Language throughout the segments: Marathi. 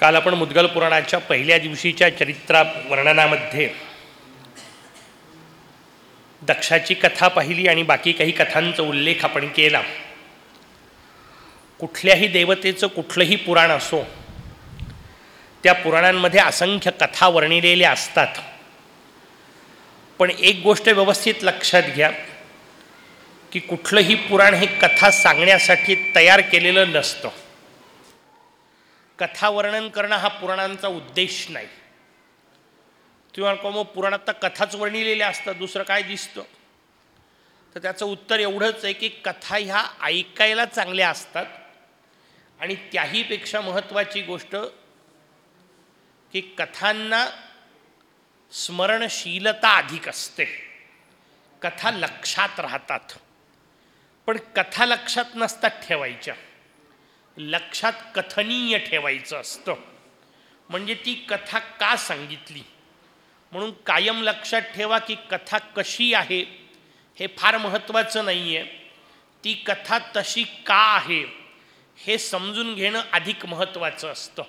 काल आपण मुद्गल पुराणाच्या पहिल्या दिवशीच्या चरित्रा वर्णनामध्ये दक्षाची कथा पाहिली आणि बाकी काही कथांचा उल्लेख आपण केला. कुठल्याही देवतेचं कुठलंही पुराण असो त्या पुराणांमध्ये असंख्य कथा वर्णिलेल्या असतात. पण एक गोष्ट व्यवस्थित लक्षात घ्या की कुठलंही पुराण हे कथा सांगण्यासाठी तयार केलेलं नसतं. कथा वर्णन करणं हा पुराणांचा उद्देश नाही. किंवा का मग पुराणात तर कथाच वर्णिलेल्या असतात दुसरं काय दिसतं? तर त्याचं उत्तर एवढंच आहे की कथा ह्या ऐकायला चांगल्या असतात आणि त्याहीपेक्षा महत्त्वाची गोष्ट की कथांना स्मरणशीलता अधिक असते. कथा लक्षात राहतात. पण कथा लक्षात नसतात ठेवायच्या. लक्षात कथनीय ठेवायचं असतं. म्हणजे ती कथा का सांगितली? म्हणून कायम लक्षात ठेवा की कथा कशी आहे हे फार महत्त्वाचं नाही आहे ती कथा तशी का आहे हे समजून घेणं अधिक महत्त्वाचं असतं.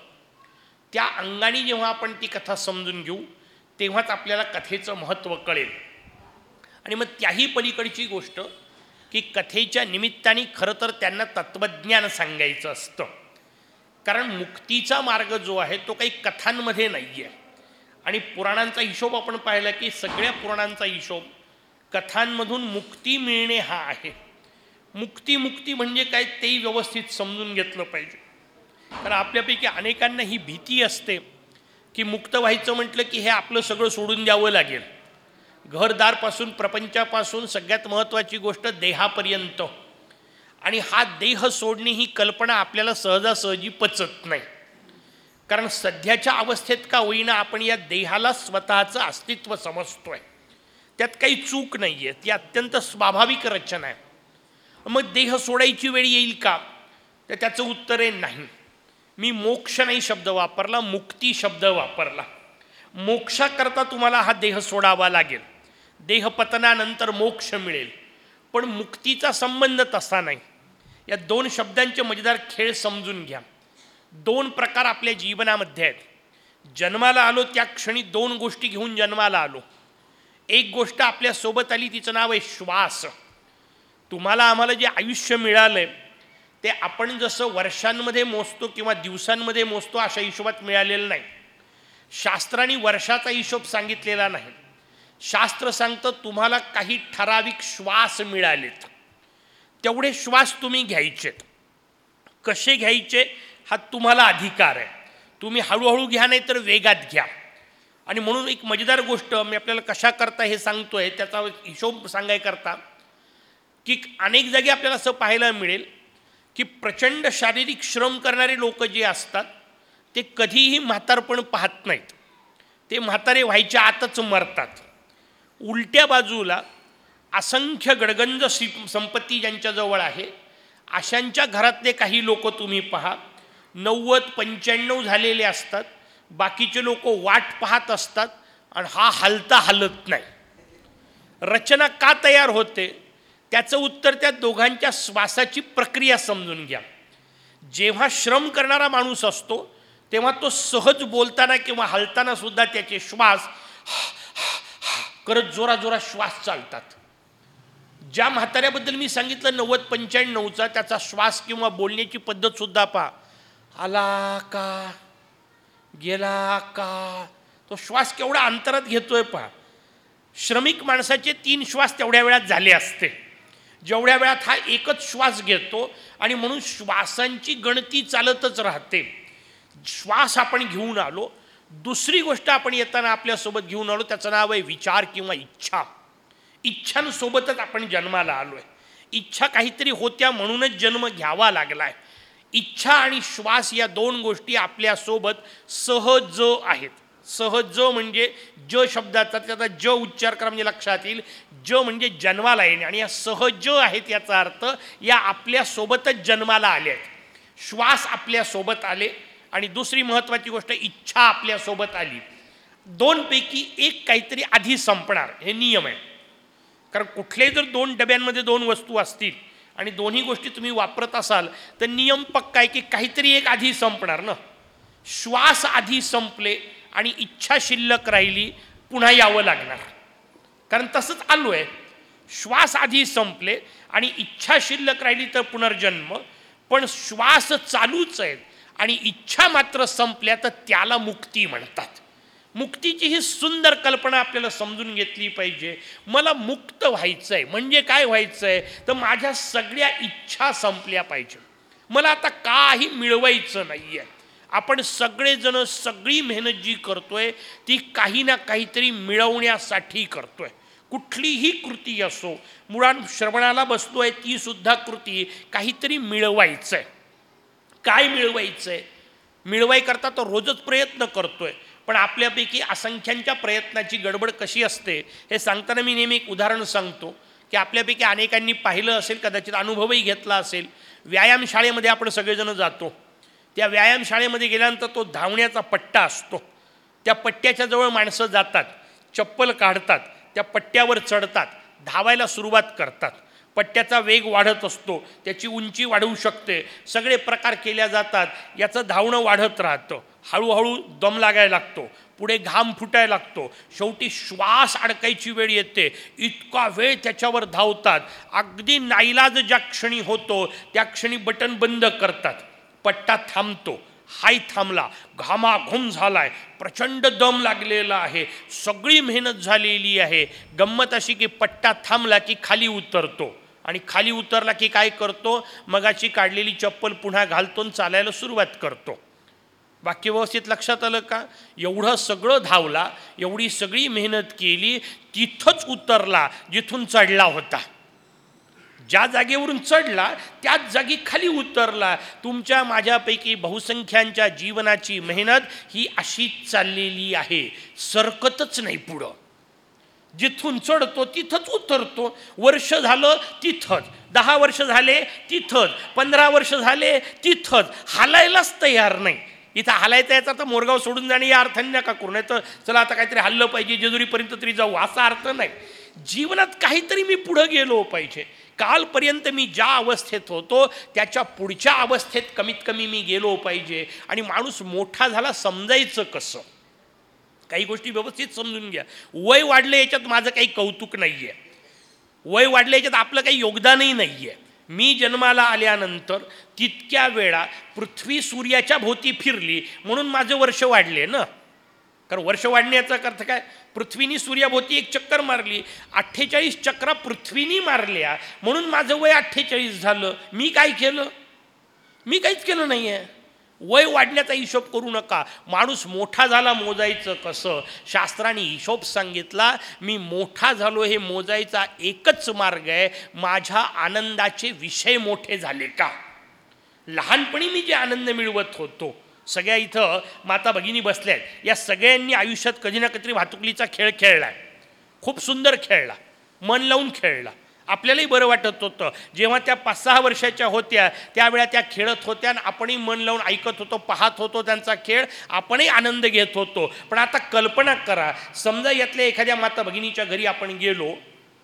त्या अंगाने जेव्हा आपण ती कथा समजून घेऊ तेव्हाच आपल्याला कथेचं महत्त्व कळेल. आणि मग त्याही पलीकडची गोष्ट की कथेच्या निमित्ताने खरं तर त्यांना तत्त्वज्ञान सांगायचं असतं. कारण मुक्तीचा मार्ग जो आहे तो काही कथांमध्ये नाही आहे आणि पुराणांचा हिशोब आपण पाहिला की सगळ्या पुराणांचा हिशोब कथांमधून मुक्ती मिळणे हा आहे. मुक्ती मुक्ती म्हणजे काय तेही व्यवस्थित समजून घेतलं पाहिजे. कारण आपल्यापैकी अनेकांना ही भीती असते की मुक्त व्हायचं म्हटलं की हे आपलं सगळं सोडून द्यावं लागेल. घरदारपासून प्रपंचापासून सगळ्यात महत्त्वाची गोष्ट देहापर्यंत. आणि हा देह सोडणे ही कल्पना आपल्याला सहजासहजी पचत नाही. कारण सध्याच्या अवस्थेत का होईना आपण या देहाला स्वतःचं अस्तित्व समजतोय. त्यात काही चूक नाही आहे ती अत्यंत स्वाभाविक रचना आहे. मग देह सोडायची वेळ येईल का? तर त्याचं उत्तर आहे नाही. मी मोक्ष नाही शब्द वापरला मुक्ती शब्द वापरला. मोक्षाकरता तुम्हाला हा देह सोडावा लागेल. देहपतनानंतर मोक्ष मिळेल. पण मुक्तीचा संबंध तसा नाही. या दोन शब्दांचे मजेदार खेळ समजून घ्या. दोन प्रकार आपल्या जीवनामध्ये आहेत. जन्माला आलो त्या क्षणी दोन गोष्टी घेऊन जन्माला आलो. एक गोष्ट आपल्यासोबत आली तिचं नाव आहे श्वास. तुम्हाला आम्हाला जे आयुष्य मिळालं आहे ते आपण जसं वर्षांमध्ये मोजतो किंवा दिवसांमध्ये मोजतो अशा हिशोबात मिळालेलं नाही. शास्त्राने वर्षाचा हिशोब सांगितलेला नाही. शास्त्र सांगतं तुम्हाला काही ठराविक श्वास मिळालेत. तेवढे श्वास तुम्ही घ्यायचेत कसे घ्यायचे? हा तुम्हाला अधिकार आहे. तुम्ही हळूहळू घ्या नाही तर वेगात घ्या. आणि म्हणून एक मजेदार गोष्ट मी आपल्याला कशा करता हे सांगतोय त्याचा हिशोब सांगायकरता की अनेक जागी आपल्याला असं पाहायला मिळेल की प्रचंड शारीरिक श्रम करणारे लोक जे असतात ते कधीही म्हातारपण पाहत नाहीत. ते म्हातारे व्हायच्या आतच मरतात. उलट्या बाजूला असंख्य गडगंज सी संपत्ती ज्यांच्याजवळ आहे अशांच्या घरातले काही लोक तुम्ही पहा. नव्वद पंच्याण्णव झालेले असतात. बाकीचे लोक वाट पाहत असतात आणि हा हलता हलत नाही. रचना का तयार होते? त्याचं उत्तर त्या दोघांच्या श्वासाची प्रक्रिया समजून घ्या. जेव्हा श्रम करणारा माणूस असतो तेव्हा तो सहज बोलताना किंवा हलताना सुद्धा त्याचे श्वास करत जोरा जोरा श्वास चालतात. ज्या म्हाताऱ्याबद्दल मी सांगितलं नव्वद पंच्याण्णवचा त्याचा श्वास किंवा बोलण्याची पद्धतसुद्धा पहा. आला का? गेला का? तो श्वास केवढा अंतरात घेतोय पहा. श्रमिक माणसाचे तीन श्वास तेवढ्या वेळात झाले असते. जेवढ्या वेळात हा एकच श्वास घेतो आणि म्हणून श्वासांची गणती चालतच राहते. श्वास आपण घेऊन आलो दुसरी गोष्ट आपण येताना आपल्यासोबत घेऊन आलो त्याचं नाव आहे विचार किंवा इच्छा. इच्छांसोबतच आपण जन्माला आलो आहे इच्छा काहीतरी होत्या म्हणूनच जन्म घ्यावा लागला आहे इच्छा आणि श्वास या दोन गोष्टी आपल्यासोबत सहज आहेत. सहज म्हणजे ज शब्दाचा त्याचा ज उच्चार करा म्हणजे लक्षात येईल. ज म्हणजे जन्माला येणे आणि या सहज आहेत याचा अर्थ या आपल्यासोबतच जन्माला आले आहेत. श्वास आपल्यासोबत आले आणि दुसरी महत्त्वाची गोष्ट इच्छा आपल्यासोबत आली. दोनपैकी एक काहीतरी आधी संपणार हे नियम आहे. कारण कुठलेही जर दोन डब्यांमध्ये दोन वस्तू असतील आणि दोन्ही गोष्टी तुम्ही वापरत असाल तर नियम पक्का आहे की काहीतरी एक आधी संपणार ना. श्वास आधी संपले आणि इच्छा शिल्लक राहिली पुन्हा यावं लागणार. कारण तसंच आलो आहे. श्वास आधी संपले आणि इच्छा शिल्लक राहिली तर पुनर्जन्म पण श्वास चालूच आहेत. आणि इच्छा मात्र संपल्या तर त्याला मुक्ती म्हणतात. मुक्तीची ही सुंदर कल्पना आपल्याला समजून घेतली पाहिजे. मला मुक्त व्हायचं आहे म्हणजे काय व्हायचं आहे तर माझ्या सगळ्या इच्छा संपल्या पाहिजे. मला आता काही मिळवायचं नाही आहे आपण सगळेजण सगळी मेहनत जी करतोय ती काही ना काहीतरी मिळवण्यासाठी करतोय. कुठलीही कृती असो मुळात श्रवणाला बसतोय ती सुद्धा कृती काहीतरी मिळवायचं आहे काय मिळवायचं आहे मिळवायकरता तो रोजच प्रयत्न करतोय. पण आपल्यापैकी असंख्यांच्या प्रयत्नाची गडबड कशी असते हे सांगताना मी नेहमी एक उदाहरण सांगतो की आपल्यापैकी अनेकांनी पाहिलं असेल कदाचित अनुभवही घेतला असेल. व्यायामशाळेमध्ये आपण सगळेजण जातो. त्या व्यायामशाळेमध्ये गेल्यानंतर तो धावण्याचा पट्टा असतो. त्या पट्ट्याच्या जवळ माणसं जातात चप्पल काढतात त्या पट्ट्यावर चढतात धावायला सुरुवात करतात. पट्ट्याचा वेग वाढत असतो त्याची उंची वाढवू शकते सगळे प्रकार केल्या जातात याचं धावणं वाढत राहतं. हळूहळू दम लागायला लागतो पुढे घाम फुटायला लागतो शेवटी श्वास अडकायची वेळ येते इतका वेळ त्याच्यावर धावतात. अगदी नाईलाज ज्या क्षणी होतो त्या क्षणी बटन बंद करतात. पट्टा थांबतो हाय थांबला घामाघूम झालाय प्रचंड दम लागलेला आहे सगळी मेहनत झालेली आहे. गंमत अशी की पट्टा थांबला की खाली उतरतो. आणि खाली उतरला की काय करतो? मगाची काढलेली चप्पल पुन्हा घालतो चालायला सुरुवात करतो. वाक्य व्यवस्थित लक्षात आलं का? एवढं सगळं धावला एवढी सगळी मेहनत केली तिथंच उतरला जिथून चढला होता. ज्या जागेवरून चढला त्याच जागी खाली उतरला. तुमच्या माझ्यापैकी बहुसंख्यांच्या जीवनाची मेहनत ही अशीच चाललेली आहे. सरकतच नाही पुढं. जिथून चढतो तिथंच उतरतो. वर्ष झालं तिथंच. दहा वर्ष झाले तिथंच. पंधरा वर्ष झाले तिथंच. हालायलाच तयार नाही. इथं हालायचं याचा तर मोरगाव सोडून जाणे या अर्थाने नका करू. नाही तर चला आता काहीतरी हल्लं पाहिजे जेजुरीपर्यंत तरी जाऊ असा अर्थ नाही. जीवनात काहीतरी मी पुढं गेलो पाहिजे. कालपर्यंत मी ज्या अवस्थेत होतो त्याच्या पुढच्या अवस्थेत कमीत कमी मी गेलो पाहिजे. आणि माणूस मोठा झाला समजायचं कसं? काही गोष्टी व्यवस्थित समजून घ्या. वय वाढलं याच्यात माझं काही कौतुक नाही आहे वय वाढलं याच्यात आपलं काही योगदानही नाही आहे मी जन्माला आल्यानंतर तितक्या वेळा पृथ्वी सूर्याच्या भोवती फिरली म्हणून माझं वर्ष वाढले ना. कारण वर्ष वाढण्याचा अर्थ काय? पृथ्वीनी सूर्याभोवती एक चक्कर मारली. अठ्ठेचाळीस चक्रा पृथ्वीनी मारल्या म्हणून माझं वय अठ्ठेचाळीस झालं. मी काय केलं? मी काहीच केलं नाही आहे वय वाढल्याचा हिशोब करू नका. माणूस मोठा झाला मोजायचं कसं? शास्त्राने हिशोब सांगितला मी मोठा झालो हे मोजायचा एकच मार्ग आहे माझ्या आनंदाचे विषय मोठे झाले का? लहानपणी मी जे आनंद मिळवत होतो. सगळ्या इथं माता भगिनी बसल्या आहेत. या सगळ्यांनी आयुष्यात कधी ना कधी वाहतुकलीचा खेळ खेळला. आहे खूप सुंदर खेळला. मन लावून खेळला. आपल्यालाही बरं वाटत होतं. जेव्हा त्या पाच सहा वर्षाच्या होत्या त्यावेळा त्या खेळत होत्या आणि आपणही मन लावून ऐकत होतो पाहत होतो त्यांचा खेळ. आपणही आनंद घेत होतो. पण आता कल्पना करा. समजा यातल्या एखाद्या माता भगिनीच्या घरी आपण गेलो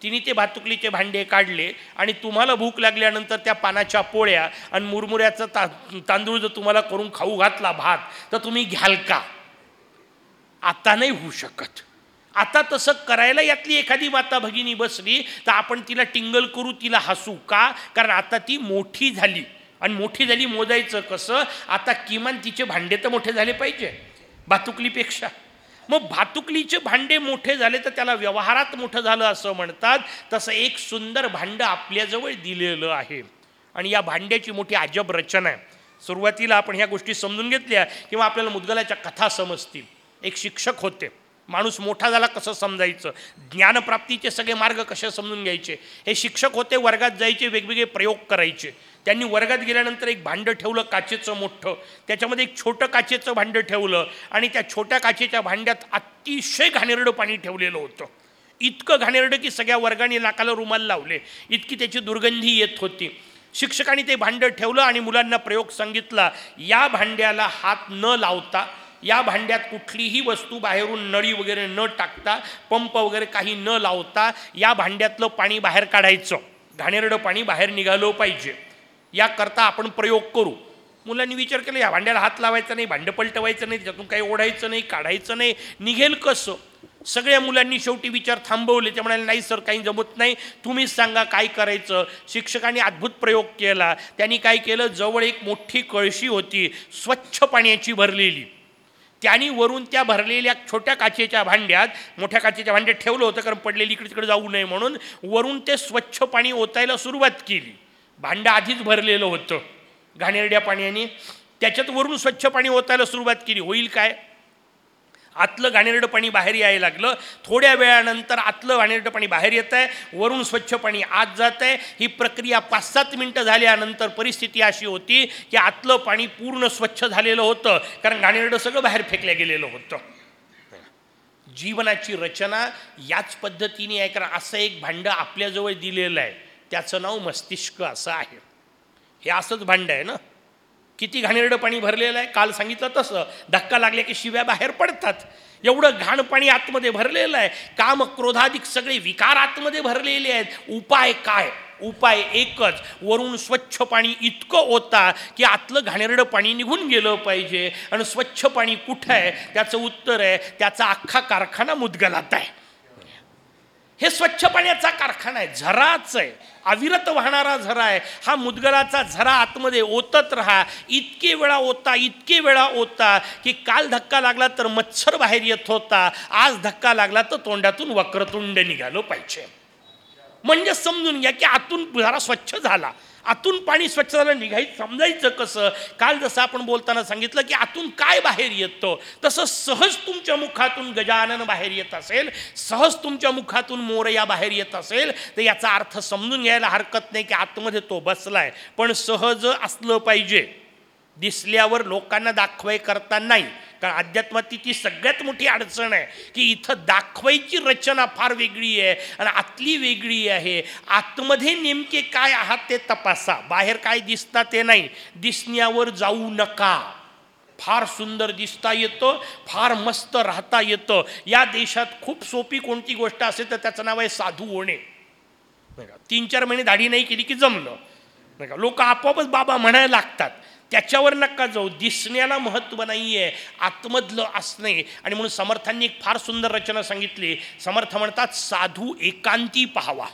तिने ते भातुकलीचे भांडे काढले आणि तुम्हाला भूक लागल्यानंतर त्या पानाच्या पोळ्या आणि मुरमुऱ्याचा ता तांदूळ जर तुम्हाला करून खाऊ घातला भात तर तुम्ही घ्याल का? आता नाही होऊ शकत. आता तसं करायला यातली एखादी माता भगिनी बसली तर आपण तिला टिंगल करू तिला हसू का? कारण आता ती मोठी झाली. आणि मोठी झाली मोजायचं कसं? आता किमान तिचे भांडे तर मोठे झाले पाहिजे भातुकलीपेक्षा. मग भातुकलीचे भांडे मोठे झाले तर त्याला व्यवहारात मोठं झालं असं म्हणतात. तसं एक सुंदर भांडं आपल्याजवळ दिलेलं आहे. आणि या भांड्याची मोठी अजब रचना आहे. सुरुवातीला आपण ह्या गोष्टी समजून घेतल्या किंवा आपल्याला मुदगलाच्या कथा समजतील. एक शिक्षक होते. माणूस मोठा झाला कसं समजायचं? ज्ञानप्राप्तीचे सगळे मार्ग कसे समजून घ्यायचे? हे शिक्षक होते वर्गात जायचे वेगवेगळे प्रयोग करायचे. त्यांनी वर्गात गेल्यानंतर एक भांडं ठेवलं काचेचं मोठं. त्याच्यामध्ये एक छोटं काचेचं भांडं ठेवलं आणि त्या छोट्या काचेच्या भांड्यात अतिशय घाणेरडं पाणी ठेवलेलं होतं. इतकं घाणेरडं की सगळ्या वर्गाने नाकाला रुमाल लावले. इतकी त्याची दुर्गंधी येत होती. शिक्षकांनी ते भांडं ठेवलं आणि मुलांना प्रयोग सांगितला या भांड्याला हात न लावता या भांड्यात कुठलीही वस्तू बाहेरून नळी वगैरे न टाकता पंप वगैरे काही न लावता या भांड्यातलं पाणी बाहेर काढायचं. घाणेरडं पाणी बाहेर निघालं पाहिजे. याकरता आपण प्रयोग करू. मुलांनी विचार केला या भांड्याला हात लावायचा नाही भांडं पलटवायचं नाही त्यातून काही ओढायचं नाही काढायचं नाही. निघेल कसं? सगळ्या मुलांनी शेवटी विचार थांबवले. ते म्हणाले नाही सर काही जमत नाही. तुम्हीच सांगा काय करायचं. शिक्षकांनी अद्भुत प्रयोग केला. त्यांनी काय केलं? जवळ एक मोठी कळशी होती स्वच्छ पाण्याची भरलेली. त्यांनी वरून त्या भरलेल्या छोट्या काचेच्या भांड्यात मोठ्या काचेच्या भांड्यात ठेवलं होतं कारण पडलेली इकडे तिकडे जाऊ नये म्हणून वरून ते स्वच्छ पाणी ओतायला सुरुवात केली. भांडं आधीच भरलेलं होतं. घाणेरड्या पाण्याने त्याच्यात वरून स्वच्छ पाणी ओतायला सुरुवात केली. होईल काय? आतलं घाणेरडं पाणी बाहेर यायला लागलं. थोड्या वेळानंतर आतलं घाणेरडं पाणी बाहेर येत आहे. वरून स्वच्छ पाणी आत जात आहे. ही प्रक्रिया पाच सात मिनटं झाल्यानंतर परिस्थिती अशी होती की आतलं पाणी पूर्ण स्वच्छ झालेलं होतं. कारण घाणेरडं सगळं बाहेर फेकल्या गेलेलं होतं. जीवनाची रचना याच पद्धतीने आहे. कारण असं एक भांडं आपल्याजवळ दिलेलं आहे. त्याचं नाव मस्तिष्क असं आहे. हे असंच भांडं आहे ना? किती घाणेरडं पाणी भरलेलं आहे. काल सांगितलं तसं. धक्का लागले की शिव्या बाहेर पडतात. एवढं घाण पाणी आतमध्ये भरलेलं आहे. काम क्रोधाधिक सगळे विकार आतमध्ये भरलेले आहेत. उपाय काय? उपाय एकच. वरून स्वच्छ पाणी इतकं होता की आतलं घाणेरडं पाणी निघून गेलं पाहिजे. आणि स्वच्छ पाणी कुठं आहे? त्याचं उत्तर आहे. त्याचा अख्खा कारखाना मुदगलात आहे. हे स्वच्छ पाण्याचा कारखाना आहे झराच आहे. अविरत वाहणारा झरा आहे. हा मुदगलाचा झरा आतमध्ये ओतत राहा. इतके वेळा ओता इतके वेळा ओता की काल धक्का लागला तर मच्छर बाहेर येत होता. आज धक्का लागला तर तोंडातून वक्रतुंड निघालो पाहिजे. म्हणजे समजून घ्या की आतून झरा स्वच्छ झाला. आतून पाणी स्वच्छ झालं निघायचं समजायचं कसं? काल जसं आपण बोलताना सांगितलं की आतून काय बाहेर येतं? तसं सहज तुमच्या मुखातून गजानन बाहेर येत असेल सहज तुमच्या मुखातून मोरया बाहेर येत असेल तर याचा अर्थ समजून घ्यायला हरकत नाही की आतमध्ये तो बसलाय. पण सहज असलं पाहिजे. दिसल्यावर लोकांना दाखवाय करता नाही. कारण अध्यात्मातली ती सगळ्यात मोठी अडचण आहे की इथं दाखवायची रचना फार वेगळी आहे आणि आतली वेगळी आहे. आतमध्ये नेमके काय आहात ते तपासा. बाहेर काय दिसता ते नाही. दिसण्यावर जाऊ नका. फार सुंदर दिसता येतं फार मस्त राहता येतं. या देशात खूप सोपी कोणती गोष्ट असेल तर त्याचं नाव आहे साधू होणे. तीन चार महिने दाढी नाही केली की जमलं. नाही का लोक आपोआपच बाबा म्हणायला लागतात. त्याच्यावर नका जाऊ. दिसण्याला महत्त्व नाही आहे आतमधलं असणे. आणि म्हणून समर्थांनी एक फार सुंदर रचना सांगितली. समर्थ म्हणतात साधू एकांती पाहावा.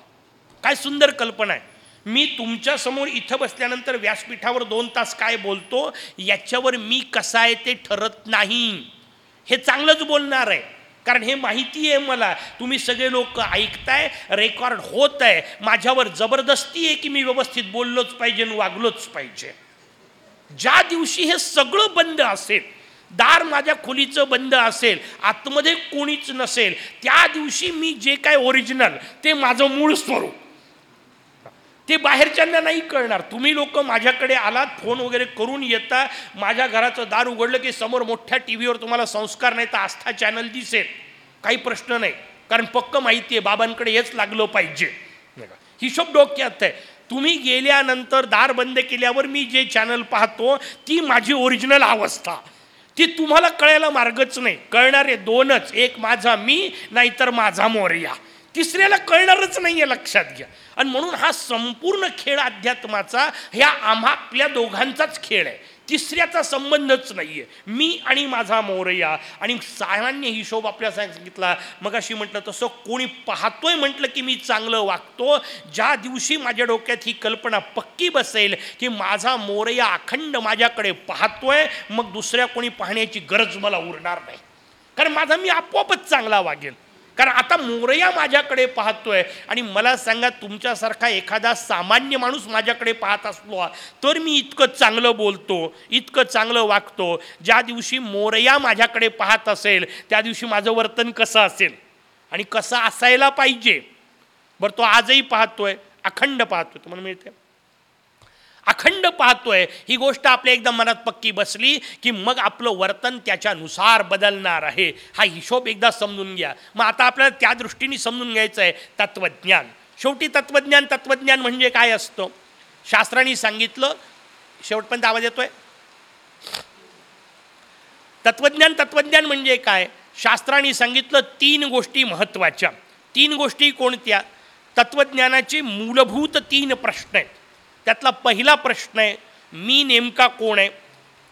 काय सुंदर कल्पना आहे. मी तुमच्यासमोर इथं बसल्यानंतर व्यासपीठावर दोन तास काय बोलतो? याच्यावर मी कसा आहे ते ठरत नाही. हे चांगलंच बोलणार आहे. कारण हे माहिती आहे मला. तुम्ही सगळे लोक ऐकताय रेकॉर्ड होत आहे माझ्यावर जबरदस्ती आहे की मी व्यवस्थित बोललोच पाहिजे आणि वागलोच पाहिजे. ज्या दिवशी हे सगळं बंद असेल दार माझ्या खोलीचं बंद असेल आतमध्ये कोणीच नसेल त्या दिवशी मी जे काय ओरिजिनल ते माझं मूळ स्वरूप. ते बाहेरच्यांना नाही कळणार. तुम्ही लोक माझ्याकडे आलात फोन वगैरे करून येता माझ्या घराचं दार उघडलं की समोर मोठ्या टी व्हीवर तुम्हाला संस्कार नाही तर आस्था चॅनल दिसेल. काही प्रश्न नाही. कारण पक्क माहिती आहे बाबांकडे हेच लागलं पाहिजे. हिशोब डोक्यात आहे. तुम्ही गेल्यानंतर दार बंद केल्यावर मी जे चॅनल पाहतो ती माझी ओरिजिनल अवस्था. ती तुम्हाला कळायला मार्गच नाही. कळणारे दोनच एक माझा मी नाहीतर माझा मोर्या. तिसऱ्याला कळणारच नाही आहे लक्षात घ्या. आणि म्हणून हा संपूर्ण खेळ अध्यात्माचा ह्या आम्हा आपल्या दोघांचाच खेळ आहे. तिसऱ्याचा संबंधच नाही आहे मी आणि माझा मोरया आणि साहेबांनी हिशोब आपल्या सांगितला. मग अशी म्हटलं तसं कोणी पाहतोय म्हटलं की मी चांगलं वागतो. ज्या दिवशी माझ्या डोक्यात ही कल्पना पक्की बसेल की माझा मोरया अखंड माझ्याकडे पाहतोय मग दुसऱ्या कोणी पाहण्याची गरज मला उरणार नाही. कारण माझा मी आपोआपच चांगला वागेल कारण आता मोरया माझ्याकडे पाहतोय आणि मला सांगा तुमच्यासारखा एखादा सामान्य माणूस माझ्याकडे पाहत असलो तर मी इतकं चांगलं बोलतो इतकं चांगलं वागतो. ज्या दिवशी मोरया माझ्याकडे पाहत असेल त्या दिवशी माझं वर्तन कसं असेल? आणि कसं असायला पाहिजे? बरं तो आजही पाहतोय अखंड पाहतोय तुम्हाला मिळते अखंड पाहतोय. ही गोष्ट आपल्या एकदम मनात पक्की बसली की मग आपलं वर्तन त्याच्यानुसार बदलणार आहे. हा हिशोब एकदा समजून घ्या. मग आता आपल्याला त्या दृष्टीने समजून घ्यायचं आहे तत्त्वज्ञान शेवटी तत्त्वज्ञान तत्त्वज्ञान म्हणजे काय असतं? शास्त्रांनी सांगितलं शेवटपर्यंत आवाज येतोय? तत्त्वज्ञान तत्त्वज्ञान म्हणजे काय? शास्त्रांनी सांगितलं तीन गोष्टी महत्त्वाच्या. तीन गोष्टी कोणत्या? तत्त्वज्ञानाचे मूलभूत तीन प्रश्न आहेत. त्यातला पहिला प्रश्न आहे मी नेमका कोण आहे?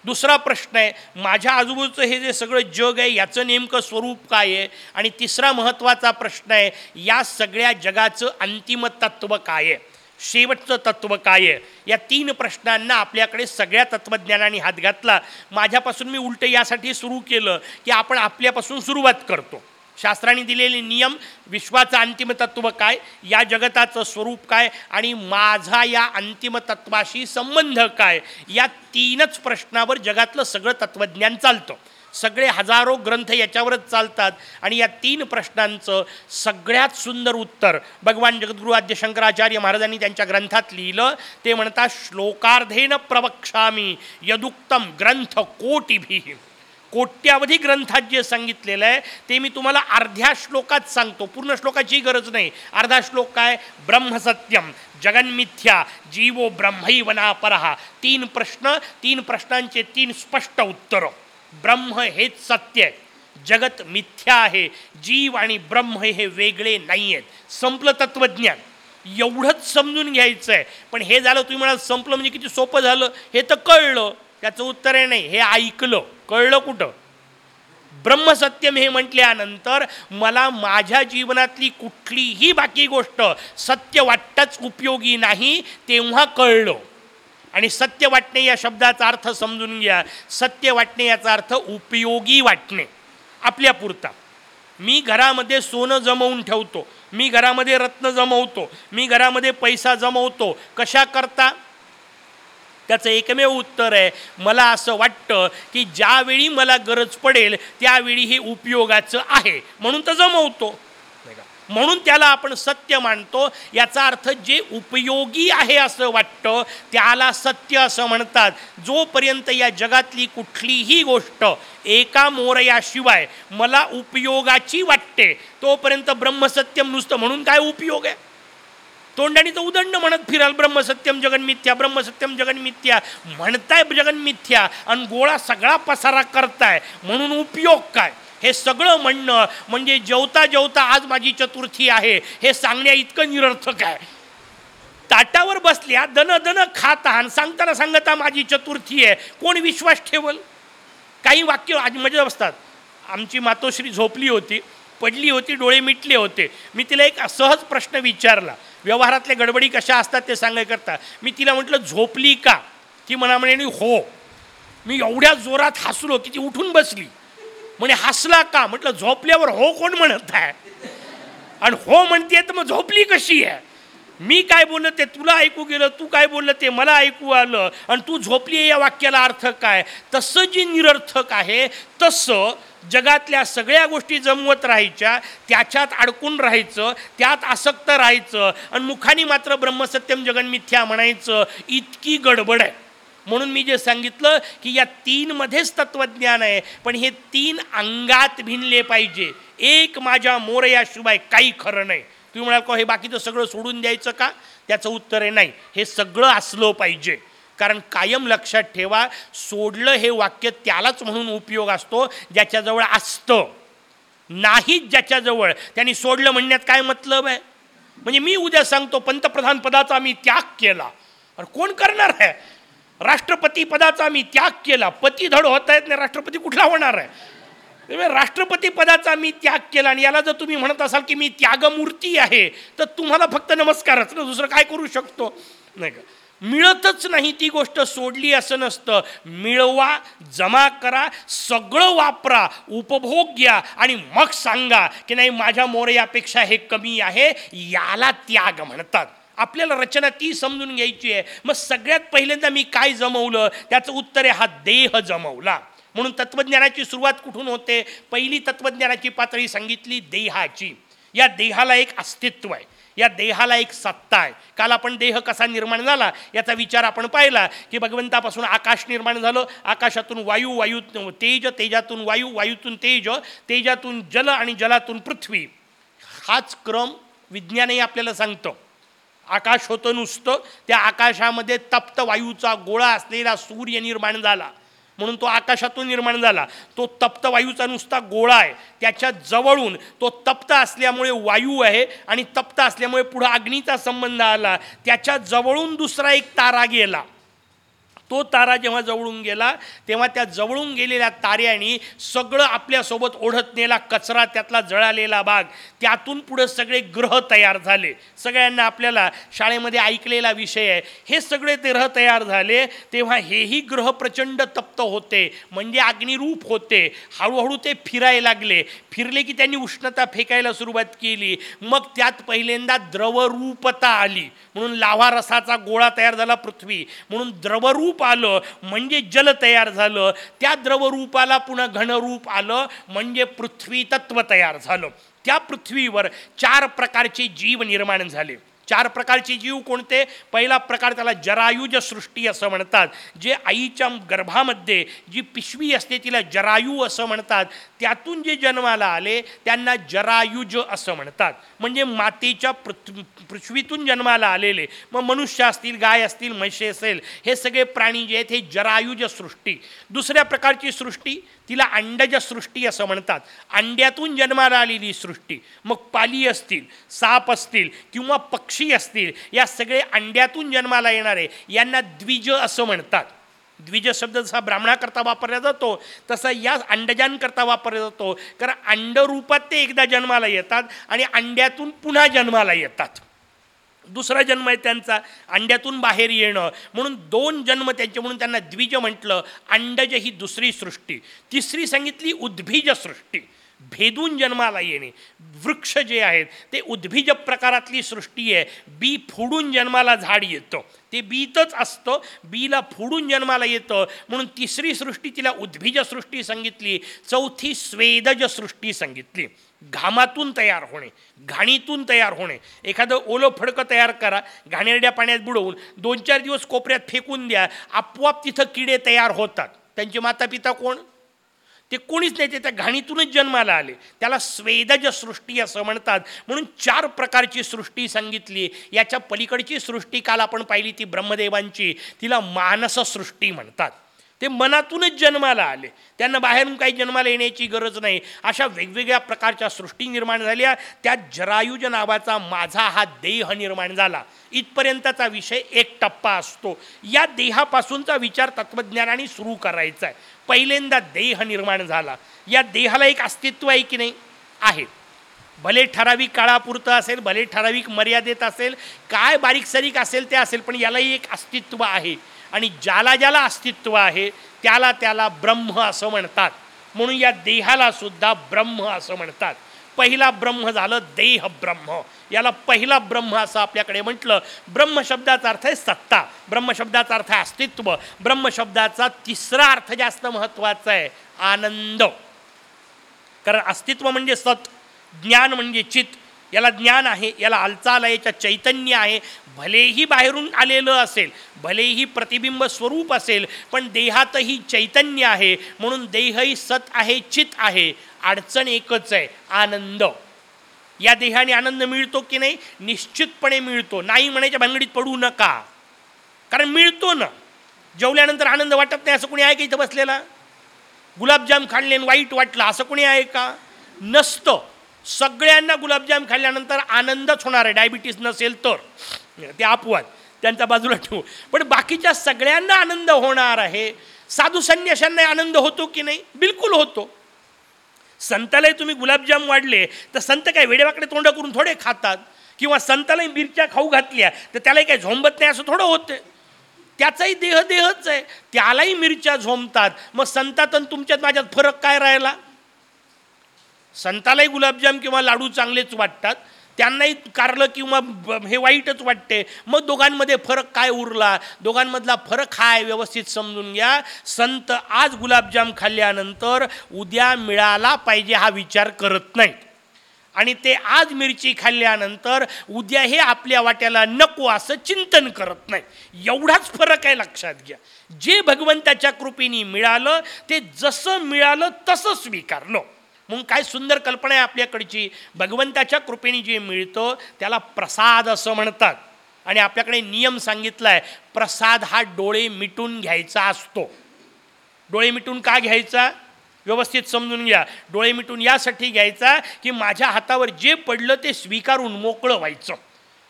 दुसरा प्रश्न आहे माझ्या आजूबाजूचं हे जे सगळं जग आहे याचं नेमकं स्वरूप काय आहे? आणि तिसरा महत्त्वाचा प्रश्न आहे या सगळ्या जगाचं अंतिम तत्त्व काय आहे? शेवटचं तत्त्व काय आहे? या तीन प्रश्नांना आपल्याकडे सगळ्या तत्त्वज्ञानाने हात घातला. माझ्यापासून मी उलटं यासाठी सुरू केलं की आपण आपल्यापासून सुरुवात करतो. शास्त्राने दिलेले नियम विश्वाचं अंतिम तत्त्व काय या जगताचं स्वरूप काय आणि माझा या अंतिम तत्वाशी संबंध काय या तीनच प्रश्नावर जगातलं सगळं तत्त्वज्ञान चालतं. सगळे हजारो ग्रंथ याच्यावरच चालतात आणि या तीन प्रश्नांचं सगळ्यात सुंदर उत्तर भगवान जगद्गुरु आद्य शंकराचार्य महाराजांनी त्यांच्या ग्रंथात लिहिलं. ते म्हणतात श्लोकार्धेन प्रवक्षामी यदुक्तम ग्रंथ कोटीभी. कोट्यावधी ग्रंथात जे सांगितलेलं आहे ते मी तुम्हाला अर्ध्या श्लोकात सांगतो. पूर्ण श्लोकाची गरज नाही. अर्धा श्लोक काय? ब्रह्मसत्यम जगन्मिथ्या जीवो ब्रह्मैवना वनापरहा तीन प्रश्न तीन प्रश्नांचे तीन स्पष्ट उत्तरं. ब्रह्म हेच सत्य आहे. जगत मिथ्या आहे. जीव आणि ब्रह्म हे वेगळे नाही आहेत संपलं तत्त्वज्ञान एवढंच समजून घ्यायचं आहे पण हे झालं तुम्ही म्हणाल संपलं म्हणजे किती सोपं झालं? हे तर कळलं. त्याचं उत्तर आहे नाही हे ऐकलं कळलं कुठं? ब्रह्मसत्यम हे म्हटल्यानंतर मला माझ्या जीवनातली कुठलीही बाकी गोष्ट सत्य वाटताच उपयोगी नाही तेव्हा कळलं. आणि सत्य वाटणे या शब्दाचा अर्थ समजून घ्या. सत्य वाटणे याचा अर्थ उपयोगी वाटणे. आपल्यापुरता मी घरामध्ये सोनं जमवून ठेवतो. मी घरामध्ये रत्न जमवतो. मी घरामध्ये पैसा जमवतो. कशा करता त्याचं एकमेव उत्तर आहे. मला असं वाटतं की ज्यावेळी मला गरज पडेल त्यावेळी हे उपयोगाचं आहे. म्हणून तर जमवतो. म्हणून त्याला आपण सत्य मानतो. याचा अर्थ जे उपयोगी आहे असं वाटतं त्याला सत्य असं म्हणतात. जोपर्यंत या जगातली कुठलीही गोष्ट एका मोरयाशिवाय मला उपयोगाची वाटते तोपर्यंत ब्रह्मसत्यम नुसतं म्हणून काय उपयोग आहे? तोंडाने तर उदंड म्हणत फिराल ब्रह्मसत्यम जगनमिथ्या ब्रह्मसत्यम जगनमिथ्या म्हणताय जगन्मिथ्या आणि गोळा सगळा पसारा करताय. म्हणून उपयोग काय? हे सगळं म्हणणं म्हणजे जेवता जेवता आज माझी चतुर्थी आहे. हे सांगण्या इतकं निरर्थक आहे. ताटावर बसल्या दन दन खाता आणि सांगताना सांगता माझी चतुर्थी आहे. कोण विश्वास ठेवल? काही वाक्य आज मजा बसतात आमची मातोश्री झोपली होती पडली होती डोळे मिटले होते. मी तिला एक सहज प्रश्न विचारला. व्यवहारातल्या गडबडी कशा असतात ते सांगायकरता मी तिला म्हटलं झोपली का? ती म्हणा म्हणे हो. मी एवढ्या जोरात हसलो की ती उठून बसली. म्हणे हसला का? म्हटलं झोपल्यावर हो कोण म्हणत आहे? आणि हो म्हणते तर मग झोपली कशी आहे? मी काय बोललं ते तुला ऐकू गेलं तू काय बोललं ते मला ऐकू आलं. आणि तू झोपली या वाक्याला अर्थ काय? तसं जे निरर्थक आहे तसं जगातल्या सगळ्या गोष्टी जमवत राहायच्या त्याच्यात अडकून राहायचं त्यात आसक्त राहायचं आणि मुखानी मात्र ब्रह्मसत्यम जगनमिथ्या म्हणायचं इतकी गडबड आहे. म्हणून मी जे सांगितलं की या तीनमध्येच तत्त्वज्ञान आहे पण हे तीन अंगात भिनले पाहिजे. एक माझ्या मोरयाशिवाय काही खरं नाही. तुम्ही म्हणाल का हे बाकीचं सगळं सोडून द्यायचं का? त्याचं उत्तर आहे नाही हे सगळं असलं पाहिजे. कारण कायम लक्षात ठेवा सोडलं हे वाक्य त्यालाच म्हणून उपयोग असतो ज्याच्याजवळ असतं. नाहीच ज्याच्याजवळ. त्यांनी सोडलं म्हणण्यात काय मतलब आहे? म्हणजे मी उद्या सांगतो पंतप्रधान पदाचा मी त्याग केला. अरे कोण करणार आहे? राष्ट्रपती पदाचा मी त्याग केला. पती धड होत आहेत नाही राष्ट्रपती कुठला होणार आहे? म्हणजे राष्ट्रपती पदाचा मी त्याग केला आणि याला जर तुम्ही म्हणत असाल की मी त्यागमूर्ती आहे तर तुम्हाला फक्त नमस्कारच ना दुसरं काय करू शकतो? नाही का? मिळतच नाही ती गोष्ट सोडली असं नसतं. मिळवा जमा करा सगळं वापरा उपभोग घ्या आणि मग सांगा की नाही माझ्या मोरयापेक्षा हे कमी आहे याला त्याग म्हणतात. आपल्याला रचना ती समजून घ्यायची आहे. मग सगळ्यात पहिल्यांदा मी काय जमवलं? त्याचं उत्तर आहे हा देह जमवला. म्हणून तत्त्वज्ञानाची सुरुवात कुठून होते? पहिली तत्त्वज्ञानाची पातळी सांगितली देहाची. या देहाला एक अस्तित्व आहे. या देहाला एक सत्ता आहे. काल आपण देह कसा निर्माण झाला याचा विचार आपण पाहिला की भगवंतापासून आकाश निर्माण झालं. आकाशातून वायू वायू तेज तेजातून वायू वायूतून तेज तेजातून जल आणि जलातून पृथ्वी. हाच क्रम विज्ञानही आपल्याला सांगतं. आकाश होतं नुसतं त्या आकाशामध्ये तप्त वायूचा गोळा असलेला सूर्य निर्माण झाला. म्हणून तो आकाशातून निर्माण झाला. तो तप्त वायूचा नुसता गोळा आहे. त्याच्या जवळून तो तप्त असल्यामुळे वायू आहे आणि तप्त असल्यामुळे पुढं अग्नीचा संबंध आला. त्याच्या जवळून दुसरा एक तारा गेला. तो तारा जेव्हा जवळून गेला तेव्हा त्या जवळून गेलेल्या ताऱ्याने सगळं आपल्यासोबत ओढत नेला कचरा त्यातला जळालेला भाग त्यातून पुढं सगळे ग्रह तयार झाले. सगळ्यांना आपल्याला शाळेमध्ये ऐकलेला विषय आहे. हे सगळे ते ग्रह तयार झाले तेव्हा हेही ग्रह प्रचंड तप्त होते म्हणजे अग्निरूप होते. हळूहळू ते फिरायला लागले. फिरले की त्यांनी उष्णता फेकायला सुरुवात केली. मग त्यात पहिल्यांदा द्रवरूपता आली. म्हणून लाव्हा रसाचा गोळा तयार झाला पृथ्वी. म्हणून द्रवरूप आलं म्हणजे जल तयार झालं. त्या द्रवरूपाला पुन्हा घनरूप आलं म्हणजे पृथ्वी तत्व तयार झालं. त्या पृथ्वीवर चार प्रकारचे जीव निर्माण झाले. चार प्रकारचे जीव कोणते? पहिला प्रकार त्याला जरायुज सृष्टी असं म्हणतात. जे आईच्या गर्भामध्ये जी पिशवी असते तिला जरायू असं म्हणतात. त्यातून जे जन्माला आले त्यांना जरायुज असं म्हणतात. म्हणजे मातेच्या पृथ्वी पृथ्वीतून जन्माला आलेले. मग मनुष्य असतील गाय असतील म्हशी असेल हे सगळे प्राणी जे आहेत हे जरायुज सृष्टी. दुसऱ्या प्रकारची सृष्टी तिला अंडज सृष्टी असं म्हणतात. अंड्यातून जन्माला आलेली सृष्टी. मग पाली असतील साप असतील किंवा पक्षी असतील या सगळे अंड्यातून जन्माला येणारे यांना द्विज असं म्हणतात. द्विज शब्द जसा ब्राह्मणाकरता वापरला जातो तसा या अंडजांकरता वापरला जातो. कारण अंडरूपात ते एकदा जन्माला येतात आणि अंड्यातून पुन्हा जन्माला येतात. दुसरा जन्म आहे त्यांचा अंड्यातून बाहेर येणं. म्हणून दोन जन्म त्यांचे म्हणून त्यांना द्विज म्हटलं. अंडज ही दुसरी सृष्टी. तिसरी सांगितली उद्भिज सृष्टी. भेदून जन्माला येणे. वृक्ष जे आहेत ते उद्भिज प्रकारातली सृष्टी आहे. बी फोडून जन्माला झाड येतं. ते बीतच असतं. बीला फोडून जन्माला येतं. म्हणून तिसरी सृष्टी तिला उद्भिज सृष्टी सांगितली. चौथी स्वेदज सृष्टी सांगितली. घामातून तयार होणे घाणीतून तयार होणे. एखादं ओलं फडकं तयार करा घाणेरड्या पाण्यात बुडवून दोन चार दिवस कोपऱ्यात फेकून द्या आपोआप तिथं किडे तयार होतात. त्यांचे माता पिता कोण? ते कोणीच नाही ते त्या घाणीतूनच जन्माला आले. त्याला स्वेदज सृष्टी असं म्हणतात. म्हणून चार प्रकारची सृष्टी सांगितली. याच्या पलीकडची सृष्टी काल आपण पाहिली ती ब्रह्मदेवांची. तिला मानससृष्टी म्हणतात. ते मनातूनच जन्माला आले. त्यांना बाहेरून काही जन्माला येण्याची गरज नाही. अशा वेगवेगळ्या प्रकारच्या सृष्टी निर्माण झाल्या. त्या जरायुज नावाचा माझा हा देह निर्माण झाला. इथपर्यंतचा विषय एक टप्पा असतो. या देहापासूनचा विचार तत्त्वज्ञानाने सुरू करायचा आहे. पहिल्यांदा देह निर्माण झाला. या देहाला एक अस्तित्व आहे की नाही? आहे. भले ठराविक काळापुरतं असेल भले ठराविक मर्यादेत असेल काय बारीक सारीक असेल ते असेल पण यालाही एक अस्तित्व आहे. आणि ज्याला ज्याला अस्तित्व आहे त्याला त्याला ब्रह्म असं म्हणतात. म्हणून या देहाला सुद्धा ब्रह्म असं म्हणतात. पहिला ब्रह्म झालं देह ब्रह्म. याला पहिला ब्रह्म असं आपल्याकडे म्हटलं. ब्रह्मशब्दाचा अर्थ आहे सत्ता. ब्रह्मशब्दाचा अर्थ आहे अस्तित्व. ब्रह्मशब्दाचा तिसरा अर्थ जास्त महत्त्वाचा आहे आनंद. कारण अस्तित्व म्हणजे सत ज्ञान म्हणजे चित. याला ज्ञान आहे याला हालचाल आहे याच्या चैतन्य आहे. भलेही बाहेरून आलेलं असेल भलेही प्रतिबिंब स्वरूप असेल पण देहातही चैतन्य आहे म्हणून देहही सत आहे चित आहे अडचण एकच आहे आनंद. या देहाने आनंद मिळतो की नाही? निश्चितपणे मिळतो. नाही म्हणायच्या भानगडीत पडू नका. कारण मिळतो ना. जेवल्यानंतर आनंद वाटत नाही असं कोणी आहे का इथं बसलेला? गुलाबजाम खाल्ले वाईट वाटलं असं कोणी आहे का? नसतं. सगळ्यांना गुलाबजाम खाल्ल्यानंतर आनंदच होणार आहे. डायबिटीस नसेल तर. ते अपवाद त्यांचा बाजूला ठेवू. पण बाकीच्या सगळ्यांना आनंद होणार आहे. साधू संन्याशांना आनंद होतो की नाही? बिलकुल होतो. संतालाही तुम्ही गुलाबजाम वाढले तर संत काय वेडेवाकडे तोंड करून थोडे खातात? किंवा संतालाही मिरच्या खाऊ घातल्या तर त्यालाही काही झोंबत नाही असं थोडं होतं? त्याचाही देह देहच आहे. त्यालाही मिरच्या झोंबतात. मग संतात आणि तुमच्यात माझ्यात फरक काय राहिला? संतालाही गुलाबजाम किंवा लाडू चांगलेच वाटतात. त्यांनाही कारलं किंवा हे वाईटच वाटते. मग दोघांमध्ये फरक काय उरला? दोघांमधला फरक हा आहे व्यवस्थित समजून घ्या. संत आज गुलाबजाम खाल्ल्यानंतर उद्या मिळाला पाहिजे हा विचार करत नाहीत. आणि ते आज मिरची खाल्ल्यानंतर उद्या हे आपल्या वाट्याला नको असं चिंतन करत नाही एवढाच फरक आहे लक्षात घ्या. जे भगवंताच्या कृपेने मिळालं ते जसं मिळालं तसं स्वीकारलं. म्हणून काय सुंदर कल्पना आहे आपल्याकडची. भगवंताच्या कृपेने जे मिळतं त्याला प्रसाद असं म्हणतात. आणि आपल्याकडे नियम सांगितला आहे प्रसाद हा डोळे मिटून घ्यायचा असतो. डोळे मिटून का घ्यायचा? व्यवस्थित समजून घ्या. डोळे मिटून यासाठी घ्यायचा की माझ्या हातावर जे पडलं ते स्वीकारून मोकळं व्हायचं.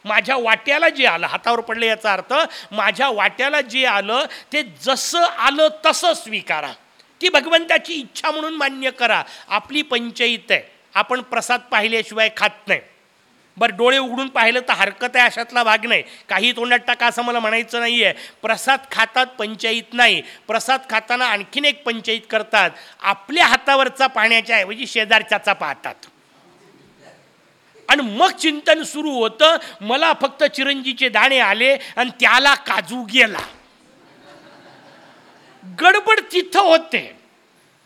माझ्या वाट्याला जे आलं हातावर पडलं याचा अर्थ माझ्या वाट्याला जे आलं ते जसं आलं तसं स्वीकारा. ती भगवंताची इच्छा म्हणून मान्य करा. आपली पंचायत आहे. आपण प्रसाद पाहिल्याशिवाय खात नाही. बरं डोळे उघडून पाहिलं तर हरकत आहे अशातला भाग नाही. काही तोंडात टाका असं मला म्हणायचं नाही आहे प्रसाद खातात पंचायत नाही. प्रसाद खाताना आणखीन एक पंचायत करतात. आपल्या हातावरचा पाण्याच्या ऐवजी शेजारच्याचा पाहतात. आणि मग चिंतन सुरू होतं. मला फक्त चिरंजीचे दाणे आले आणि त्याला काजू गेला. गडबड तिथं होते.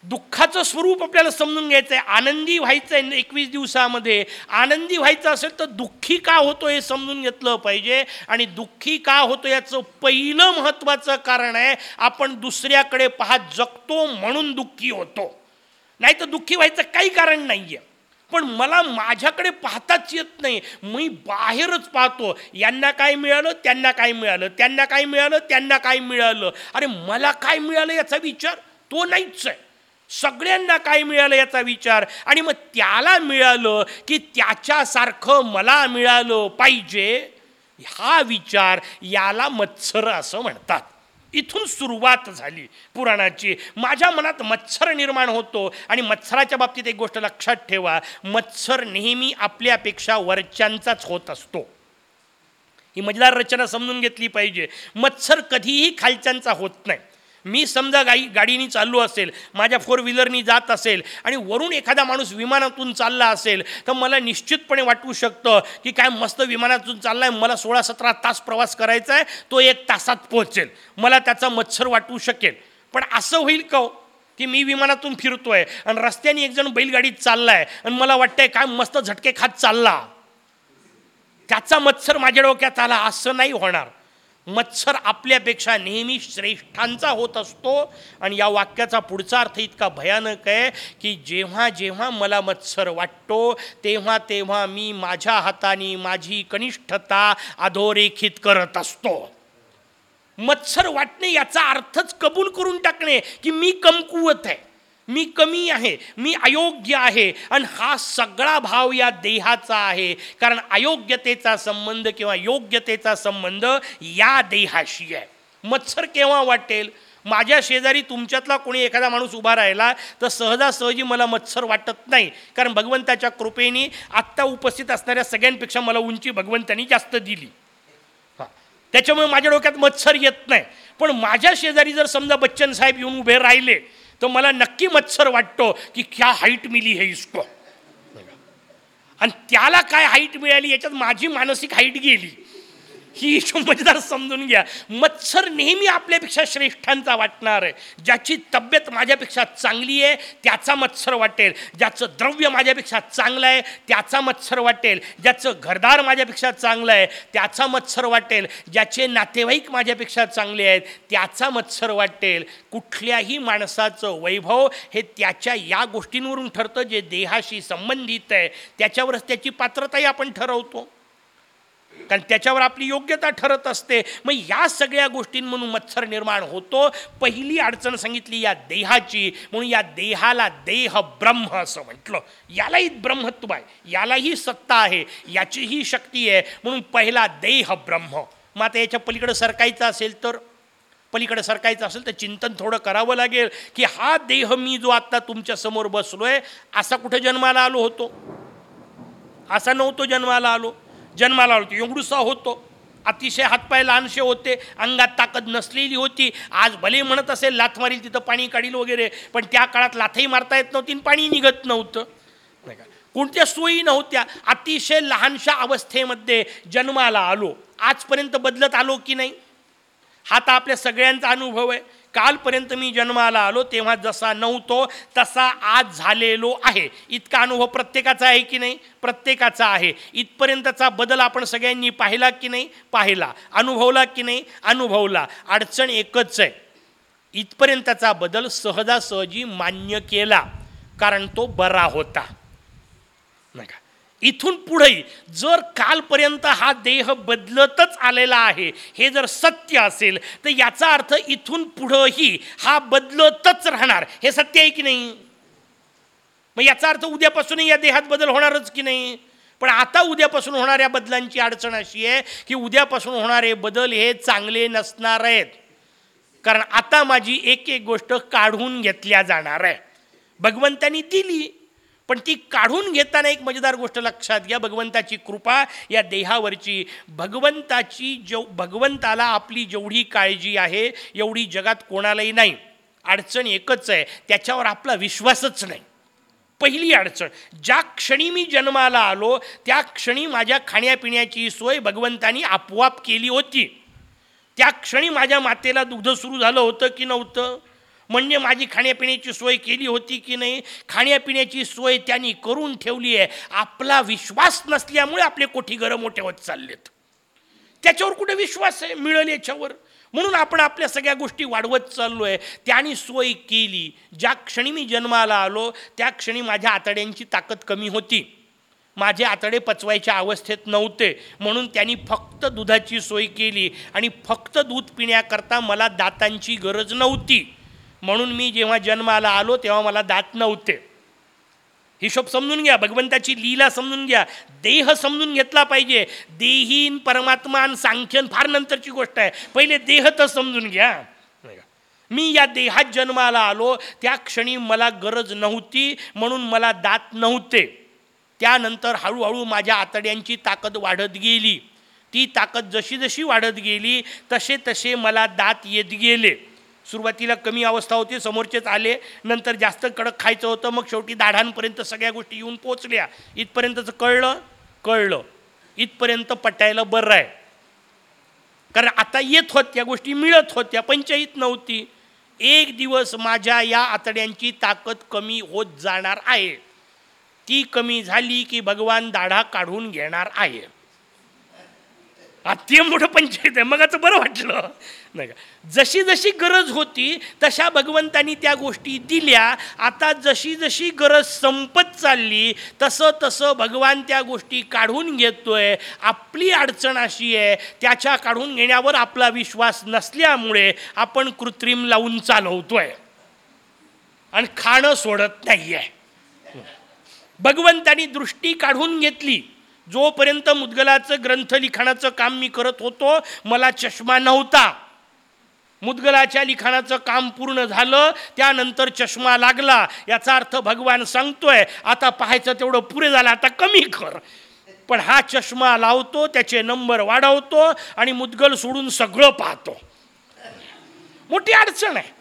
दुःखाचं स्वरूप आपल्याला समजून घ्यायचं आहे आनंदी व्हायचं आहे एकवीस दिवसामध्ये. आनंदी व्हायचं असेल तर दुःखी का होतो हे समजून घेतलं पाहिजे. आणि दुःखी का होतो याचं पहिलं महत्त्वाचं कारण आहे आपण दुसऱ्याकडे पाहत जगतो म्हणून दुःखी होतो. नाही तर दुःखी व्हायचं काही कारण नाही आहे पण मला माझ्याकडे पाहताच येत नाही. मी बाहेरच पाहतो. यांना काय मिळालं त्यांना काय मिळालं त्यांना काय मिळालं त्यांना काय मिळालं? अरे मला काय मिळालं याचा विचार? तो नाहीच आहे. सगळ्यांना काय मिळालं याचा विचार? आणि मग त्याला मिळालं की त्याच्यासारखं मला मिळालं पाहिजे? हा विचार याला मत्सर असं म्हणतात. इथून सुरुवात झाली पुराणाची. माझ्या मनात मत्सर निर्माण होतो आणि मत्सराच्या बाबतीत एक गोष्ट लक्षात ठेवा मत्सर नेहमी आपल्यापेक्षा वरच्यांचाच होत असतो. ही मजदार रचना समजून घेतली पाहिजे. मत्सर कधीही खालच्यांचा होत नाही. मी समजा गाई गाडीनी चाललो असेल माझ्या फोर व्हीलरनी जात असेल आणि वरून एखादा माणूस विमानातून चालला असेल तर मला निश्चितपणे वाटू शकतं की काय मस्त विमानातून चालला आहे मला सोळा सतरा तास प्रवास करायचा आहे तो एक तासात पोहोचेल. मला त्याचा मच्छर वाटू शकेल. पण असं होईल का हो? की मी विमानातून फिरतो आहे आणि रस्त्याने एक जण बैलगाडीत आहे आणि मला वाटतंय काय मस्त झटके खात चालला? त्याचा मत्सर माझ्या डोक्यात आला असं नाही होणार. मत्सर आपल्यापेक्षा नेहमी श्रेष्ठांचा होत असतो. आणि या वाक्याचा पुढचा अर्थ इतका भयानक आहे की जेव्हा जेव्हा मला मत्सर वाटतो तेव्हा तेव्हा मी माझ्या हाताने माझी कनिष्ठता अधोरेखित करत असतो. मत्सर वाटणे याचा अर्थच कबूल करून टाकणे की मी कमकुवत आहे. मी कमी आहे मी अयोग्य आहे आणि हा सगळा भाव या देहाचा आहे. कारण अयोग्यतेचा संबंध किंवा योग्यतेचा संबंध या देहाशी आहे. मत्सर केव्हा वाटेल? माझ्या शेजारी तुमच्यातला कोणी एखादा माणूस उभा राहिला तर सहजासहजी मला मत्सर वाटत नाही. कारण भगवंताच्या कृपेने आत्ता उपस्थित असणाऱ्या सगळ्यांपेक्षा मला उंची भगवंतानी जास्त दिली. हां. त्याच्यामुळे माझ्या डोक्यात मत्सर येत नाही. पण माझ्या शेजारी जर समजा बच्चन साहेब येऊन उभे राहिले तो मला नक्की मत्सर वाटतो की क्या हाईट मिली हे इसको. आणि त्याला काय हाईट मिळाली याच्यात माझी मानसिक हाईट गेली. ही मजेदार समजून घ्या. मत्सर नेहमी आपल्यापेक्षा श्रेष्ठांचा वाटणार आहे. ज्याची तब्येत माझ्यापेक्षा चांगली आहे त्याचा मत्सर वाटेल. ज्याचं द्रव्य माझ्यापेक्षा चांगलं आहे त्याचा मत्सर वाटेल. ज्याचं घरदार माझ्यापेक्षा चांगलं आहे त्याचा मत्सर वाटेल. ज्याचे नातेवाईक माझ्यापेक्षा चांगले आहेत त्याचा मत्सर वाटेल. कुठल्याही माणसाचं वैभव हे त्याच्या या गोष्टींवरून ठरतं जे देहाशी संबंधित आहे. त्याच्यावरच त्याची पात्रताही आपण ठरवतो. कारण त्याच्यावर आपली योग्यता ठरत असते. मग या सगळ्या गोष्टींमधून मत्सर निर्माण होतो. पहिली अडचण सांगितली या देहाची. म्हणून या देहाला देह ब्रह्म असं म्हटलं. यालाही ब्रह्मत्व आहे. यालाही सत्ता आहे. याचीही शक्ती आहे. म्हणून पहिला देह ब्रह्म. मग आता याच्या पलीकडं सरकायचं असेल तर? पलीकडे सरकायचं असेल तर चिंतन थोडं करावं लागेल की हा देह मी जो आत्ता तुमच्यासमोर बसलोय असा कुठे जन्माला आलो होतो? असा नव्हतो जन्माला आलो. जन्माला आलो एवढूसा होतो. अतिशय हातपाय लहानसे होते. अंगात ताकद नसलेली होती. आज भले म्हणत असेल लाथ मारील तिथं पाणी काढील वगैरे पण त्या काळात लाथही मारता येत नव्हती आणि पाणी निघत नव्हतं. नाही का? कोणत्या सोयी नव्हत्या. अतिशय लहानशा अवस्थेमध्ये जन्माला आलो. आजपर्यंत बदलत आलो की नाही? हा तर आपल्या सगळ्यांचा अनुभव आहे. कालपर्यंत मी जन्माला आलो तेव्हा जसा नव्हतो तसा आज झालेलो आहे. इतका अनुभव प्रत्येकाचा आहे की नाही? प्रत्येकाचा आहे. इथपर्यंतचा बदल आपण सगळ्यांनी पाहिला की नाही? पाहिला. अनुभवला की नाही? अनुभवला. अडचण एकच आहे. इथपर्यंतचा बदल सहजासहजी मान्य केला कारण तो बरा होता. नाही का? इथून पुढे जर कालपर्यंत हा देह बदलतच आलेला आहे हे जर सत्य असेल तर याचा अर्थ इथून पुढंही हा बदलतच राहणार. हे सत्य आहे की नाही? मग याचा अर्थ उद्यापासूनही या देहात बदल होणारच की नाही? पण आता उद्यापासून होणाऱ्या बदलांची अडचण अशी आहे की उद्यापासून होणारे बदल हे चांगले नसणार आहेत. कारण आता माझी एक एक गोष्ट काढून घेतल्या जाणार आहे. भगवंतानी दिली. पण ती काढून घेताना एक मजेदार गोष्ट लक्षात घ्या. भगवंताची कृपा या देहावरची. भगवंताची जेव भगवंताला आपली जेवढी काळजी आहे एवढी जगात कोणालाही नाही. अडचण एकच आहे. त्याच्यावर आपला विश्वासच नाही. पहिली अडचण ज्या क्षणी मी जन्माला आलो त्या क्षणी माझ्या खाण्यापिण्याची सोय भगवंतानी आपोआप केली होती. त्या क्षणी माझ्या मातेला दुग्ध सुरू झालं होतं की नव्हतं? म्हणजे माझी खाण्यापिण्याची सोय केली होती की नाही? खाण्यापिण्याची सोय त्यांनी करून ठेवली आहे. आपला विश्वास नसल्यामुळे आपले कोठी घरं मोठे होत चाललेत. त्याच्यावर कुठे विश्वास आहे? मिळेल याच्यावर. म्हणून आपण आपल्या सगळ्या गोष्टी वाढवत चाललो आहे त्याने सोय केली. ज्या क्षणी मी जन्माला आलो त्या क्षणी माझ्या आतड्यांची ताकद कमी होती. माझे आतडे पचवायच्या अवस्थेत नव्हते. म्हणून त्यांनी फक्त दुधाची सोय केली आणि फक्त दूध पिण्याकरता मला दातांची गरज नव्हती. म्हणून मी जेव्हा जन्माला आलो तेव्हा मला दात नव्हते. हिशोब समजून घ्या भगवंताची लीला समजून घ्या. देह समजून घेतला पाहिजे. देहीन परमात्मान सांख्यन फार नंतरची गोष्ट आहे. पहिले देह तर समजून घ्या. मी या देहात जन्माला आलो त्या क्षणी मला गरज नव्हती म्हणून मला दात नव्हते. त्यानंतर हळूहळू माझ्या आतड्यांची ताकद वाढत गेली. ती ताकद जशी जशी वाढत गेली तसे तसे मला दात येत गेले. सुरुवातीला कमी अवस्था होती समोरचेच आले नंतर जास्त कडक खायचं होतं मग शेवटी दाढांपर्यंत सगळ्या गोष्टी येऊन पोचल्या. इथपर्यंतचं कळलं? कळलं. इथपर्यंत पटायला बरं आहे. कारण आता येत होत्या गोष्टी मिळत होत्या पंचायत नव्हती. एक दिवस माझ्या या आतड्यांची ताकद कमी होत जाणार आहे. ती कमी झाली की भगवान दाढा काढून घेणार आहे. अति मोठं पंचायत आहे. मग आता बरं वाटलं. नाही का? जशी जशी गरज होती तशा भगवंतांनी त्या गोष्टी दिल्या. आता जशी जशी गरज संपत चालली तसं तसं भगवान त्या गोष्टी काढून घेतोय. आपली अडचण अशी आहे त्याच्या काढून घेण्यावर आपला विश्वास नसल्यामुळे आपण कृत्रिम लावून चालवतोय. आणि खाणं सोडत नाही आहे भगवंतानी दृष्टी काढून घेतली. जोपर्यंत मुदगलाचं ग्रंथ लिखाणाचं काम मी करत होतो मला चष्मा नव्हता. मुदगलाच्या लिखाणाचं काम पूर्ण झालं त्यानंतर चष्मा लागला. याचा अर्थ भगवान सांगतोय आता पाहायचं तेवढं पुरे झालं आता कमी कर. पण हा चष्मा लावतो त्याचे नंबर वाढवतो आणि मुदगल सोडून सगळं पाहतो. मोठी अडचण आहे.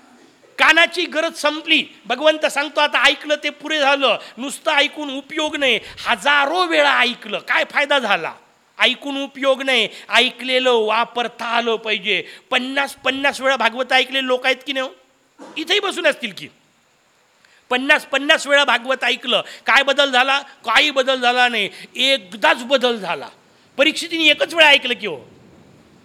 कानाची गरज संपली. भगवंत सांगतो आता ऐकलं ते पुरे झालं. नुसतं ऐकून उपयोग नाही. हजारो वेळा ऐकलं. काय फायदा झाला? ऐकून उपयोग नाही. ऐकलेलं वापरता आलं पाहिजे. पन्नास पन्नास वेळा भागवत ऐकलेले लोक आहेत की नाही हो? इथेही बसून असतील की. पन्नास पन्नास वेळा भागवत ऐकलं. काय बदल झाला? काही बदल झाला नाही. एकदाच बदल झाला. परीक्षितीने एकच वेळा ऐकलं की हो.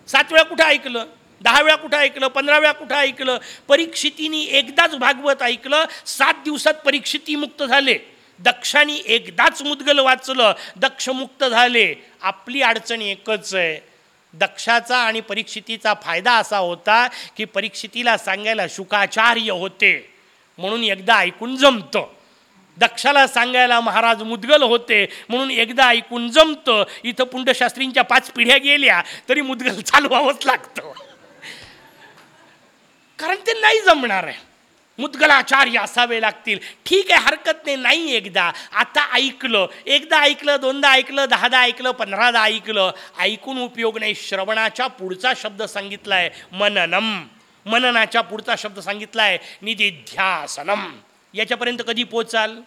सात वेळा कुठं ऐकलं? दहा वेळा कुठं ऐकलं पंधरा वेळा कुठं ऐकलं परीक्षितीनी एकदाच भागवत ऐकलं सात दिवसात परीक्षिती मुक्त झाले. दक्षाने एकदाच मुदगल वाचलं दक्ष मुक्त झाले. आपली अडचण एकच आहे. दक्षाचा आणि परीक्षितीचा फायदा असा होता की परीक्षितीला सांगायला शुकाचार्य होते. म्हणून एकदा ऐकून जमतं. दक्षाला सांगायला महाराज मुदगल होते म्हणून एकदा ऐकून जमतं. इथं पुंडशास्त्रींच्या पाच पिढ्या गेल्या तरी मुदगल चालवावंच लागतं. कारण ते नाही जमणार आहे. मुद्गलाचार्य असावे लागतील. ठीक आहे हरकत नाही नाही एकदा. आता ऐकलं. एकदा ऐकलं दोनदा ऐकलं दहादा ऐकलं पंधरादा ऐकलं. ऐकून उपयोग नाही. श्रवणाच्या पुढचा शब्द सांगितला आहे मननम. मननाच्या पुढचा शब्द सांगितला आहे निधिध्यासनम. याच्यापर्यंत कधी पोचाल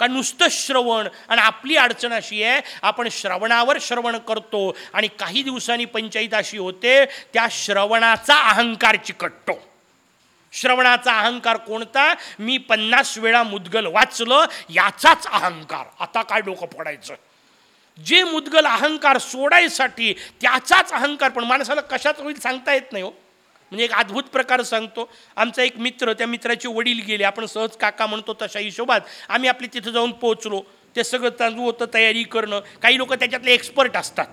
का नुसतं श्रवण आणि आपली अडचण अशी आहे आपण श्रवणावर श्रवण करतो आणि काही दिवसांनी पंचायत अशी होते त्या श्रवणाचा अहंकार चिकटतो. श्रवणाचा अहंकार कोणता? मी पन्नास वेळा मुदगल वाचलं याचाच अहंकार. आता काय डोकं फोडायचं? जे मुदगल अहंकार सोडायसाठी त्याचाच अहंकार पण माणसाला कशाच होईल सांगता येत नाही हो. म्हणजे एक अद्भुत प्रकार सांगतो. आमचा एक मित्र त्या मित्राचे वडील गेले. आपण सहज काका म्हणतो तशा हिशोबात. आम्ही आपली तिथं जाऊन पोहोचलो. ते सगळं तांदूळ होतं तयारी करणं. काही लोक त्याच्यातले एक्सपर्ट असतात.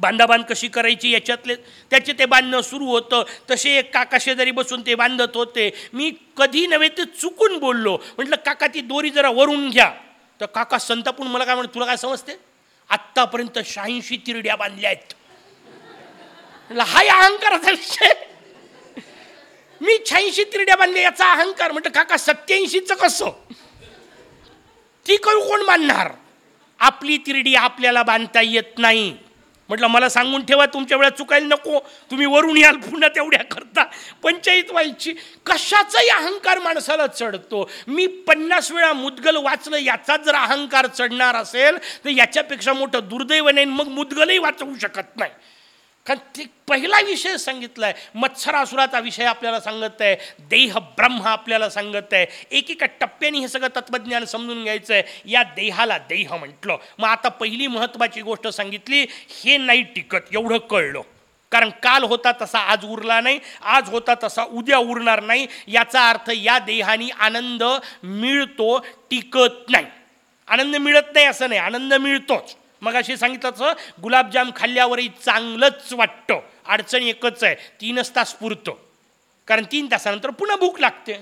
बांधाबांध कशी करायची याच्यातले त्याचे ते बांधणं सुरू होतं. तसे एक काका शेजारी बसून ते बांधत होते. मी कधी नव्हे ते चुकून बोललो. म्हटलं काका ती दोरी जरा वरून घ्या. तर काका संतापून मला काय म्हणत तुला काय समजते? आत्तापर्यंत शहाऐंशी तिरड्या बांधल्या आहेत. म्हणलं, हाय अहंकाराचा विषय मी शहाऐंशी तिरड्या बांधल्या याचा अहंकार. म्हटलं काका सत्याऐंशीचं कसं? ती करू कोण बांधणार? आपली तिरडी आपल्याला बांधता येत नाही. म्हटलं मला सांगून ठेवा तुमच्या वेळा चुकायला नको. तुम्ही वरून याल पुन्हा तेवढ्या करता. पंचायत व्हायची. कशाचाही अहंकार माणसाला चढतो. मी पन्नास वेळा मुदगल वाचलं याचा जर अहंकार चढणार असेल तर याच्यापेक्षा मोठं दुर्दैव नाही मग मुदगलही वाचवू शकत नाही. कारण ते पहिला विषय सांगितलाय. मत्सरासुराचा विषय आपल्याला सांगत आहे देह ब्रह्म आपल्याला सांगत आहे एकेका टप्प्याने हे सगळं तत्वज्ञान समजून घ्यायचं आहे या देहाला देह म्हटलं. मग आता पहिली महत्त्वाची गोष्ट सांगितली हे नाही टिकत एवढं कळलं. कारण काल होता तसा आज उरला नाही. आज होता तसा उद्या उरणार नाही. याचा अर्थ या देहानी आनंद मिळतो टिकत नाही. आनंद मिळत नाही असं नाही. आनंद मिळतोच. मग अशी सांगितलं तसं गुलाबजाम खाल्ल्यावरही चांगलंच वाटतं. अडचण एकच आहे तीनच तास पुरतो. कारण तीन तासानंतर पुन्हा भूक लागते.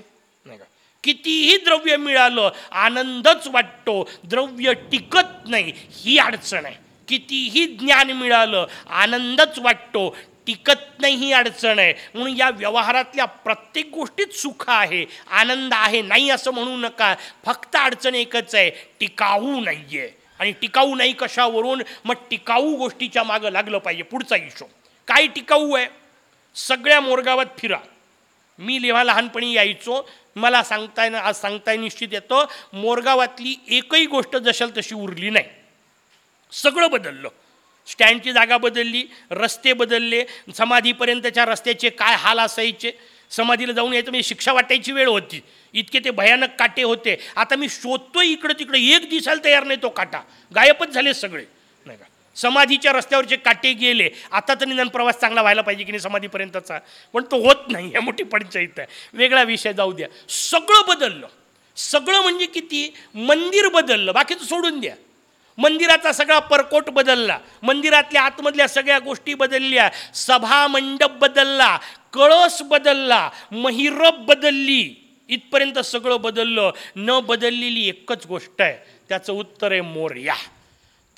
नाही का? कितीही द्रव्य मिळालं आनंदच वाटतो. द्रव्य टिकत नाही ही अडचण आहे. कितीही ज्ञान मिळालं आनंदच वाटतो. टिकत नाही ही अडचण आहे. म्हणून या व्यवहारातल्या प्रत्येक गोष्टीत सुख आहे आनंद आहे नाही असं म्हणू नका. फक्त अडचण एकच आहे टिकाऊ नाही आहे आणि टिकाऊ नाही कशावरून मग टिकाऊ गोष्टीच्या मागं लागलं पाहिजे पुढचा हिशोब. काय टिकाऊ आहे? सगळ्या मोरगावात फिरा. मी जेव्हा लहानपणी यायचो मला सांगता येणं आज सांगताय निश्चित येतं मोरगावातली एकही गोष्ट जशाल तशी उरली नाही. सगळं बदललं. स्टँडची जागा बदलली रस्ते बदलले समाधीपर्यंतच्या रस्त्याचे काय हाल असायचे समाधीला जाऊन यायचं म्हणजे शिक्षा वाटायची वेळ होती. इतके ते भयानक काटे होते. आता मी शोधतोय इकडं तिकडं एक दिसायला तयार नाही तो काटा. गायबच झाले सगळे. नाही का? समाधीच्या रस्त्यावरचे काटे गेले आता तर निदान प्रवास चांगला व्हायला पाहिजे की नाही समाधीपर्यंतचा? पण तो होत नाही या मोठी पंचायत आहे. वेगळा विषय जाऊ द्या. सगळं बदललं. सगळं म्हणजे किती? मंदिर बदललं. बाकीचं सोडून द्या. मंदिराचा सगळा परकोट बदलला. मंदिरातल्या आतमधल्या सगळ्या गोष्टी बदलल्या. सभा मंडप बदलला. कळस बदलला महिरब बदलली इथपर्यंत सगळं बदललं न बदललेली एकच गोष्ट आहे त्याचं उत्तर आहे मोर्या.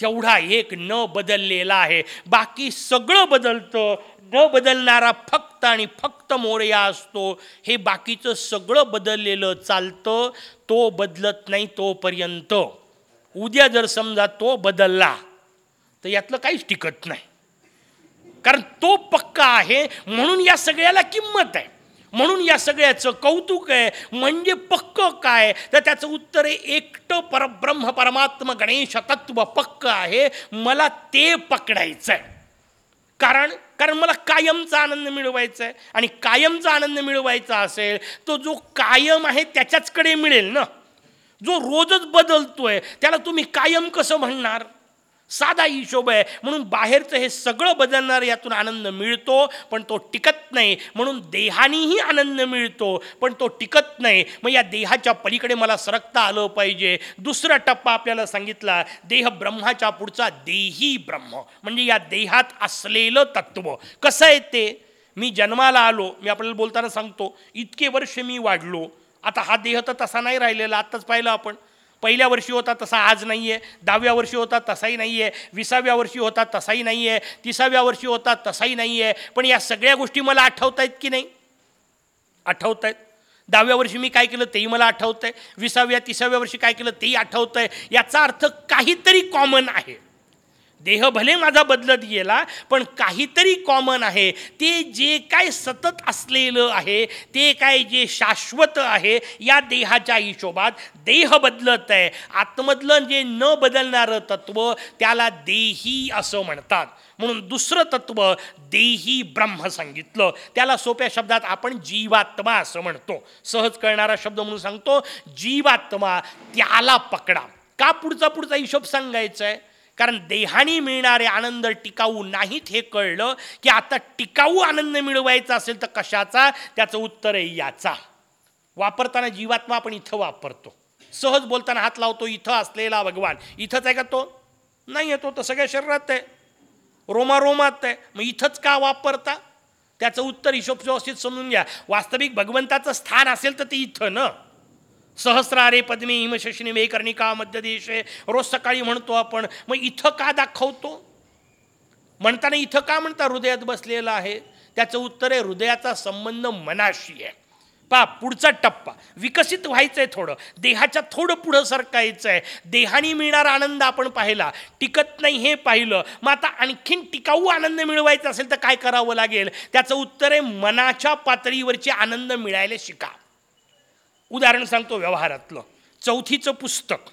तेवढा एक न बदललेला आहे. बाकी सगळं बदलतं न बदलणारा फक्त आणि फक्त मोर्या असतो. हे बाकीचं सगळं बदललेलं चालतं तो बदलत नाही तोपर्यंत. उद्या जर समजा तो बदलला तर यातलं काहीच टिकत नाही. कारण तो पक्का आहे म्हणून या सगळ्याला किंमत आहे. म्हणून या सगळ्याचं कौतुक आहे. म्हणजे पक्क काय? तर त्याचं उत्तर आहे एकटं परब्रह्म परमात्मा गणेश तत्व पक्क आहे. मला ते पकडायचं आहे कारण कारण मला कायमचा आनंद मिळवायचा आहे आणि कायमचा आनंद मिळवायचा असेल तो जो कायम आहे त्याच्याचकडे मिळेल ना? जो रोजच बदलतोय त्याला तुम्ही कायम कसं म्हणणार? साधा हिशोब आहे. म्हणून बाहेरचं हे सगळं बदलणार यातून आनंद मिळतो पण तो टिकत नाही. म्हणून देहानीही आनंद मिळतो पण तो टिकत नाही. मग या देहाच्या पलीकडे मला सरकता आलं पाहिजे. दुसरा टप्पा आपल्याला सांगितला देह ब्रह्माच्या पुढचा देही ब्रह्म. म्हणजे या देहात असलेलं तत्व. कसं आहे ते? मी जन्माला आलो मी आपल्याला बोलताना सांगतो इतके वर्ष मी वाढलो. आता हा देह तर तसा नाही राहिलेला आत्ताच पाहिलं आपण. पहिल्या वर्षी होता तसा आज नाही आहे दहाव्या वर्षी होता तसाही नाही आहे विसाव्या वर्षी होता तसाही नाही आहे तिसाव्या वर्षी होता तसाही नाही आहे पण या सगळ्या गोष्टी मला आठवत आहेत की नाही? आठवत आहेत दहाव्या वर्षी मी काय केलं तेही मला आठवतं आहे विसाव्या तिसाव्या वर्षी काय केलं तेही आठवतं आहे याचा अर्थ काहीतरी कॉमन आहे. देह भले माझा बदलत गेला पण काहीतरी कॉमन आहे. ते जे काय सतत असलेलं आहे ते काय जे शाश्वत आहे या देहाच्या हिशोबात देह बदलत आहे. आतमधलं जे न बदलणारं तत्व त्याला देही असं म्हणतात. म्हणून दुसरं तत्व देही ब्रह्म सांगितलं. त्याला सोप्या शब्दात आपण जीवात्मा असं म्हणतो. सहज कळणारा शब्द म्हणून सांगतो जीवात्मा त्याला पकडा. का पुढचा पुढचा हिशोब सांगायचा आहे कारण देहानी मिळणारे आनंद टिकाऊ नाहीत हे कळलं की आता टिकाऊ आनंद मिळवायचा असेल तर कशाचा? त्याचं उत्तर आहे याचा. वापरताना जीवात्मा आपण इथं वापरतो. सहज बोलताना हात लावतो इथं असलेला भगवान. इथंच आहे का तो? नाही येतो तर सगळ्या शरीरात आहे. रोमारोमात आहे. मग इथंच का वापरता? त्याचं उत्तर हिशोब व्यवस्थित समजून घ्या. वास्तविक भगवंताचं स्थान असेल तर ते इथं न? सहस्रारे पद्मे हिमशशिनी मेकर्णिका मध्यदेशे. रोज सकाळी म्हणतो आपण मग इथं का दाखवतो? म्हणताना इथं का म्हणता हृदयात बसलेलं आहे? त्याचं उत्तर आहे हृदयाचा संबंध मनाशी आहे. पा पुढचा टप्पा. विकसित व्हायचं आहे थोडं. देहाच्या थोडं पुढं सरकायचं आहे देहाने मिळणारा आनंद आपण पाहिला. टिकत नाही हे पाहिलं. मग आता आणखीन टिकाऊ आनंद मिळवायचा असेल तर काय करावं लागेल? त्याचं उत्तर आहे मनाच्या पातळीवरचे आनंद मिळायला शिका. उदाहरण सांगतो व्यवहारातलं. चौथीचं पुस्तक.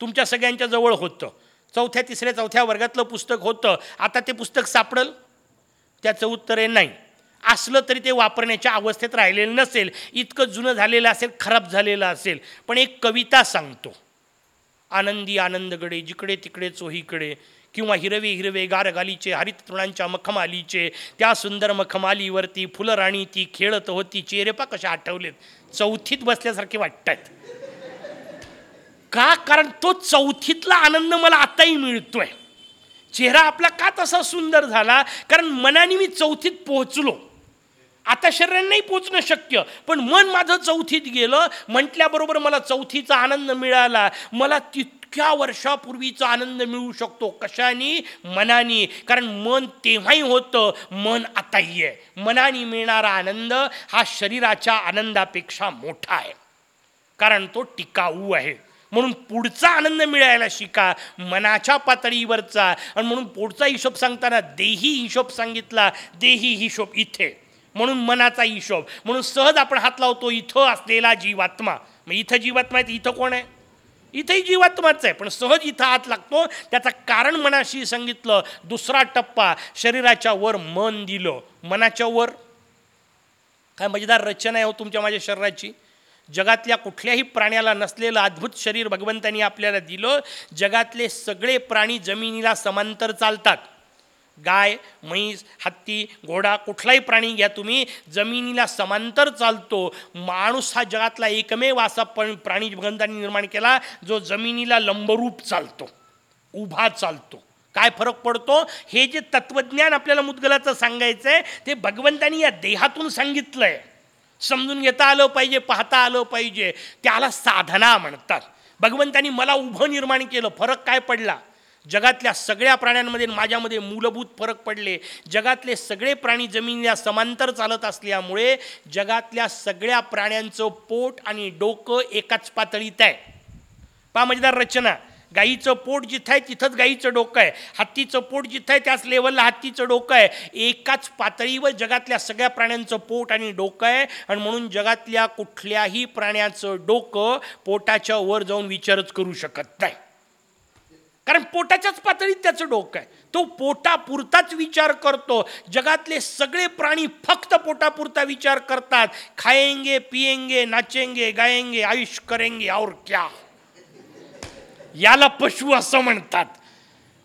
तुमच्या सगळ्यांच्या जवळ होतं. चौथ्या तिसऱ्या चौथ्या वर्गातलं पुस्तक होतं. आता ते पुस्तक सापडल? त्याचं उत्तर आहे नाही. असलं तरी ते वापरण्याच्या अवस्थेत राहिलेलं नसेल. इतकं जुनं झालेलं असेल खराब झालेलं असेल. पण एक कविता सांगतो. आनंदी आनंदगडे जिकडे तिकडे चोहीकडे किंवा हिरवे हिरवे गार गालीचे हरित तृणांच्या मखमालीचे त्या सुंदर मखमालीवरती फुलराणी ती खेळत होती. चेहरेपा कशा आठवलेत. चौथीत बसल्यासारखे वाटतात का? कारण तो चौथीतला आनंद मला आताही मिळतोय. चेहरा आपला का तसा सुंदर झाला? कारण मनाने मी चौथीत पोहोचलो. आता शरीरांनाही पोचणं शक्य पण मन माझं चौथीत गेलं. म्हटल्याबरोबर मला चौथीचा आनंद मिळाला. मला तितक्या वर्षापूर्वीचा आनंद मिळू शकतो कशाने? मनाने. कारण मन तेव्हाही होतं मन आताही आहे. मनाने मिळणारा आनंद हा शरीराच्या आनंदापेक्षा मोठा आहे. कारण तो टिकाऊ आहे. म्हणून पुढचा आनंद मिळायला शिका. मनाच्या पातळीवरचा. आणि म्हणून पुढचा हिशोब सांगताना देही हिशोब सांगितला. देही हिशोब इथे. म्हणून मनाचा हिशोब. म्हणून सहज आपण हात लावतो इथं असलेला जीवात्मा. मग इथं जीवात्मा आहे इथं कोण आहे? इथंही जीवात्माच आहे पण सहज इथं आत लागतो. त्याचं कारण मनाशी सांगितलं दुसरा टप्पा शरीराच्या वर मन दिलं. मनाच्या वर. काय मजेदार रचना आहे हो तुमच्या माझ्या शरीराची. जगातल्या कुठल्याही प्राण्याला नसलेलं अद्भुत शरीर भगवंतांनी आपल्याला दिलं. जगातले सगळे प्राणी जमिनीला समांतर चालतात. गाय म्हैस हत्ती घोडा कुठलाही प्राणी घ्या तुम्ही जमिनीला समांतर चालतो. माणूस हा जगातला एकमेव असा पण प्राणी भगवंतांनी निर्माण केला जो जमिनीला लंबरूप चालतो उभा चालतो. काय फरक पडतो? हे जे तत्त्वज्ञान आपल्याला मुदगलाचं सांगायचं आहे ते भगवंतांनी या देहातून सांगितलं आहे समजून घेता आलं पाहिजे पाहता आलं पाहिजे. त्याला साधना म्हणतात. भगवंतानी मला उभं निर्माण केलं फरक काय पडला? जगातल्या सगळ्या प्राण्यांमध्ये माझ्यामध्ये मूलभूत फरक पडले. जगातले सगळे प्राणी जमिनीला समांतर चालत असल्यामुळे जगातल्या सगळ्या प्राण्यांचं पोट आणि डोकं एकाच पातळीत आहे. पा मजेदार रचना. गाईचं पोट जिथं आहे तिथंच गाईचं डोकं आहे. हत्तीचं पोट जिथं आहे त्याच लेवलला हत्तीचं डोकं आहे. एकाच पातळीवर जगातल्या सगळ्या प्राण्यांचं पोट आणि डोकं आहे आणि म्हणून जगातल्या कुठल्याही प्राण्याचं डोकं पोटाच्या वर जाऊन विचारच करू शकत नाही. कारण पोटाच्याच पातळीत त्याचं डोकं आहे. तो पोटापुरताच विचार करतो. जगातले सगळे प्राणी फक्त पोटापुरता विचार करतात. खायेंगे पिएंगे नाचेंगे गायेंगे आयुष करेंगे और क्या? याला पशु असं म्हणतात.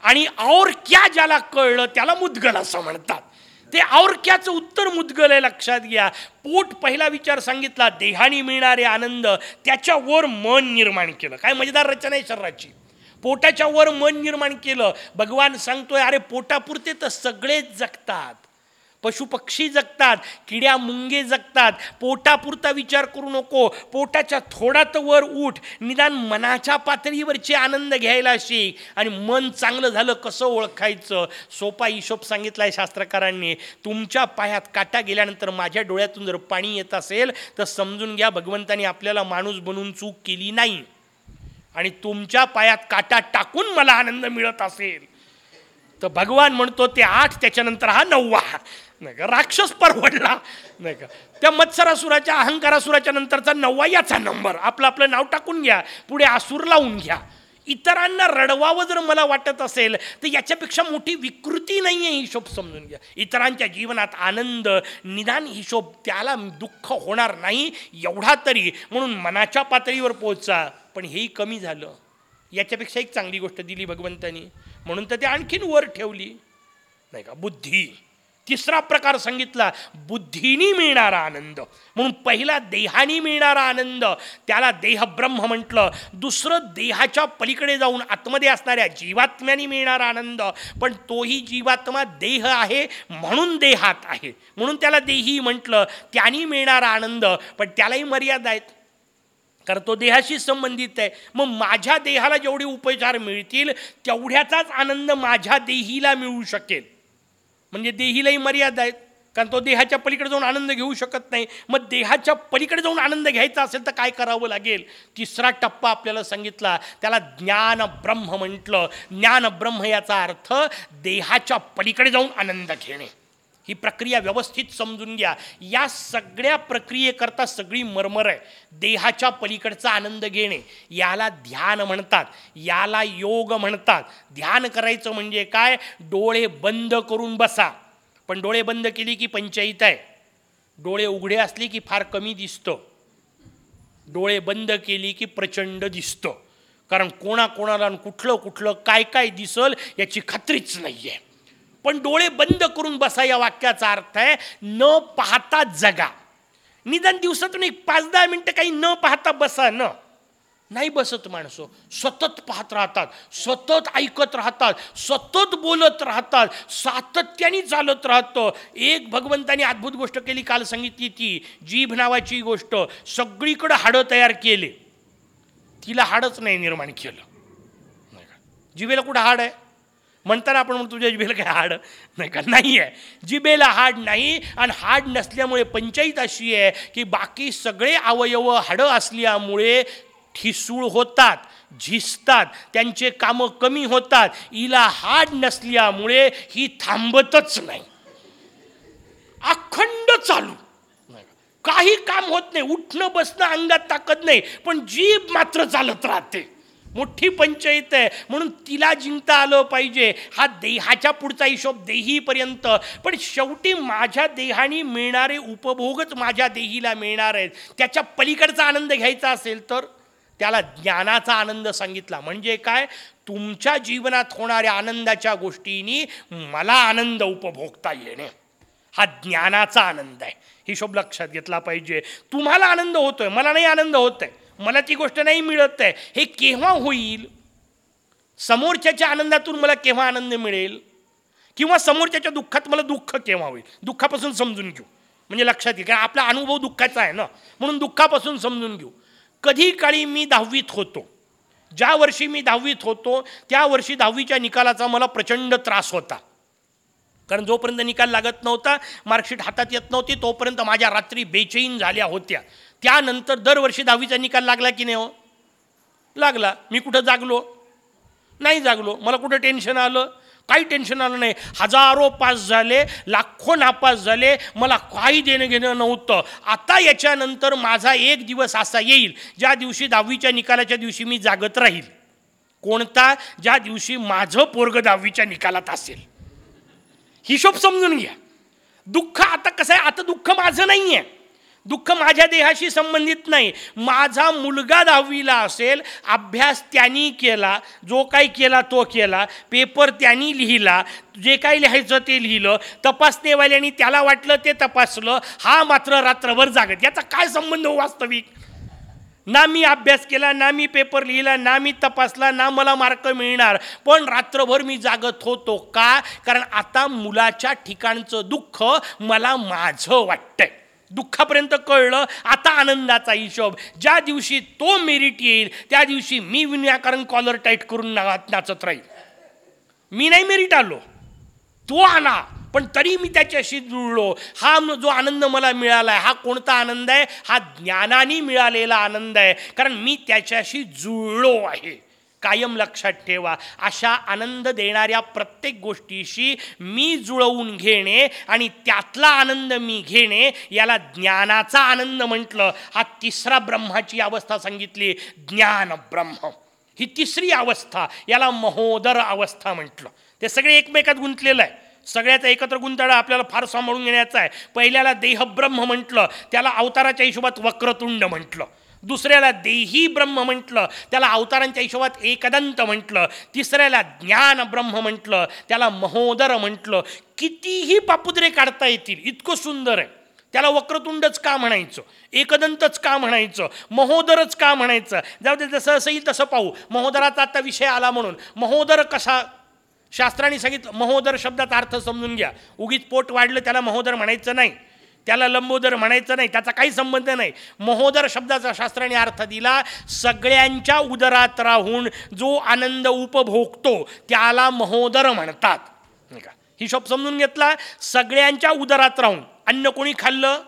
आणि और क्या ज्याला कळलं त्याला मुदगल असं म्हणतात. ते और उत्तर मुदगल आहे लक्षात घ्या. पोट पहिला विचार सांगितला देहाने मिळणारे आनंद त्याच्यावर मन निर्माण केलं. काय मजेदार रचना आहे शरीराची. पोटाच्या वर मन निर्माण केलं. भगवान सांगतोय अरे पोटापुरते तर सगळेच जगतात. पशुपक्षी जगतात किड्या मुंगे जगतात. पोटापुरता विचार करू नको. पोटाच्या थोडात वर उठ. निदान मनाच्या पातळीवरचे आनंद घ्यायला शिक. आणि मन चांगलं झालं कसं ओळखायचं? सोपा हिशोब सांगितला आहे शास्त्रकारांनी. तुमच्या पायात काटा गेल्यानंतर माझ्या डोळ्यातून जर पाणी येत असेल तर समजून घ्या भगवंतानी आपल्याला माणूस बनवून चूक केली नाही. आणि तुमच्या पायात काटा टाकून मला आनंद मिळत असेल. तर भगवान म्हणतो ते आठ त्याच्यानंतर हा नववा. नाही का राक्षस परवडला. नाही का त्या मत्सरासुराच्या अहंकारासुराच्या नंतरचा नववा याचा नंबर. आपलं आपलं नाव टाकून घ्या. पुढे आसूर लावून घ्या. इतरांना रडवावं जर मला वाटत असेल तर याच्यापेक्षा मोठी विकृती नाही आहे हिशोब समजून घ्या. इतरांच्या जीवनात आनंद निदान हिशोब त्याला दुःख होणार नाही एवढा तरी. म्हणून मनाच्या पातळीवर पोहोचा. पण हेही कमी झालं. याच्यापेक्षा एक चांगली गोष्ट दिली भगवंतानी. म्हणून तर ते आणखीन वर ठेवली. नाही का? बुद्धी. तिसरा प्रकार सांगितला बुद्धीनी मिळणारा आनंद. म्हणून पहिला देहानी मिळणारा आनंद त्याला देहब्रह्म म्हटलं. दुसरं देहाच्या पलीकडे जाऊन आतमध्ये असणाऱ्या जीवात्म्यानी मिळणारा आनंद. पण तोही जीवात्मा देह आहे म्हणून देहात आहे. म्हणून त्याला देही म्हटलं त्यानी मिळणारा आनंद. पण त्यालाही मर्यादा आहेत. कारण तो देहाशी संबंधित आहे. मग माझ्या देहाला जेवढे उपचार मिळतील तेवढ्याचाच आनंद माझ्या देहीला मिळू शकेल. म्हणजे देहीलाही मर्यादा आहेत कारण तो देहाच्या पलीकडे जाऊन आनंद घेऊ शकत नाही. मग देहाच्या पलीकडे जाऊन आनंद घ्यायचा असेल तर काय करावं लागेल? तिसरा टप्पा आपल्याला सांगितला. त्याला ज्ञान ब्रह्म म्हटलं. ज्ञान ब्रह्म याचा अर्थ देहाच्या पलीकडे जाऊन आनंद घेणे. ही प्रक्रिया व्यवस्थित समजून घ्या. या सगळ्या प्रक्रियेकरता सगळी मर्मर आहे. देहाच्या पलीकडचा आनंद घेणे. याला ध्यान म्हणतात. याला योग म्हणतात. ध्यान करायचं म्हणजे काय? डोळे बंद करून बसा. पण डोळे बंद केली की पंचायत आहे. डोळे उघडे असले की फार कमी दिसतं. डोळे बंद केली की प्रचंड दिसतं. कारण कोणाकोणाला कुठलं कुठलं काय काय दिसल याची खात्रीच नाही आहे पण डोळे बंद करून बसा या वाक्याचा अर्थ आहे न पाहता जगा. निदान दिवसातून एक पाच दहा मिनटं काही न पाहता बसा न. नाही बसत माणसं. सतत पाहत राहतात सतत ऐकत राहतात सतत बोलत राहतात सातत्याने चालत राहतं. एक भगवंतानी अद्भुत गोष्ट केली काल सांगितली ती जीभ नावाची गोष्ट. सगळीकडं हाडं तयार केले. तिला हाडच नाही निर्माण केलं. नाही जिभेला कुठं हाड आहे? म्हणताना आपण म्हणतो तुझ्या जिभेला काय हाड नाही का? नाही आहे जिभेला हाड नाही आणि हाड नसल्यामुळे पंचायत अशी आहे की बाकी सगळे अवयव हाडं असल्यामुळे ठिसूळ होतात झिजतात त्यांचे कामं कमी होतात. हिला हाड नसल्यामुळे ही थांबतच नाही. अखंड चालू. काही काम होत नाही. उठणं बसणं अंगात ताकद नाही. पण जीभ मात्र चालत राहते. मोठी पंचायत आहे. म्हणून तिला जिंकता आलं पाहिजे. हा देहाच्या पुढचा हिशोब देहीपर्यंत. पण शेवटी माझ्या देहाने मिळणारे उपभोगच माझ्या देहीला मिळणार आहेत. त्याच्या पलीकडचा आनंद घ्यायचा असेल तर त्याला ज्ञानाचा आनंद सांगितला. म्हणजे काय? तुमच्या जीवनात होणाऱ्या आनंदाच्या गोष्टींनी मला आनंद उपभोगता येणे. हा ज्ञानाचा आनंद आहे. हिशोब लक्षात घेतला पाहिजे. तुम्हाला आनंद होतोय. मला नाही आनंद होत आहे मला ती गोष्ट नाही मिळत आहे. हे केव्हा होईल? समोरच्याच्या आनंदातून मला केव्हा आनंद मिळेल? किंवा समोरच्याच्या दुःखात मला दुःख केव्हा होईल? दुःखापासून समजून घेऊ. म्हणजे लक्षात घे कारण आपला अनुभव दुःखाचा आहे ना? म्हणून दुःखापासून समजून घेऊ. कधी काळी मी दहावीत होतो. ज्या वर्षी मी दहावीत होतो त्या वर्षी दहावीच्या निकालाचा मला प्रचंड त्रास होता. कारण जोपर्यंत निकाल लागत नव्हता मार्कशीट हातात येत नव्हती तोपर्यंत माझ्या रात्री बेचैन झाल्या होत्या. त्यानंतर दरवर्षी दहावीचा निकाल लागला की नाही हो? लागला. मी कुठं जागलो? नाही जागलो. मला कुठं टेन्शन आलं? काही टेन्शन आलं नाही. हजारो पास झाले लाखो नापास झाले. मला काही देणं घेणं नव्हतं. आता याच्यानंतर माझा एक दिवस असा येईल ज्या दिवशी दहावीच्या निकालाच्या दिवशी मी जागत राहील. कोणता? ज्या दिवशी माझं पोरग दहावीच्या निकालात असेल. हिशोब समजून घ्या. दुःख आता कसं आहे? आता दुःख माझं नाही आहे दुःख माझ्या देहाशी संबंधित नाही. माझा मुलगा दहावीला असेल अभ्यास त्यांनी केला जो काही केला तो केला पेपर त्यांनी लिहिला जे काही लिहायचं ते लिहिलं तपासणेवाल्यांनी त्याला वाटलं ते तपासलं हा मात्र रात्रभर जागत. याचा काय संबंध हो वास्तविक? ना मी अभ्यास केला ना मी पेपर लिहिला ना मी तपासला ना मला मार्क मिळणार. पण रात्रभर मी जागत होतो का? कारण आता मुलाच्या ठिकाणचं दुःख मला माझं वाटतंय. दुःखापर्यंत कळलं आता आनंदाचा हिशोब. ज्या दिवशी तो मेरिट येईल त्या दिवशी मी विनाकारण कॉलर टाईट करून ना नाचत राहील. मी नाही मेरिट आलो. तो आला पण तरी मी त्याच्याशी जुळलो. हा जो आनंद मला मिळाला आहे हा कोणता आनंद आहे? हा ज्ञानाने मिळालेला आनंद आहे. कारण मी त्याच्याशी जुळलो आहे. कायम लक्षात ठेवा. अशा आनंद देणाऱ्या प्रत्येक गोष्टीशी मी जुळवून घेणे आणि त्यातला आनंद मी घेणे याला ज्ञानाचा आनंद म्हटलं. हा तिसरा ब्रह्माची अवस्था सांगितली ज्ञान ब्रह्म. ही तिसरी अवस्था याला महोदर अवस्था म्हटलं. ते सगळे एकमेकात गुंतलेलं आहे. सगळ्याचा एकत्र गुंतडा आपल्याला फार सांभाळून घेण्याचा आहे. पहिल्याला देहब्रह्म म्हटलं त्याला अवताराच्या हिशोबात वक्रतुंड म्हटलं. दुसऱ्याला देही ब्रह्म म्हटलं त्याला अवतारांच्या हिशोबात एकदंत म्हटलं तिसऱ्याला ज्ञान ब्रह्म म्हटलं त्याला महोदर म्हटलं. कितीही पापुद्रे काढता येतील इतकं सुंदर आहे. त्याला वक्रतुंडच का म्हणायचं? एकदंतच का म्हणायचं? महोदरच का म्हणायचं? जाऊ दे जसं असेल तसं पाहू. महोदराचा आता विषय आला म्हणून. महोदर कसा? शास्त्राने सांगितलं महोदर शब्दाचा अर्थ समजून घ्या. उगीच पोट वाढलं त्याला महोदर म्हणायचं नाही. त्याला लंबोदर म्हणायचं नाही त्याचा काही संबंध नाही. महोदर शब्दाचा शास्त्राने अर्थ दिला सगळ्यांच्या उदरात राहून जो आनंद उपभोगतो त्याला महोदर म्हणतात. का हिशोब समजून घेतला सगळ्यांच्या उदरात राहून. अन्न कोणी खाल्लं?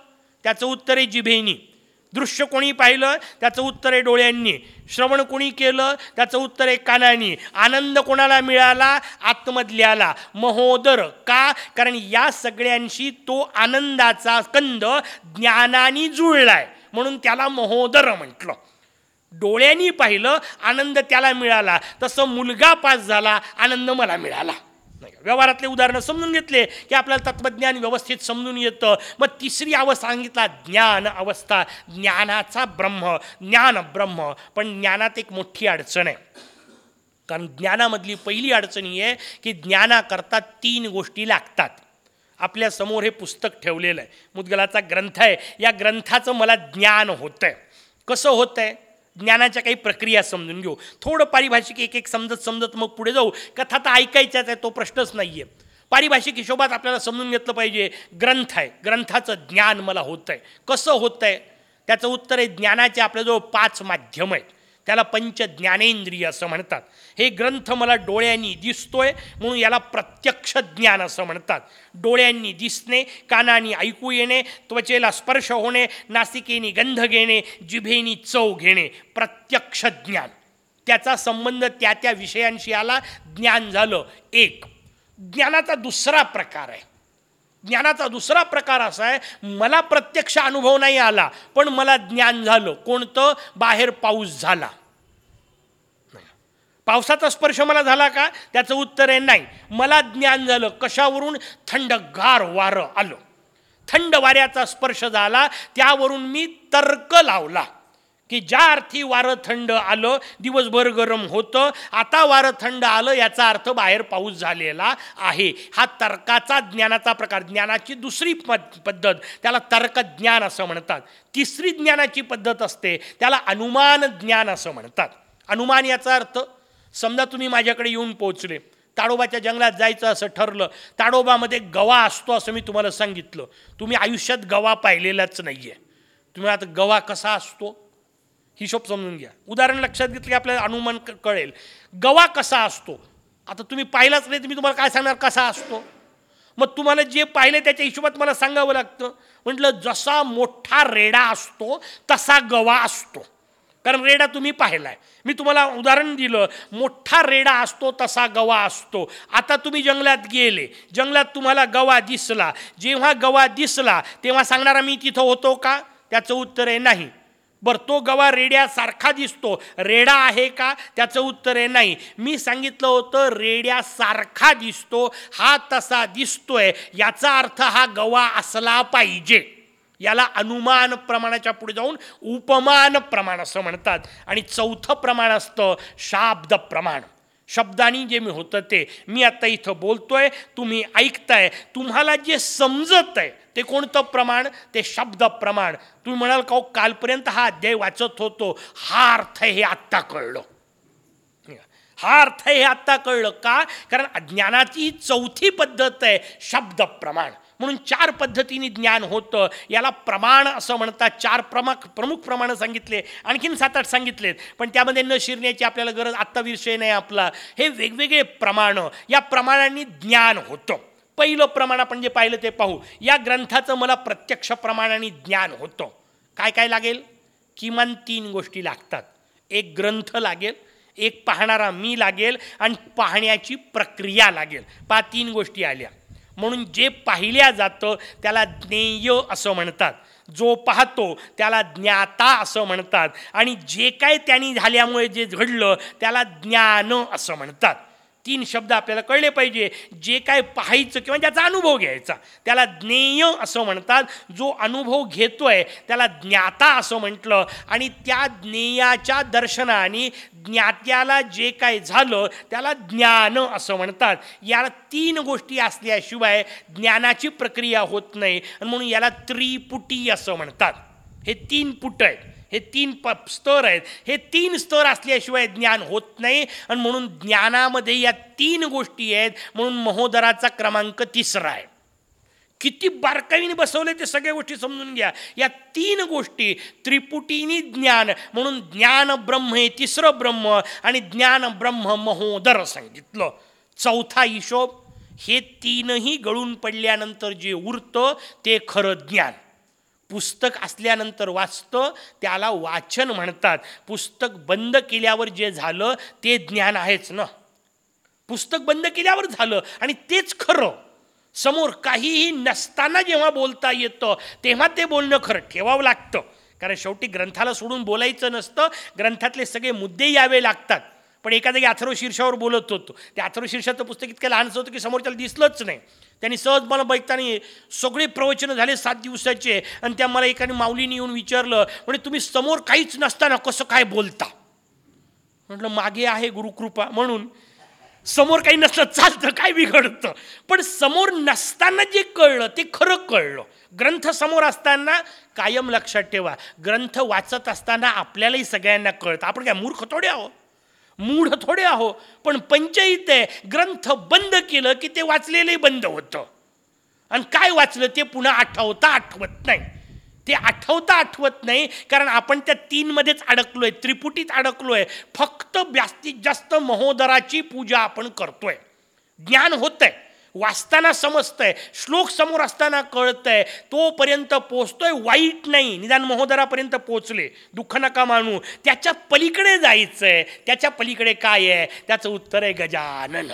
त्याचं उत्तर आहे जिभेनी. दृश्य कोणी पाहिलं त्याचं उत्तर आहे डोळ्यांनी. श्रवण कोणी केलं त्याचं उत्तर आहे कानाने. आनंद कोणाला मिळाला? आत्मदल्याला महोदर का? कारण या सगळ्यांशी तो आनंदाचा कंद ज्ञानानी जुळलाय. म्हणून त्याला महोदर म्हटलं. डोळ्यांनी पाहिलं आनंद त्याला मिळाला. तसं मुलगा पास झाला आनंद मला मिळाला. व्यवहारातले उदाहरणं समजून घेतले की आपल्याला तत्त्वज्ञान व्यवस्थित समजून येतं. मग तिसरी अवस्था सांगितला ज्ञान अवस्था. ज्ञानाचा ब्रह्म ज्ञान ब्रह्म. पण ज्ञानात एक मोठी अडचण आहे. कारण ज्ञानामधली पहिली अडचण ही आहे की ज्ञानाकरता तीन गोष्टी लागतात. आपल्यासमोर हे पुस्तक ठेवलेलं आहे. मुदगलाचा ग्रंथ आहे. या ग्रंथाचं मला ज्ञान होतं आहे कसं होतं आहे ज्ञानाच्या काही प्रक्रिया समजून घेऊ. थोडं पारिभाषिक एक एक समजत समजत मग पुढे जाऊ. कथा तर ऐकायच्याच आहे तो प्रश्नच नाही आहे पारिभाषिक हिशोबात आपल्याला समजून घेतलं पाहिजे ग्रंथ आहे. ग्रंथाचं ज्ञान मला होतं आहे कसं होतं आहे त्याचं उत्तर आहे ज्ञानाचे आपल्याजवळ पाच माध्यम आहेत. त्याला पंच ज्ञानेंद्रिय असं म्हणतात. हे ग्रंथ मला डोळ्यांनी दिसतोय म्हणून याला प्रत्यक्ष ज्ञान असं म्हणतात. डोळ्यांनी दिसणे कानाने ऐकू येणे त्वचेला स्पर्श होणे नासिकेने गंध घेणे जिभेनी चव घेणे प्रत्यक्ष ज्ञान. त्याचा संबंध त्या त्या विषयांशी आला ज्ञान झालं एक. ज्ञानाचा दुसरा प्रकार आहे. ज्ञानाचा दुसरा प्रकार असा आहे मला प्रत्यक्ष अनुभव नाही आला पण मला ज्ञान झालं. कोणतं? बाहेर पाऊस झाला. पावसाचा स्पर्श मला झाला का? त्याचं उत्तर आहे नाही. मला ज्ञान झालं. कशावरून? थंडगार वारं आलं. थंड वाऱ्याचा स्पर्श झाला त्यावरून मी तर्क लावला. की ज्या अर्थी वारं थंड आलं दिवसभर गरम होतं आता वारं थंड आलं याचा अर्थ बाहेर पाऊस झालेला आहे. हा तर्काचा ज्ञानाचा प्रकार ज्ञानाची दुसरी पद पद्धत त्याला तर्क ज्ञान असं म्हणतात. तिसरी ज्ञानाची पद्धत असते त्याला अनुमान ज्ञान असं म्हणतात. अनुमान याचा अर्थ समजा तुम्ही माझ्याकडे येऊन पोहोचले ताडोबाच्या जंगलात जायचं असं ठरलं ताडोबामध्ये गवा असतो असं मी तुम्हाला सांगितलं. तुम्ही आयुष्यात गवा पाहिलेलाच नाही आहे तुम्ही आता गवा कसा असतो? हिशोब समजून घ्या. उदाहरण लक्षात घेतलं की आपल्याला अनुमान कळेल. गवा कसा असतो? आता तुम्ही पाहिलाच नाही तर मी तुम्हाला काय सांगणार कसा असतो? मग तुम्हाला जे पाहिले त्याच्या हिशोबात मला सांगावं लागतं. म्हटलं जसा मोठा रेडा असतो तसा गवा असतो. कारण रेडा तुम्ही पाहिला आहे मी तुम्हाला उदाहरण दिलं. मोठा रेडा असतो तसा गवा असतो. आता तुम्ही जंगलात गेले. जंगलात तुम्हाला गवा दिसला. जेव्हा गवा दिसला तेव्हा सांगणारा मी तिथं होतो का? त्याचं उत्तर आहे नाही. बरं तो गवा रेड्यासारखा दिसतो. रेडा आहे का? त्याचं उत्तर आहे नाही. मी सांगितलं होतं रेड्यासारखा दिसतो हा तसा दिसतोय. याचा अर्थ हा गवा असला पाहिजे. याला अनुमान प्रमाणाच्या पुढे जाऊन उपमान प्रमाण असं म्हणतात. आणि चौथं प्रमाण असतं शाब्द प्रमाण. शब्दानी जे मी होतं ते मी आता इथं बोलतोय तुम्ही ऐकताय तुम्हाला जे समजत आहे ते कोणतं प्रमाण? ते शब्द प्रमाण. तुम्ही म्हणाल का कालपर्यंत हा अध्याय वाचत होतो हा अर्थ हे आत्ता कळलं. हा अर्थ हे आत्ता कळलं का? कारण ज्ञानाची चौथी पद्धत आहे शब्द प्रमाण. म्हणून चार पद्धतीने ज्ञान होतं. याला प्रमाण असं म्हणतात. चार प्रमुख प्रमुख प्रमाणं सांगितले. आणखीन सात आठ सांगितलेत. पण त्यामध्ये न शिरण्याची आपल्याला गरज आत्ता विषय नाही आपला. हे वेगवेगळे प्रमाणं. या प्रमाणांनी ज्ञान होतं. पहिलं प्रमाण आपण जे पाहिलं ते पाहू. या ग्रंथाचं मला प्रत्यक्ष प्रमाणाने ज्ञान होतं. काय काय लागेल? किमान तीन गोष्टी लागतात. एक ग्रंथ लागेल एक पाहणारा मी लागेल आणि पाहण्याची प्रक्रिया लागेल. पा तीन गोष्टी आल्या. म्हणून जे पाहिल्या जातं त्याला ज्ञेय असं म्हणतात. जो पाहतो त्याला ज्ञाता असं म्हणतात. आणि जे काय त्यांनी झाल्यामुळे जे घडलं त्याला ज्ञान असं म्हणतात. तीन शब्द आपल्याला कळले पाहिजे. जे काय पाहायचं किंवा ज्याचा अनुभव घ्यायचा त्याला ज्ञेय असं म्हणतात. जो अनुभव घेतोय त्याला ज्ञाता असं म्हटलं. आणि त्या ज्ञेयाच्या दर्शनाने ज्ञात्याला जे काय झालं त्याला ज्ञान असं म्हणतात. याला तीन गोष्टी असल्याशिवाय ज्ञानाची प्रक्रिया होत नाही. आणि म्हणून याला त्रिपुटी असं म्हणतात. हे तीन पुट आहेत. हे तीन प स्तर आहेत. हे तीन स्तर असल्याशिवाय ज्ञान होत नाही. आणि म्हणून ज्ञानामध्ये या तीन गोष्टी आहेत. म्हणून महोदराचा क्रमांक तिसरा आहे. किती बारकाईने बसवले ते सगळ्या गोष्टी समजून घ्या. या तीन गोष्टी त्रिपुटीनी ज्ञान म्हणून ज्ञान ब्रह्म हे तिसरं ब्रह्म आणि ज्ञान ब्रह्म महोदर सांगितलं. चौथा हिशोब हे तीनही गळून पडल्यानंतर जे उरतं ते खरं ज्ञान. पुस्तक असल्यानंतर वाचतं त्याला वाचन म्हणतात. पुस्तक बंद केल्यावर जे झालं ते ज्ञान आहेच ना. पुस्तक बंद केल्यावर झालं आणि तेच खरं. समोर काहीही नसताना जेव्हा बोलता येतं तेव्हा ते बोलणं खरं ठेवावं लागतं. कारण शेवटी ग्रंथाला सोडून बोलायचं नसतं. ग्रंथातले सगळे मुद्दे यावे लागतात. पण एका जागी अथर्व शीर्षावर बोलत होतो. ते अथर्व शीर्षाचं पुस्तक इतकं लहानचं होतं की समोरच्याला दिसलंच नाही. त्यांनी सहज मला बघताना सगळे प्रवचनं झाले सात दिवसाचे आणि त्या मला एकाने माऊलीने येऊन विचारलं म्हणजे तुम्ही समोर काहीच नसताना कसं काय बोलता? म्हटलं मागे आहे गुरुकृपा. म्हणून समोर काही नसलं चालतं काय बिघडतं? पण समोर नसताना जे कळलं ते खरं कळलं. ग्रंथ समोर असताना कायम लक्षात ठेवा. ग्रंथ वाचत असताना आपल्यालाही सगळ्यांना कळतं. आपण काय मूर्ख थोडे आहो मूढ थोडे आहो पण पंचईत आहे ग्रंथ बंद केलं की ते वाचलेलंही बंद होतं. आणि काय वाचलं ते पुन्हा आठवता आठवत नाही. ते आठवता आठवत नाही कारण आपण त्या तीनमध्येच अडकलो आहे त्रिपुटीत अडकलो आहे फक्त जास्तीत जास्त महोदराची पूजा आपण करतोय. ज्ञान होतंय. वाचताना समजतंय. श्लोक समोर असताना कळतंय. तोपर्यंत पोचतोय वाईट नाही. निदान महोदरापर्यंत पोचले. दुःख नका मानू. त्याच्या पलीकडे जायचंय. त्याच्या पलीकडे काय आहे? त्याचं उत्तर आहे गजानन.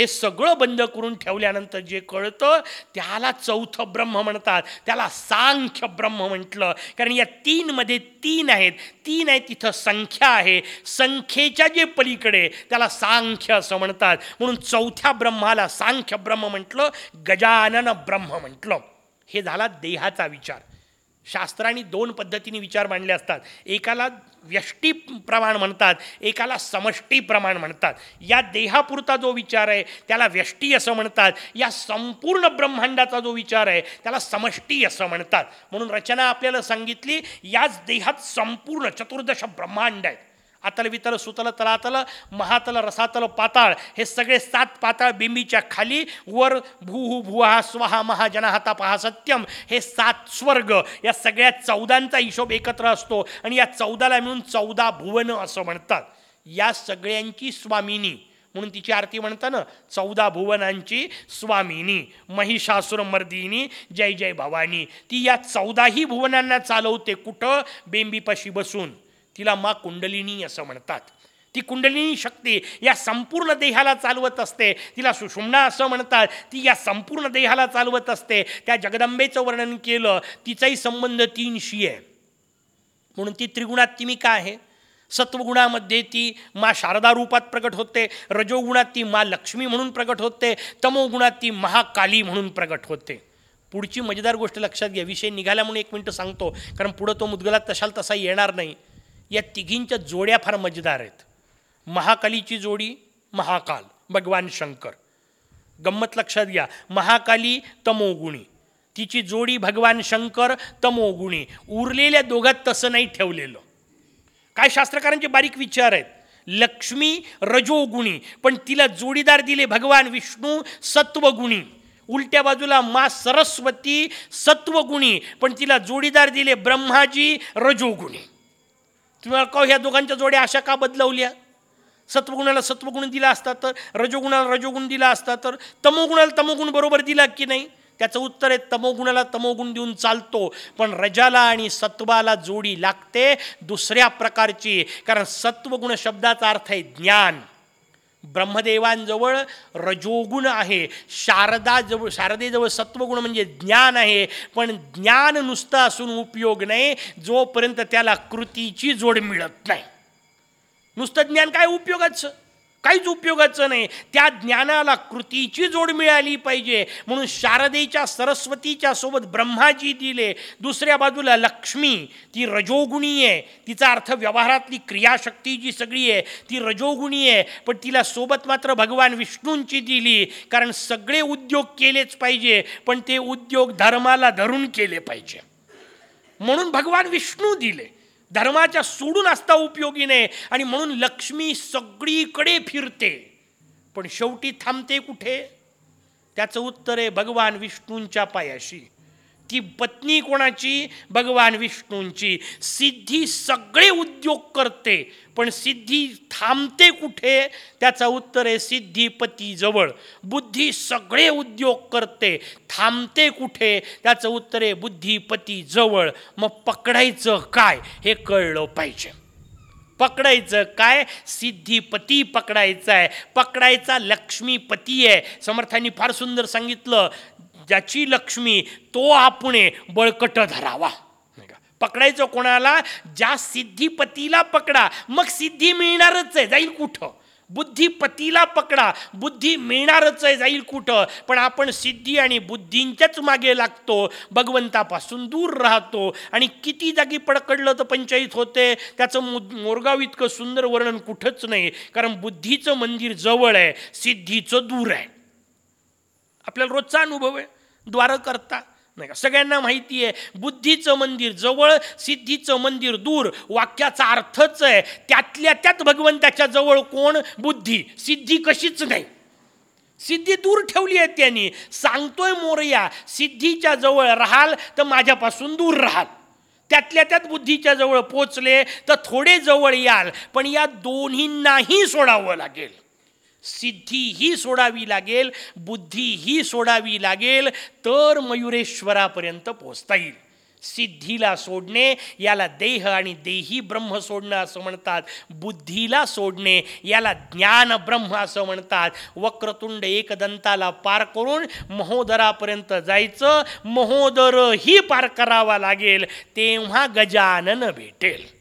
हे सगळं बंद करून ठेवल्यानंतर जे कळतं त्याला चौथं ब्रह्म म्हणतात. त्याला सांख्य ब्रह्म म्हटलं. कारण या तीनमध्ये तीन आहेत. तीन आहेत तिथं संख्या आहे. संख्येच्या जे पलीकडे त्याला सांख्य असं म्हणतात. म्हणून चौथ्या ब्रह्माला सांख्य ब्रह्म म्हटलं गजानन ब्रह्म म्हटलं. हे झाला देहाचा विचार. शास्त्रांनी दोन पद्धतीने विचार मांडले असतात. एकाला व्यष्टी प्रमाण म्हणतात एकाला समष्टी प्रमाण म्हणतात. या देहापुरता जो विचार आहे त्याला व्यष्टी असं म्हणतात. या संपूर्ण ब्रह्मांडाचा जो विचार आहे त्याला समष्टी असं म्हणतात. म्हणून रचना आपल्याला सांगितली याच देहात संपूर्ण चतुर्दश ब्रह्मांड आहेत. आतल वितल सुतल तलातल महातल रसातल पाताळ हे सगळे सात पाताळ बिंबीच्या खाली वर भूहू भुहा स्वहा महाजनाहता पहा सत्यम हे सात स्वर्ग या सगळ्या चौदांचा हिशोब एकत्र असतो आणि या चौदाला मिळून चौदा भुवन असं म्हणतात. या सगळ्यांची स्वामिनी म्हणून तिची आरती म्हणताना चौदा भुवनांची स्वामिनी महिषासुरमर्दिनी जय जय भवानी. ती या चौदाही भुवनांना चालवते कुठं? बेंबीपाशी बसून. तिला मा कुंडलिनी असं म्हणतात. ती कुंडलिनी शक्ती या संपूर्ण देहाला चालवत असते. तिला सुषुम्ना असं म्हणतात ती या संपूर्ण देहाला चालवत असते. त्या जगदंबेचं वर्णन केलं तिचाही संबंध तीनशी आहे. म्हणून ती त्रिगुणात का आहे. सत्वगुणामध्ये ती मा शारदा रूपात प्रकट होते. रजोगुणात ती मा लक्ष्मी म्हणून प्रकट होते. तमोगुणात ती महाकाली म्हणून प्रकट होते. पुढची मजेदार गोष्ट लक्षात घ्या. विषय निघाल्यामुळे एक मिनटं सांगतो. कारण पुढं तो मुदगला तशाल तसा येणार नाही. या तिघींच्या जोड्या फार मजेदार आहेत. महाकालीची जोडी महाकाल. भगवान शंकर. गंमत लक्षात घ्या. महाकाली तमोगुणी. तिची जोडी भगवान शंकर तमोगुणी. उरलेल्या दोघात तसं नाही ठेवलेलं. काय शास्त्रकारांचे बारीक विचार आहेत. लक्ष्मी रजोगुणी. पण तिला जोडीदार दिले भगवान विष्णू सत्वगुणी. उलट्या बाजूला मा सरस्वती सत्वगुणी. पण तिला जोडीदार दिले ब्रह्माजी रजोगुणी. तुम्हाला कहो ह्या दोघांच्या जोड्या अशा का बदलवल्या? सत्वगुणाला सत्वगुण दिला असता तर रजोगुणाला रजोगुण दिला असता तर तमोगुणाला तमोगुण बरोबर दिला की नाही? त्याचं उत्तर आहे तमोगुणाला तमोगुण देऊन चालतो. पण रजाला आणि सत्वाला जोडी लागते दुसऱ्या प्रकारची. कारण सत्वगुण शब्दाचा अर्थ आहे ज्ञान. ब्रह्मदेवांजवळ रजोगुण आहे. शारदाजवळ शारदेजवळ सत्वगुण म्हणजे ज्ञान आहे. पण ज्ञान नुसतं असून उपयोग नाही. जोपर्यंत त्याला कृतीची जोड मिळत नाही. नुसतं ज्ञान काय उपयोगाचं? काहीच उपयोगाचं नाही. त्या ज्ञानाला कृतीची जोड मिळाली पाहिजे. म्हणून शारदेच्या सरस्वतीच्या सोबत ब्रह्माजी दिले. दुसऱ्या बाजूला लक्ष्मी ती रजोगुणी आहे. तिचा अर्थ व्यवहारातली क्रियाशक्ती जी सगळी आहे ती रजोगुणी आहे. पण तिला सोबत मात्र भगवान विष्णूंची दिली. कारण सगळे उद्योग केलेच पाहिजे. पण ते उद्योग धर्माला धरून केले पाहिजे. म्हणून भगवान विष्णू दिले. धर्माच्या सोडून असता उपयोगी नाही आणि म्हणून लक्ष्मी सगळीकडे फिरते. पण शेवटी थांबते कुठे? त्याचं उत्तर आहे भगवान विष्णूंच्या पायाशी. ती पत्नी कोणाची? भगवान विष्णूंची. सिद्धी सगळे उद्योग करते पण सिद्धी थांबते कुठे? त्याचं उत्तर आहे सिद्धीपतीजवळ बुद्धी सगळे उद्योग करते थांबते कुठे? त्याचं उत्तर आहे बुद्धिपतीजवळ मग पकडायचं काय? हे कळलं पाहिजे. पकडायचं काय? सिद्धीपती पकडायचं आहे. पकडायचा लक्ष्मीपती आहे. समर्थांनी फार सुंदर सांगितलं. ज्याची लक्ष्मी तो आपणे बळकट धरावा. नाही का? पकडायचं कोणाला? ज्या सिद्धीपतीला पकडा. मग सिद्धी मिळणारच आहे जाईल कुठं? बुद्धिपतीला पकडा. बुद्धी मिळणारच आहे जाईल कुठं? पण आपण सिद्धी आणि बुद्धींच्याच मागे लागतो भगवंतापासून दूर राहतो. आणि किती जागी पडकडलं तर पंचायत होते? त्याचं मो मोरगाव इतकं सुंदर वर्णन कुठंच नाही. कारण बुद्धीचं मंदिर जवळ आहे सिद्धीचं दूर आहे. आपल्याला रोजचा अनुभव आहे. द्वारं करता नाही का? सगळ्यांना माहिती आहे बुद्धीचं मंदिर जवळ सिद्धीचं मंदिर दूर वाक्याचा अर्थच आहे त्यातल्या त्यात भगवंताच्या जवळ कोण? बुद्धी. सिद्धी कशीच नाही. सिद्धी दूर ठेवली आहे त्यांनी. सांगतोय मोरया सिद्धीच्या जवळ राहाल तर माझ्यापासून दूर राहाल. त्यातल्या त्यात बुद्धीच्या जवळ पोचले तर थोडे जवळ याल पण या दोन्हींनाही सोडावं लागेल. सिद्धी ही सोडावी लागेल बुद्धी ही सोडावी लागेल तर मयुरेश्वरापर्यंत पोचता येईल. सिद्धीला सोडणे याला देह आणि देही ब्रह्म सोडणं असं म्हणतात. बुद्धीला सोडणे याला ज्ञान ब्रह्म असं म्हणतात. वक्रतुंड एकदंताला पार करून महोदरापर्यंत जायचं. महोदरही पार करावा लागेल तेव्हा गजानन भेटेल.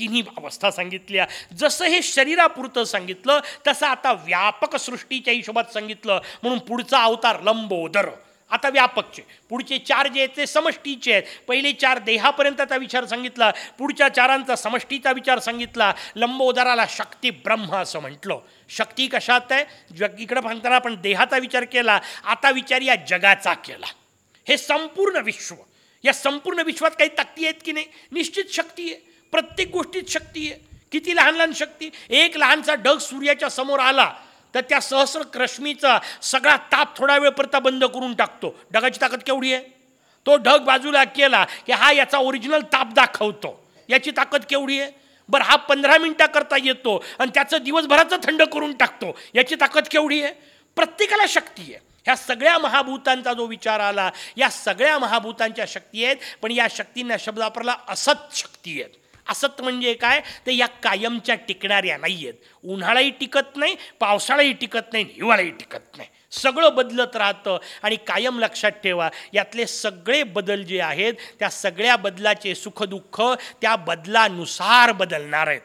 तिन्ही अवस्था सांगितल्या. जसं हे शरीरापुरतं सांगितलं तसं आता व्यापक सृष्टीच्या हिशोबात सांगितलं. म्हणून पुढचा अवतार लंबोदर. आता व्यापकचे पुढचे चार जे आहेत ते समष्टीचे आहेत. पहिले चार देहापर्यंतचा विचार सांगितला. पुढच्या चारांचा समष्टीचा विचार सांगितला. लंबोदराला शक्ती ब्रह्म असं म्हटलं. शक्ती कशात आहे? जग इकडं सांगताना आपण देहाचा विचार केला. आता विचार या जगाचा केला. हे संपूर्ण विश्व. या संपूर्ण विश्वात काही ताकदी आहेत की नाही? निश्चित शक्ती आहे. प्रत्येक गोष्टीत शक्ती आहे. किती लहान लहान शक्ती? एक लहानसा ढग सूर्याच्या समोर आला तर त्या सहस्र रश्मीचा सगळा ताप थोडा वेळ बंद करून टाकतो. ढगाची ताकद केवढी आहे? तो ढग बाजूला केला की हा याचा ओरिजिनल ताप दाखवतो. याची ताकद केवढी आहे? बरं हा पंधरा मिनटाकरता येतो आणि त्याचं दिवसभराचं थंड करून टाकतो. याची ताकद केवढी आहे? प्रत्येकाला शक्ती आहे. ह्या सगळ्या महाभूतांचा जो विचार आला या सगळ्या महाभूतांच्या शक्ती आहेत पण या शक्तींना शब्द वापरला असत शक्ती आहेत. असत म्हणजे काय? ते या कायमच्या टिकणाऱ्या नाही आहेत उन्हाळाही टिकत नाही पावसाळाही टिकत नाही हिवाळाही टिकत नाही. सगळं बदलत राहतं आणि कायम लक्षात ठेवा यातले सगळे बदल जे आहेत त्या सगळ्या बदलाचे सुखदुःख त्या बदलानुसार बदलणार आहेत.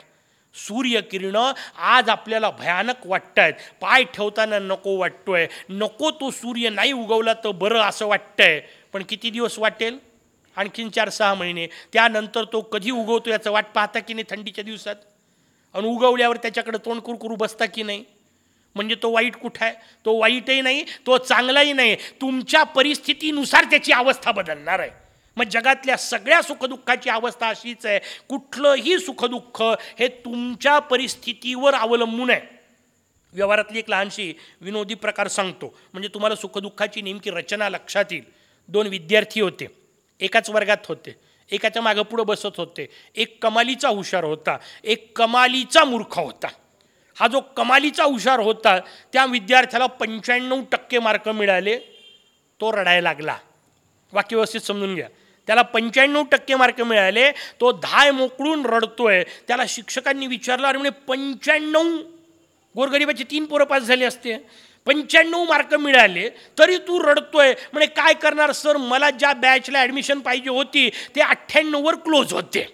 सूर्यकिरणं आज आपल्याला भयानक वाटत आहेत पाय ठेवताना नको वाटतोय. नको तो सूर्य नाही उगवला तर बरं असं वाटतंय. पण किती दिवस वाटेल? आणखीन चार सहा महिने. त्यानंतर तो कधी उगवतो याचं वाट पाहता की नाही थंडीच्या दिवसात? आणि उगवल्यावर त्याच्याकडे तोंड कुरकुरू बसता की नाही? म्हणजे तो वाईट कुठं आहे? तो वाईटही नाही तो चांगलाही नाही. तुमच्या परिस्थितीनुसार त्याची अवस्था बदलणार आहे. मग जगातल्या सगळ्या सुखदुःखाची अवस्था अशीच आहे. कुठलंही सुखदुःख हे तुमच्या परिस्थितीवर अवलंबून आहे. व्यवहारातली एक लहानशी विनोदी प्रकार सांगतो. म्हणजे तुम्हाला सुखदुःखाची नेमकी रचना लक्षात येईल. दोन विद्यार्थी होते. एकाच वर्गात होते. एकाच्या मागं पुढं बसत होते. एक कमालीचा हुशार होता. एक कमालीचा मूर्ख होता. हा जो कमालीचा हुशार होता त्या विद्यार्थ्याला पंच्याण्णव टक्के मार्क मिळाले तो रडायला लागला. वाक्य व्यवस्थित समजून घ्या. त्याला पंच्याण्णव टक्के मार्क मिळाले तो धाय मोकळून रडतोय. त्याला शिक्षकांनी विचारलं अरे म्हणजे पंच्याण्णव गोरगरिबाचे तीन पोरं पास झाले असते. पंच्याण्णव मार्क मिळाले तरी तू रडतोय. म्हणजे काय करणार सर? मला ज्या बॅचला ॲडमिशन पाहिजे होती ते अठ्ठ्याण्णववर क्लोज होते.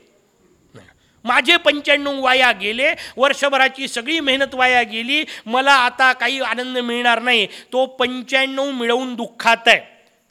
माझे पंच्याण्णव वाया गेले वर्षभराची सगळी मेहनत वाया गेली मला आता काही आनंद मिळणार नाही. तो पंच्याण्णव मिळवून दुःखात आहे.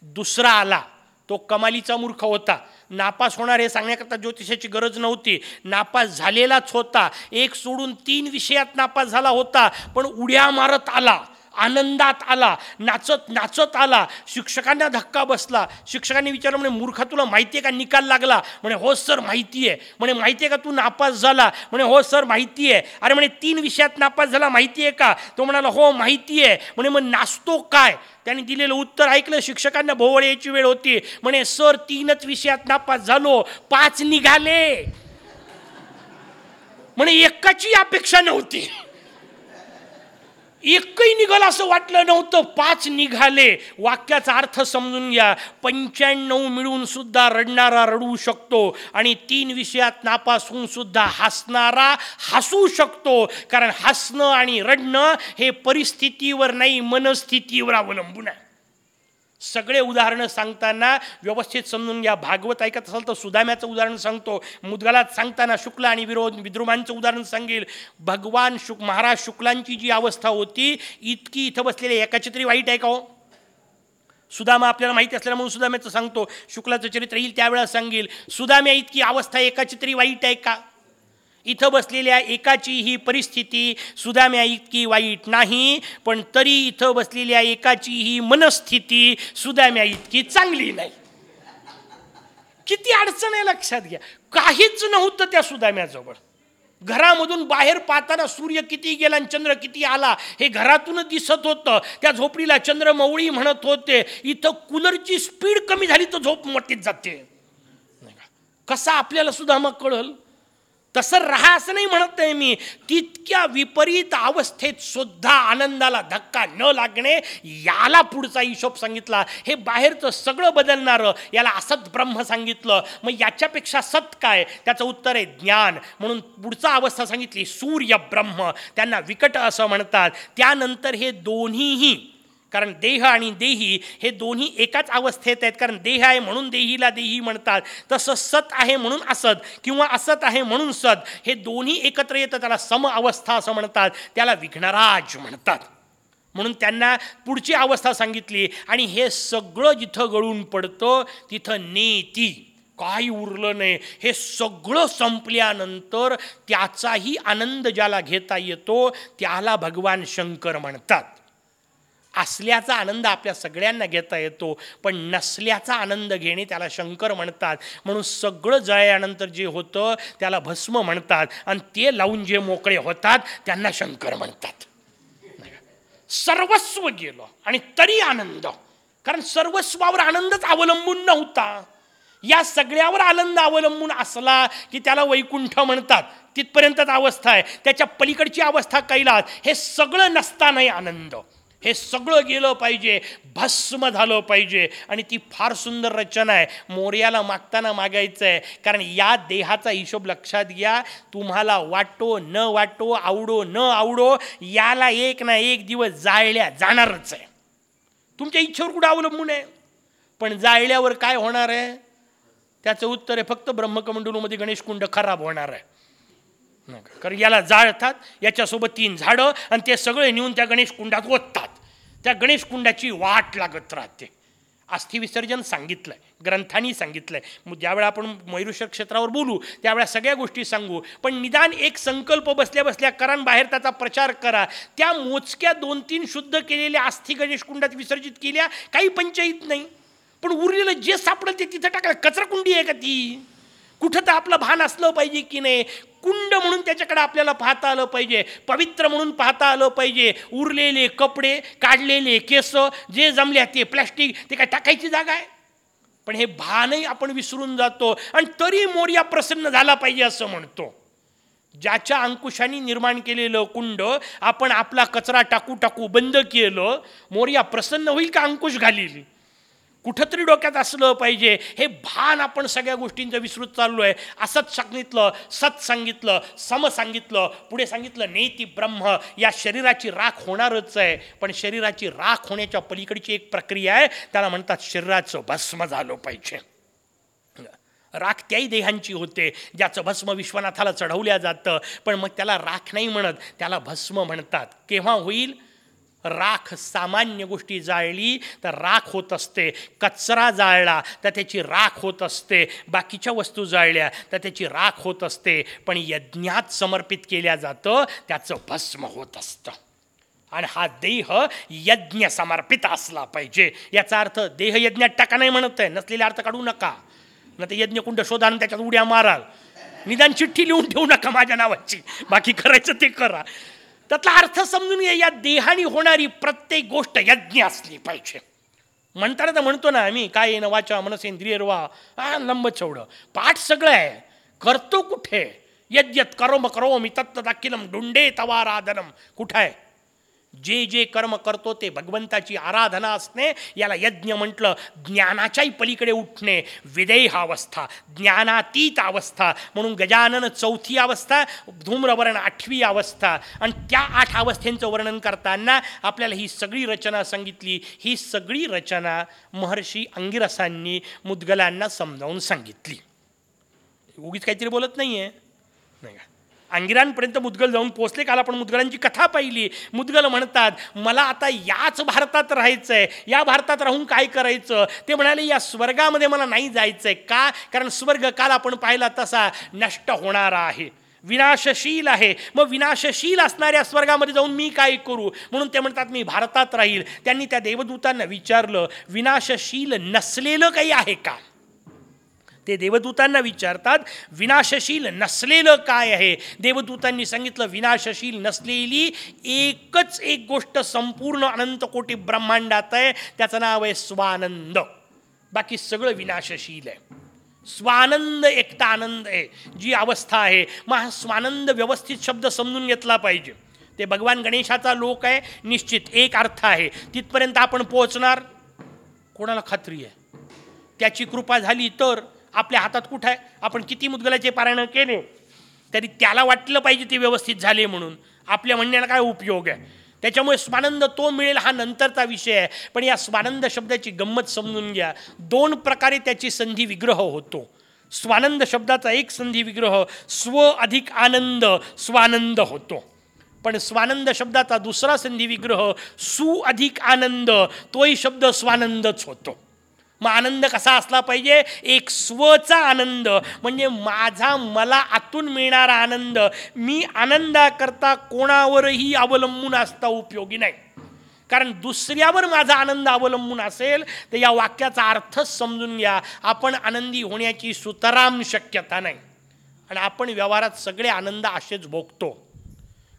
दुसरा आला. तो कमालीचा मूर्ख होता. नापास होणार हे सांगण्याकरता ज्योतिषाची गरज नव्हती. नापास झालेलाच होता. एक सोडून तीन विषयात नापास झाला होता पण उड्या मारत आला. आनंदात आला नाचत नाचत आला शिक्षकांना धक्का बसला. शिक्षकांनी विचारलं म्हणे मूर्खा तुला माहिती आहे का निकाल लागला? म्हणे हो सर माहिती आहे म्हणे माहिती आहे का तू नापास झाला? म्हणे हो सर माहिती आहे अरे म्हणे तीन विषयात नापास झाला माहिती आहे का? तो म्हणाला हो माहिती आहे म्हणे मग नाचतो काय? त्यांनी दिलेलं उत्तर ऐकलं शिक्षकांना भोवळ यायची वेळ होती. म्हणे सर तीनच विषयात नापास झालो पाच निघाले. म्हणे एकाची अपेक्षा नव्हती. एकही निघाल असं वाटलं नव्हतं. पाच निघाले. वाक्याचा अर्थ समजून घ्या. पंच्याण्णव मिळून सुद्धा रडणारा रडू शकतो आणि तीन विषयात नापास होऊन सुद्धा हसणारा हसू शकतो. कारण हसणं आणि रडणं हे परिस्थितीवर नाही मनस्थितीवर अवलंबून आहे. सगळे उदाहरणं सांगताना व्यवस्थित समजून घ्या. भागवत ऐकत असाल तर सुदाम्याचं उदाहरण सांगतो. मुदगलात सांगताना शुक्ल आणि विरोध विद्रुमांचं उदाहरण सांगेल. भगवान शुक महाराज शुक्लांची जी अवस्था होती इतकी इथं बसलेली एकाची तरी वाईट आहे का हो? सुदामा आपल्याला माहिती असल्यामुळे म्हणून सुदाम्याचं सांगतो. शुक्लाचं चरित्र येईल त्यावेळेला सांगेल. सुदाम्या इतकी अवस्था एकाची तरी वाईट आहे का? इथं बसलेल्या एकाची ही परिस्थिती सुदाम्या इतकी वाईट नाही पण तरी इथं बसलेल्या एकाची ही मनस्थिती सुदाम्या इतकी चांगली नाही. किती अडचण आहे लक्षात घ्या. काहीच नव्हतं त्या सुदाम्याजवळ. घरामधून बाहेर पाहताना सूर्य किती गेला आणि चंद्र किती आला हे घरातूनच दिसत होतं. त्या झोपडीला चंद्र मवळी म्हणत होते इथं कूलरची स्पीड कमी झाली तर झोप मटीत जाते. नाही का? कसा आपल्याला सुद्धा मग कळल? तसं राहा असं नाही म्हणत नाही मी. तितक्या विपरीत अवस्थेत सुद्धा आनंदाला धक्का न लागणे याला पुढचा हिशोब सांगितला. हे बाहेरचं सगळं बदलणारं याला असत ब्रह्म सांगितलं. मग याच्यापेक्षा सत काय? त्याचं उत्तर आहे ज्ञान. म्हणून पुढचा अवस्था सांगितली सूर्य ब्रह्म. त्यांना विकट असं म्हणतात. त्यानंतर हे दोन्हीही कारण देह आणि देही हे दोन्ही एकाच अवस्थेत आहेत. कारण देह आहे म्हणून देहीला देही म्हणतात. तसं सत आहे म्हणून असत किंवा असत आहे म्हणून सत हे दोन्ही एकत्र येतं. त्याला सम अवस्था असं म्हणतात. त्याला विघ्नराज म्हणतात. म्हणून त्यांना पुढची अवस्था सांगितली. आणि हे सगळं जिथं गळून पडतं तिथं नेती. काही उरलं नाही. हे सगळं संपल्यानंतर त्याचाही आनंद ज्याला घेता येतो त्याला भगवान शंकर म्हणतात. असल्याचा आनंद आपल्या सगळ्यांना घेता येतो पण नसल्याचा आनंद घेणे त्याला शंकर म्हणतात. म्हणून सगळं जळल्यानंतर जे होतं त्याला भस्म म्हणतात आणि ते लावून जे मोकळे होतात त्यांना शंकर म्हणतात. सर्वस्व गेलं आणि तरी आनंद. कारण सर्वस्वावर आनंदच अवलंबून नव्हता. या सगळ्यावर आनंद अवलंबून असला की त्याला वैकुंठ म्हणतात. तिथपर्यंतच अवस्था आहे. त्याच्या पलीकडची अवस्था कैलास. हे सगळं नसतानाही आनंद. हे सगळं गेलं पाहिजे भस्म झालं पाहिजे. आणि ती फार सुंदर रचना आहे. मोर्याला मागताना मागायचं आहे कारण या देहाचा हिशोब लक्षात घ्या. तुम्हाला वाटो न वाटो आवडो न आवडो याला एक ना एक दिवस जाळल्या जाणारच आहे. तुमच्या इच्छेवर कुठं अवलंबून आहे? पण जाळल्यावर काय होणार आहे? त्याचं उत्तर आहे फक्त ब्रह्मकमंडलूमध्ये गणेश कुंड खराब होणार आहे. नाही. कारण याला जाळतात याच्यासोबत तीन झाडं आणि ते सगळे नेऊन त्या गणेश कुंडात ओततात. त्या गणेश कुंडाची वाट लागत राहते. अस्थिविसर्जन विसर्जन सांगितलंय ग्रंथांनी सांगितलंय. मग ज्यावेळा आपण मयुरेश्वर क्षेत्रावर बोलू त्यावेळा सगळ्या गोष्टी सांगू. पण निदान एक संकल्प बसल्या बसल्या करा बाहेर त्याचा प्रचार करा. त्या मोजक्या दोन तीन शुद्ध केलेल्या अस्थि गणेश कुंडात विसर्जित केल्या काही पंचायत नाही. पण उरलेलं जे सापडेल ते तिथं टाकलं. कचराकुंडी आहे का ती? कुठं तर आपलं भान असलं पाहिजे की नाही? कुंड म्हणून त्याच्याकडे आपल्याला पाहता आलं पाहिजे. पवित्र म्हणून पाहता आलं पाहिजे. उरलेले कपडे काढलेले केस जे जमल्या ते प्लॅस्टिक ते काय टाकायची जागा आहे? पण हे भानही आपण विसरून जातो. आणि तरी मोर्या प्रसन्न झाला पाहिजे असं म्हणतो. ज्याच्या अंकुशाने निर्माण केलेलं कुंड आपण आपला कचरा टाकू टाकू बंद केलं मोर्या प्रसन्न होईल का अंकुश घालील? कुठंतरी डोक्यात असलं पाहिजे. हे भान आपण सगळ्या गोष्टींचं विसरूत चाललो आहे असत सांगितलं सत सांगितलं सम सांगितलं पुढे सांगितलं नेती ब्रह्म. या शरीराची राख होणारच आहे. पण शरीराची राख होण्याच्या पलीकडची एक प्रक्रिया आहे. त्याला म्हणतात शरीराचं भस्म झालं पाहिजे. राख त्याही देहांची होते ज्याचं भस्म विश्वनाथाला चढवल्या जातं. पण मग त्याला राख नाही म्हणत त्याला भस्म म्हणतात. केव्हा होईल? राख सामान्य गोष्टी जाळली तर राख होत असते. कचरा जाळला तर त्याची राख होत असते. बाकीच्या वस्तू जाळल्या तर त्याची राख होत असते. पण यज्ञात समर्पित केल्या जातं त्याचं भस्म होत असतं. आणि हा देह यज्ञ समर्पित असला पाहिजे. याचा अर्थ देह यज्ञात टाका नाही म्हणत आहे. नसलेले अर्थ काढू नका. न ते यज्ञकुंड शोधा आणि त्याच्यात उड्या माराल. निदान चिठ्ठी लिहून ठेवू नका माझ्या नावाची. बाकी करायचं ते करा. त्यातला अर्थ समजून घ्या या देहाने होणारी प्रत्येक गोष्ट यज्ञ असली पाहिजे. म्हणताना तर म्हणतो ना आम्ही काय येणं वाचा रवा हा लंब चवडं पाठ सगळं आहे. करतो कुठे? यज्ञत करोम करो मी तत्त दाखिलम डुंडे तवाराधनम. कुठं आहे? जे जे कर्म करतो ते भगवंताची आराधना असणे याला यज्ञ म्हटलं ज्ञानाच्याही पलीकडे उठणे विदेह अवस्था ज्ञानातीत अवस्था म्हणून गजानन चौथी अवस्था धूम्रवर्ण आठवी अवस्था आणि त्या आठ अवस्थेंचं वर्णन करताना आपल्याला ही सगळी रचना सांगितली. ही सगळी रचना महर्षी अंगिरसांनी मुद्गलांना समजावून सांगितली. उगीच काहीतरी बोलत नाही आहे नाही का? अंगिरांपर्यंत मुदगल जाऊन पोचले काल आपण मुदगलांची कथा पाहिली. मुदगल म्हणतात मला आता याच भारतात राहायचं आहे या भारतात राहून काय करायचं? ते म्हणाले या स्वर्गामध्ये मला नाही जायचं आहे का? कारण स्वर्ग काल आपण पाहिला तसा नष्ट होणारा आहे. विनाशशील आहे. मग विनाशशील असणाऱ्या स्वर्गामध्ये जाऊन मी काय करू? म्हणून ते म्हणतात मी भारतात राहील. त्यांनी त्या देवदूतांना विचारलं विनाशशील नसलेलं काही आहे का? ते देवदूतांना विचारतात विनाशशील नसलेलं काय आहे? देवदूतांनी सांगितलं विनाशशील नसलेली एकच एक गोष्ट संपूर्ण अनंत कोटी ब्रह्मांडात आहे त्याचं नाव आहे स्वानंद. बाकी सगळं विनाशशील आहे. स्वानंद एकटा आनंद आहे जी अवस्था आहे. मग हा स्वानंद व्यवस्थित शब्द समजून घेतला पाहिजे. ते भगवान गणेशाचा लोक आहे निश्चित एक अर्थ आहे. तिथपर्यंत आपण पोहोचणार? कोणाला खात्री आहे? त्याची कृपा झाली तर आपल्या हातात कुठं आहे? आपण किती मुदगलाचे पारायण केले? तरी त्याला वाटलं पाहिजे ते व्यवस्थित झाले म्हणून. आपल्या म्हणण्याला काय उपयोग आहे? त्याच्यामुळे स्वानंद तो मिळेल हा नंतरचा विषय आहे. पण या स्वानंद शब्दाची गंमत समजून घ्या. दोन प्रकारे त्याची संधी विग्रह होतो. स्वानंद शब्दाचा एक संधी विग्रह स्व अधिक आनंद स्वानंद होतो. पण स्वानंद शब्दाचा दुसरा संधी विग्रह सु अधिक आनंद तोही शब्द स्वानंदच होतो. मग आनंद कसा असला पाहिजे? एक स्वचा आनंद. म्हणजे माझा मला आतून मिळणारा आनंद. मी आनंदाकरता कोणावरही अवलंबून असता उपयोगी नाही. कारण दुसऱ्यावर माझा आनंद अवलंबून असेल तर या वाक्याचा अर्थच समजून घ्या. आपण आनंदी होण्याची सुतराम शक्यता नाही. आणि आपण व्यवहारात सगळे आनंद असेच भोगतो.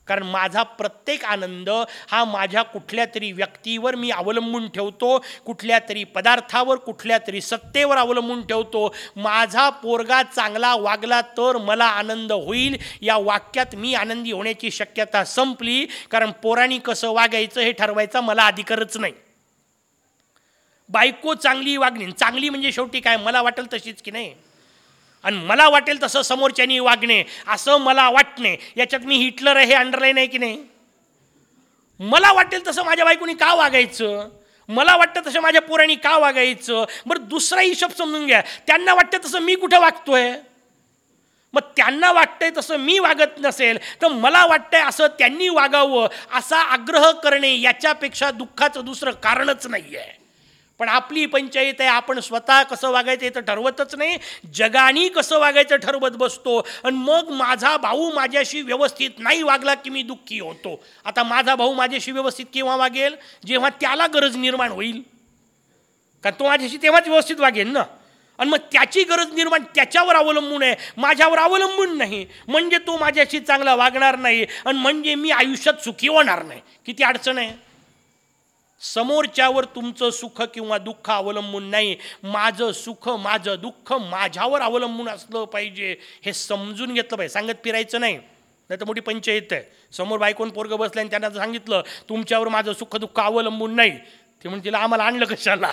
कारण माझा प्रत्येक आनंद हा माझ्या कुठल्या तरी व्यक्तीवर मी अवलंबून ठेवतो कुठल्या तरी पदार्थावर कुठल्या तरी सत्तेवर अवलंबून ठेवतो. माझा पोरगा चांगला वागला तर मला आनंद होईल. या वाक्यात मी आनंदी होण्याची शक्यता संपली. कारण पोराणी कसं वागायचं हे ठरवायचा मला अधिकारच नाही. बायको चांगली वागणी चांगली म्हणजे शेवटी काय? मला वाटेल तशीच की नाही? आणि मला वाटेल तसं समोरच्यानी वागणे असं मला वाटणे. याच्यात मी हिटलर हे अंडरलाईन आहे की नाही? मला वाटेल तसं माझ्या बायकोनी का वागायचं? मला वाटतं तसं माझ्या पोरांनी का वागायचं? बरं दुसरा हिशोब समजून घ्या. त्यांना वाटतं तसं मी कुठं वागतोय? मग त्यांना वाटतंय तसं मी वागत नसेल तर मला वाटतंय असं त्यांनी वागावं. असा आग्रह करणे याच्यापेक्षा दुःखाचं दुसरं कारणच नाही आहे पण आपली पंचायत आहे आपण स्वतः कसं वागायचं हे तर ठरवतच नाही. जगानी कसं वागायचं ठरवत बसतो. आणि मग माझा भाऊ माझ्याशी व्यवस्थित नाही वागला की मी दुःखी होतो. आता माझा भाऊ माझ्याशी व्यवस्थित केव्हा वागेल? जेव्हा त्याला गरज निर्माण होईल. का तो माझ्याशी तेव्हाच व्यवस्थित वागेल ना. आणि मग त्याची गरज निर्माण त्याच्यावर अवलंबून आहे. माझ्यावर अवलंबून नाही. म्हणजे तो माझ्याशी चांगला वागणार नाही. आणि म्हणजे मी आयुष्यात सुखी होणार नाही. किती अडचण आहे. समोरच्यावर तुमचं सुख किंवा दुःख अवलंबून नाही. माझं सुख माझं दुःख माझ्यावर अवलंबून असलं पाहिजे हे समजून घेतलं पाहिजे. सांगत फिरायचं नाही. नाही तर मोठी पंचायत आहे समोर बायकोन पोरगं बसलं आणि त्यांना सांगितलं तुमच्यावर माझं सुख दुःख अवलंबून नाही. ते म्हणजे तिला आम्हाला आणलं कशाला?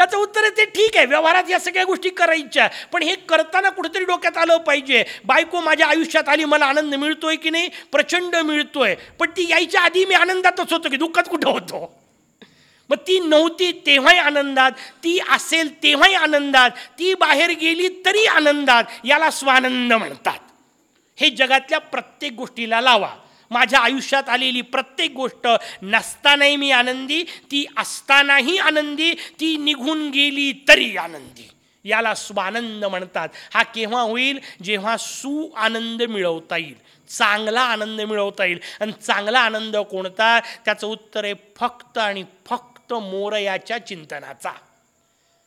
त्याचं उत्तर आहे ते ठीक आहे. व्यवहारात या सगळ्या गोष्टी करायच्या. पण हे करताना कुठेतरी डोक्यात आलं पाहिजे. बायको माझ्या आयुष्यात आली मला आनंद मिळतोय की नाही? प्रचंड मिळतोय. पण ती यायच्या आधी मी आनंदातच होतो की दुःखात कुठं होतो? मग ती नव्हती तेव्हाही आनंदात. ती असेल तेव्हाही आनंदात. ती बाहेर गेली तरी आनंदात. याला स्वानंद म्हणतात. हे जगातल्या प्रत्येक गोष्टीला लावा. माझ्या आयुष्यात आलेली प्रत्येक गोष्ट नसतानाही मी आनंदी ती असतानाही आनंदी ती निघून गेली तरी आनंदी. याला स्वानंद म्हणतात. हा केव्हा होईल? जेव्हा सु आनंद मिळवता येईल. चांगला आनंद मिळवता येईल. आणि चांगला आनंद कोणता? त्याचं उत्तर आहे फक्त आणि फक्त मोरयाच्या चिंतनाचा.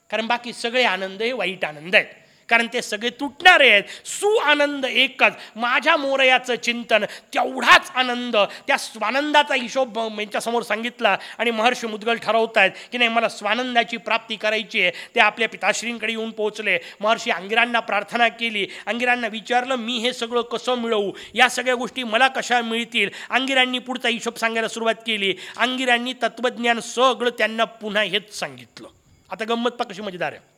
कारण बाकी सगळे आनंद हे वाईट आनंद आहेत. कारण ते सगळे तुटणारे आहेत. सु आनंद एकच. माझ्या मोरयाचं चिंतन तेवढाच आनंद त्या स्वानंदाचा हिशोब यांच्यासमोर सांगितला आणि महर्षी मुदगल ठरवत आहेत की नाही मला स्वानंदाची प्राप्ती करायची आहे. ते आपल्या पिताश्रींकडे येऊन पोहोचले. महर्षी अंगिरांना प्रार्थना केली. अंगिरांना विचारलं मी हे सगळं कसं मिळवू? या सगळ्या गोष्टी मला कशा मिळतील? अंगिरांनी पुढचा हिशोब सांगायला सुरुवात केली. अंगिरांनी तत्त्वज्ञान सगळं त्यांना पुन्हा हेच सांगितलं. आता गंमत पा कशी मजेदार आहे.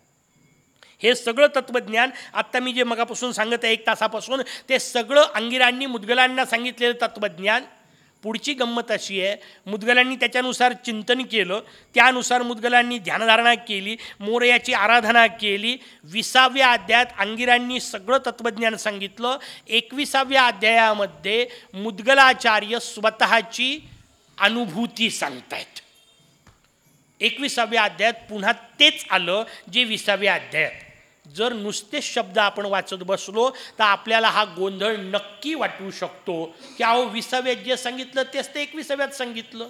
हे सगळं तत्त्वज्ञान आत्ता मी जे मगापासून सांगत आहे एक तासापासून ते सगळं अंगिरांनी मुदगलांना सांगितलेलं तत्त्वज्ञान पुढची गंमत अशी आहे मुदगलांनी त्याच्यानुसार चिंतन केलं त्यानुसार मुदगलांनी ध्यानधारणा केली मोरयाची आराधना केली विसाव्या अध्यायात अंगिरांनी सगळं तत्त्वज्ञान सांगितलं एकविसाव्या अध्यायामध्ये मुदगलाचार्य स्वतःची अनुभूती सांगतायत. एकविसाव्या अध्यायात पुन्हा तेच आलं जे विसाव्या अध्यायात. जर नुसतेच शब्द आपण वाचत बसलो तर आपल्याला हा गोंधळ नक्की वाटू शकतो की अहो विसाव्यात जे सांगितलं तेच ते एकविसाव्यात सांगितलं.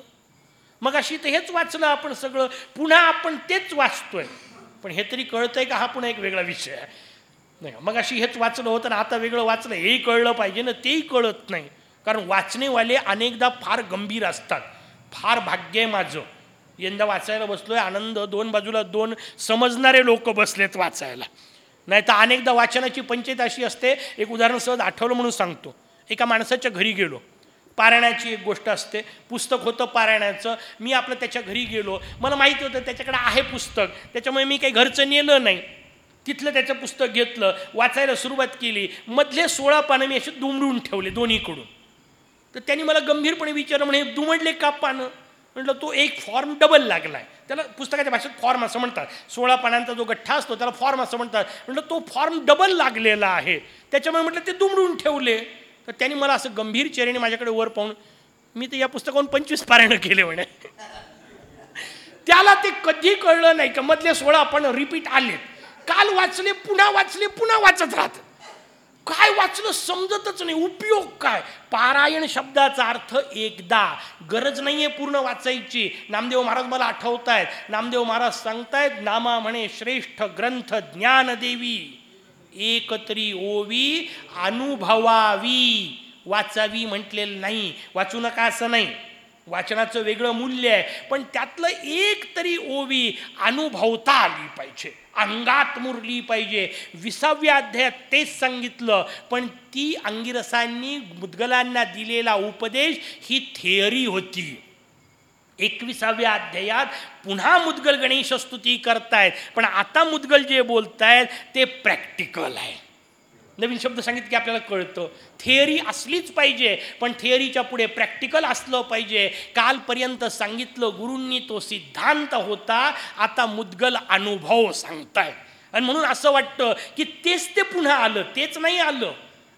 मग अशी तर हेच वाचलं आपण सगळं पुन्हा आपण तेच वाचतोय. पण हे तरी कळतंय का हा पुन्हा एक वेगळा विषय आहे. नाही मग अशी हेच वाचलं होतं ना आता वेगळं वाचलं हेही कळलं पाहिजे ना तेही कळत नाही. कारण वाचनेवाले अनेकदा फार गंभीर असतात. फार भाग्य आहे माझं. यंदा वाचायला बसलोय आनंद दोन बाजूला दोन समजणारे लोक बसलेत वाचायला. नाही तर अनेकदा वाचनाची पंचायत अशी असते एक उदाहरण सहज आठवलं म्हणून सांगतो. एका माणसाच्या घरी गेलो. पारायणाची एक गोष्ट असते पुस्तक होतं पारायणाचं. मी आपलं त्याच्या घरी गेलो. मला माहिती होतं त्याच्याकडे आहे पुस्तक. त्याच्यामुळे मी काही घरचं नेलं नाही. तिथलं त्याचं पुस्तक घेतलं वाचायला सुरुवात केली. मधले सोळा पानं मी असे दुमडून ठेवले दोन्हीकडून. तर त्यांनी मला गंभीरपणे विचारलं म्हणे दुमडले का पानं? म्हटलं तो एक फॉर्म डबल लागला आहे त्याला पुस्तकाच्या भाषेत फॉर्म असं म्हणतात. सोळा पानांचा जो गठ्ठा असतो त्याला फॉर्म असं म्हणतात. म्हटलं तो फॉर्म डबल लागलेला आहे. त्याच्यामुळे म्हटलं ते दुमडून ठेवले. तर त्यांनी मला असं गंभीर चेहऱ्याने माझ्याकडे वर पाहून मी तर या पुस्तकाहून पंचवीस पारायणं केले म्हणे. त्याला ते कधी कळलं नाही का मधले सोळा आपण रिपीट आले काल वाचले पुन्हा वाचले पुन्हा वाचत राहतात. काय वाचलं समजतच नाही. उपयोग काय? पारायण शब्दाचा अर्थ एकदा. गरज नाही आहे पूर्ण वाचायची. नामदेव महाराज मला आठवत आहेत नामदेव महाराज सांगतायत नामा म्हणे श्रेष्ठ ग्रंथ ज्ञानदेवी. एकत्री ओवी अनुभवावी. वाचावी म्हटलेलं नाही. वाचू नका असं नाही. वाचनाचं वेगळं मूल्य आहे. पण त्यातलं एक तरी ओवी अनुभवता आली पाहिजे. अंगात मुरली पाहिजे. विसाव्या अध्यायात तेच सांगितलं पण ती अंगिरसांनी मुदगलांना दिलेला उपदेश ही थिअरी होती. एकविसाव्या अध्यायात पुन्हा मुदगल गणेश स्तुती करतायत पण आता मुदगल जे बोलतायत ते प्रॅक्टिकल आहे. नवीन शब्द सांगितले की आपल्याला कळतं. थिअरी असलीच पाहिजे पण थिअरीच्या पुढे प्रॅक्टिकल असलं पाहिजे. कालपर्यंत सांगितलं गुरूंनी तो सिद्धांत होता आता मुद्गल अनुभव सांगताय. आणि म्हणून असं वाटतं की तेच ते पुन्हा आलं तेच नाही आलं.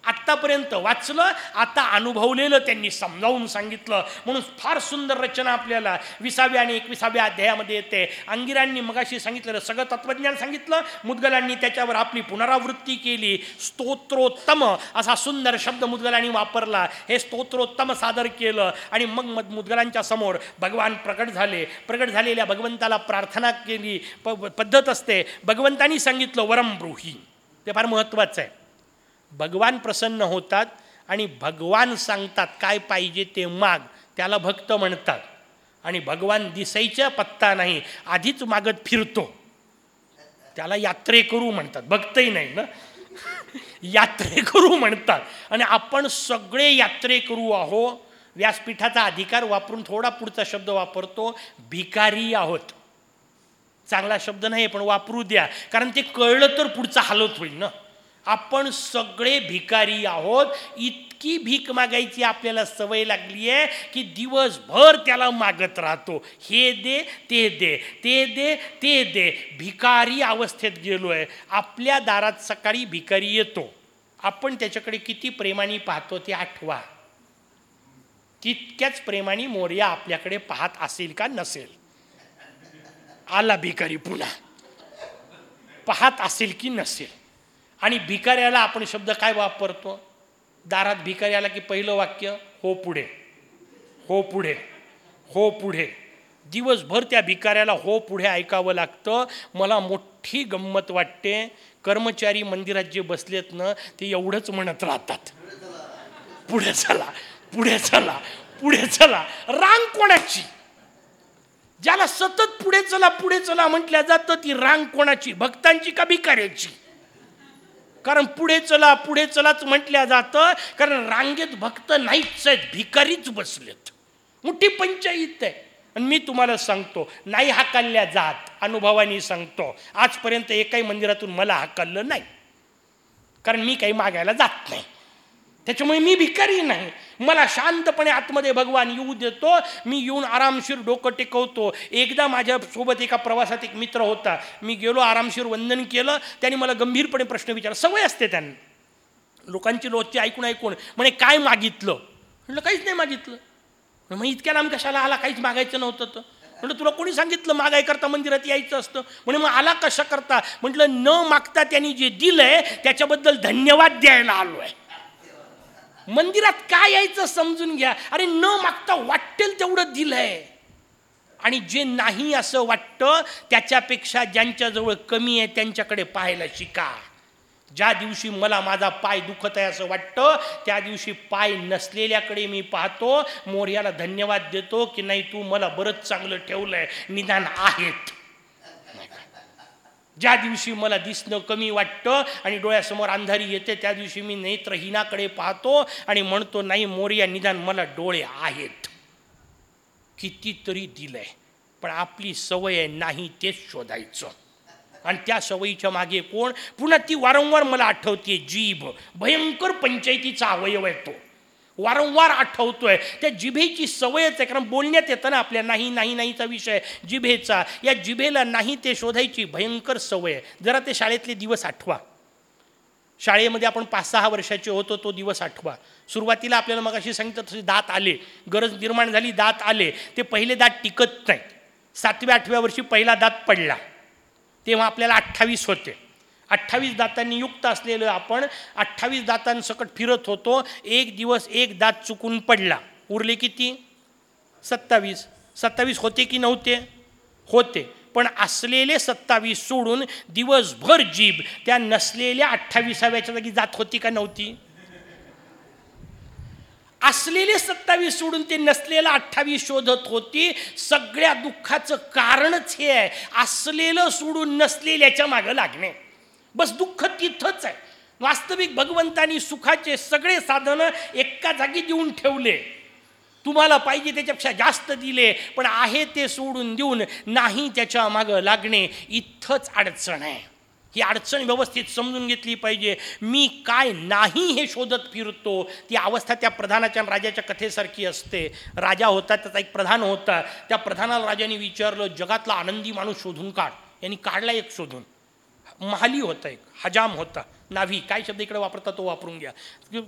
आत्तापर्यंत वाचलं आता अनुभवलेलं त्यांनी समजावून सांगितलं. म्हणून फार सुंदर रचना आपल्याला विसाव्या आणि एकविसाव्या अध्यायामध्ये येते. अंगिरांनी मगाशी सांगितलेलं सगळं तत्त्वज्ञान सांगितलं मुदगलांनी त्याच्यावर आपली पुनरावृत्ती केली. स्तोत्रोत्तम असा सुंदर शब्द मुदगलांनी वापरला. हे स्तोत्रोत्तम सादर केलं आणि मग मग मुदगलांच्या समोर भगवान प्रकट झाले. प्रकट झालेल्या भगवंताला प्रार्थना केली. प पद्धत असते. भगवंतानी सांगितलं वरम ब्रूही. ते फार महत्त्वाचं आहे. भगवान प्रसन्न होतात आणि भगवान सांगतात काय पाहिजे ते माग त्याला भक्त म्हणतात. आणि भगवान दिसायचा पत्ता नाही आधीच मागत फिरतो. त्याला यात्रेकरू म्हणतात भक्तही नाही ना? यात्रेकरू म्हणतात. आणि आपण सगळे यात्रेकरू आहो. व्यासपीठाचा अधिकार वापरून थोडा पुढचा शब्द वापरतो भिकारी आहोत. चांगला शब्द नाही पण वापरू द्या. कारण ते कळलं तर पुढचा हालत होईल ना? आपण सगळे भिकारी आहोत. इतकी भीक मागायची आपल्याला सवय लागली आहे की दिवसभर त्याला मागत राहतो. हे दे ते दे ते दे ते दे. भिकारी अवस्थेत गेलो आहे आपल्या दारात सकाळी भिकारी येतो. आपण त्याच्याकडे किती प्रेमाने पाहतो ते आठवा. तितक्याच प्रेमाने मोर्या आपल्याकडे पाहत असेल का नसेल. आला भिकारी पुन्हा. पाहत असेल की नसेल. आणि भिकाऱ्याला आपण शब्द काय वापरतो? दारात भिकारी आला की पहिलं वाक्य हो पुढे. हो पुढे. हो पुढे. दिवसभर त्या भिकाऱ्याला हो पुढे ऐकावं लागतं. मला मोठी गंमत वाटते. कर्मचारी मंदिरात जे बसलेत ना ते एवढंच म्हणत राहतात. पुढे चला. पुढे चला. पुढे चला. रांग कोणाची? ज्याला सतत पुढे चला पुढे चला म्हटल्या जातं ती रांग कोणाची? भक्तांची का भिकाऱ्याची? कारण पुढे चला पुढे चलाच म्हटल्या जातं. कारण रांगेत भक्त नाहीच आहेत भिकारीच बसलेत. मोठी पंचायत आहे. आणि मी तुम्हाला सांगतो नाही हाकलल्या जात अनुभवाने सांगतो. आजपर्यंत एकाही मंदिरातून मला हाकललं नाही. कारण मी काही मागायला जात नाही. त्याच्यामुळे मी भिकारी नाही. मला शांतपणे आतमध्ये भगवान येऊ देतो. मी येऊन आरामशीर डोकं टेकवतो. एकदा माझ्यासोबत एका प्रवासात एक मित्र होता. मी गेलो आरामशीर वंदन केलं. त्याने मला गंभीरपणे प्रश्न विचारला. सवय असते त्यांना. लोकांची रोजची ऐकून ऐकून म्हणे काय मागितलं? म्हटलं काहीच नाही मागितलं. मग इतक्या लांब कशाला आला? काहीच मागायचं नव्हतं तर. म्हटलं तुला कोणी सांगितलं मागाय करता मंदिरात यायचं असतं? म्हणे मग आला कशा करता म्हटलं न मागता त्यांनी जे दिलंय त्याच्याबद्दल धन्यवाद द्यायला आलो आहे मंदिरात काय यायचं समजून घ्या. अरे न मागता वाटेल तेवढं दिलंय. आणि जे नाही असं वाटतं त्याच्यापेक्षा ज्यांच्याजवळ कमी आहे त्यांच्याकडे पाहायला शिका. ज्या दिवशी मला माझा पाय दुखत आहे असं वाटतं त्या दिवशी पाय नसलेल्याकडे मी पाहतो. मोर्याला धन्यवाद देतो की नाही तू मला बरंच चांगलं ठेवलंय. निदान आहेत. ज्या दिवशी मला दिसणं कमी वाटतं आणि डोळ्यासमोर अंधारी येते त्या दिवशी मी नेत्रहीनाकडे पाहतो आणि म्हणतो नाही मोर्या निदान मला डोळे आहेत. कितीतरी दिलंय पण आपली सवय नाही तेच शोधायचं. आणि त्या सवयीच्या मागे कोण? पुन्हा ती वारंवार मला आठवते जीभ. भयंकर पंचायतीचा अवयव आहे तो. वारंवार आठवतोय. त्या जिभेची सवयच आहे कारण बोलण्यात येतं ना आपल्या नाही नाही नाहीचा विषय. जिभेचा या जिभेला नाही ते शोधायची भयंकर सवय आहे. जरा ते शाळेतले दिवस आठवा. शाळेमध्ये आपण पाच सहा वर्षाचे होतो तो दिवस आठवा. सुरुवातीला आपल्याला मग अशी सांगितलं तसे दात आले. गरज निर्माण झाली दात आले. ते पहिले दात टिकत नाही सातव्या आठव्या वर्षी पहिला दात पडला. तेव्हा आपल्याला अठ्ठावीस होते. अठ्ठावीस दातांनी युक्त असलेलं आपण अठ्ठावीस दातांसकट फिरत होतो. एक दिवस एक दात चुकून पडला. उरले किती? सत्तावीस. सत्तावीस होते की नव्हते? होते. पण असलेले सत्तावीस सोडून दिवसभर जीभ त्या नसलेल्या अठ्ठावीसाव्याच्या जागी जात होती का नव्हती? असलेले सत्तावीस सोडून ते नसलेलं अठ्ठावीस शोधत होती. सगळ्या दुःखाचं कारणच हे आहे. असलेलं सोडून नसलेल्याच्या मागं लागणे. बस दुःख तिथंच आहे. वास्तविक भगवंतानी सुखाचे सगळे साधनं एका जागी देऊन ठेवले. तुम्हाला पाहिजे त्याच्यापेक्षा जास्त दिले पण आहे ते सोडून देऊन नाही त्याच्या मागं लागणे इथंच अडचण आहे. ही अडचण व्यवस्थित समजून घेतली पाहिजे. मी काय नाही हे शोधत फिरतो ती अवस्था त्या प्रधानाच्या राजाच्या कथेसारखी असते. राजा होता त्याचा एक प्रधान होता. त्या प्रधानाला राजाने विचारलं जगातला आनंदी माणूस शोधून काढ. यांनी काढला एक शोधून. महाली होता एक हजाम होता नाव्ही काय शब्द इकडे वापरता तो वापरून घ्या.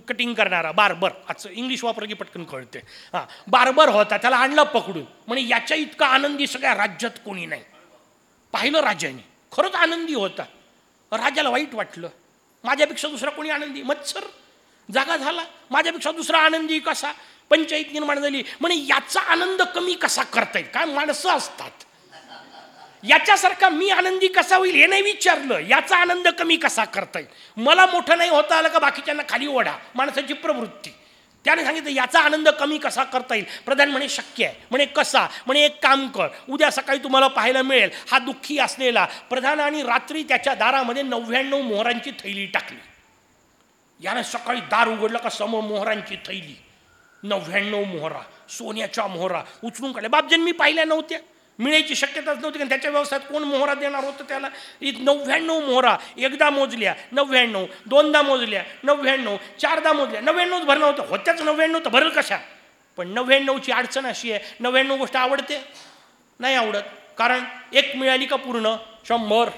कटिंग करणारा बारबर आजचं इंग्लिश वापर की पटकन कळते हां बारबर होता त्याला आणलं पकडून. म्हणजे याच्या इतका आनंदी सगळ्या राज्यात कोणी नाही. पाहिलं राजाने खरंच आनंदी होता. राजाला वाईट वाटलं. माझ्यापेक्षा दुसरा कोणी आनंदी? मत्सर. जागा झाला. माझ्यापेक्षा दुसरा आनंदी कसा? पंचायत निर्माण झाली. म्हणे याचा आनंद कमी कसा करता येईल? काय माणसं असतात. याच्यासारखा मी आनंदी कसा होईल हे नाही विचारलं. याचा आनंद कमी कसा करता येईल? मला मोठं नाही होता आलं का बाकीच्यांना खाली ओढा माणसाची प्रवृत्ती. त्याने सांगितलं याचा आनंद कमी कसा करता येईल? प्रधान म्हणे शक्य आहे. म्हणे कसा? म्हणे एक काम कर. उद्या सकाळी तुम्हाला पाहायला मिळेल हा दुःखी असलेला प्रधान आणि रात्री त्याच्या दारामध्ये नव्याण्णव मोहरांची थैली टाकली. यानं सकाळी दार उघडलं का समोर मोहरांची थैली. नव्याण्णव मोहरा सोन्याच्या मोहरा उचलून काढल्या. बापजन मी पाहिल्या नव्हत्या. मिळायची शक्यताच नव्हती कारण त्याच्या व्यवसायात कोण मोहरा देणार होतं त्याला? नव्याण्णव मोहरा एकदा मोजल्या नव्याण्णव दोनदा मोजल्या नव्याण्णव चारदा मोजल्या नव्याण्णवच भरणं होतं. होत्याच नव्याण्णव तर भरल कशा? पण नव्याण्णवची अडचण अशी आहे नव्याण्णव गोष्ट आवडते? नाही आवडत. कारण एक मिळाली का पूर्ण? शंभर.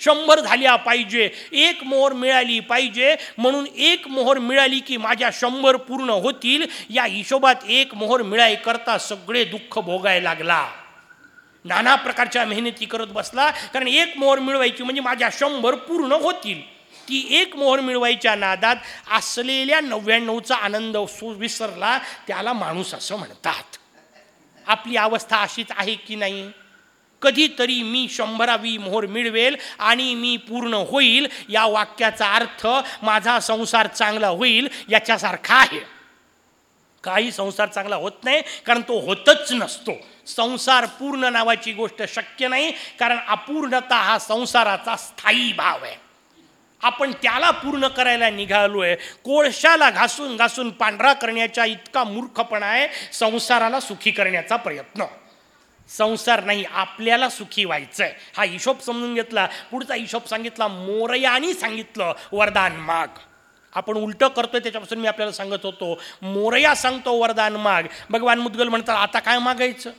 शंभर झाल्या पाहिजे. एक मोहर मिळाली पाहिजे. म्हणून एक मोहर मिळाली की माझ्या शंभर पूर्ण होतील. या हिशोबात एक मोहर मिळाई करता सगळे दुःख भोगायला लागला. नाना प्रकारच्या मेहनती करत बसला. कारण एक मोहर मिळवायची म्हणजे माझ्या शंभर पूर्ण होतील. ती एक मोहर मिळवायच्या नादात असलेल्या नव्याण्णवचा आनंद सु विसरला त्याला माणूस असं म्हणतात. आपली अवस्था अशीच आहे की नाही? कधीतरी मी शंभरावी मोहर मिळवेल आणि मी पूर्ण होईल. या वाक्याचा अर्थ माझा संसार चांगला होईल याच्यासारखा आहे. काही संसार चांगला होत नाही कारण तो होतच नसतो. संसार पूर्ण नावाची गोष्ट शक्य नाही कारण अपूर्णता हा संसाराचा स्थायी भाव आहे. आपण त्याला पूर्ण करायला निघालो आहे कोळशाला घासून घासून पांढरा करण्याच्या इतका मूर्खपणा आहे संसाराला सुखी करण्याचा प्रयत्न. संसार नाही आपल्याला सुखी व्हायचं आहे हा हिशोब समजून घेतला पुढचा हिशोब सांगितला मोरयानी सांगितलं वरदान माग. आपण उलटं करतोय त्याच्यापासून मी आपल्याला सांगत होतो मोरया सांगतो वरदान माग. भगवान मुद्गल म्हणतात आता काय मागायचं?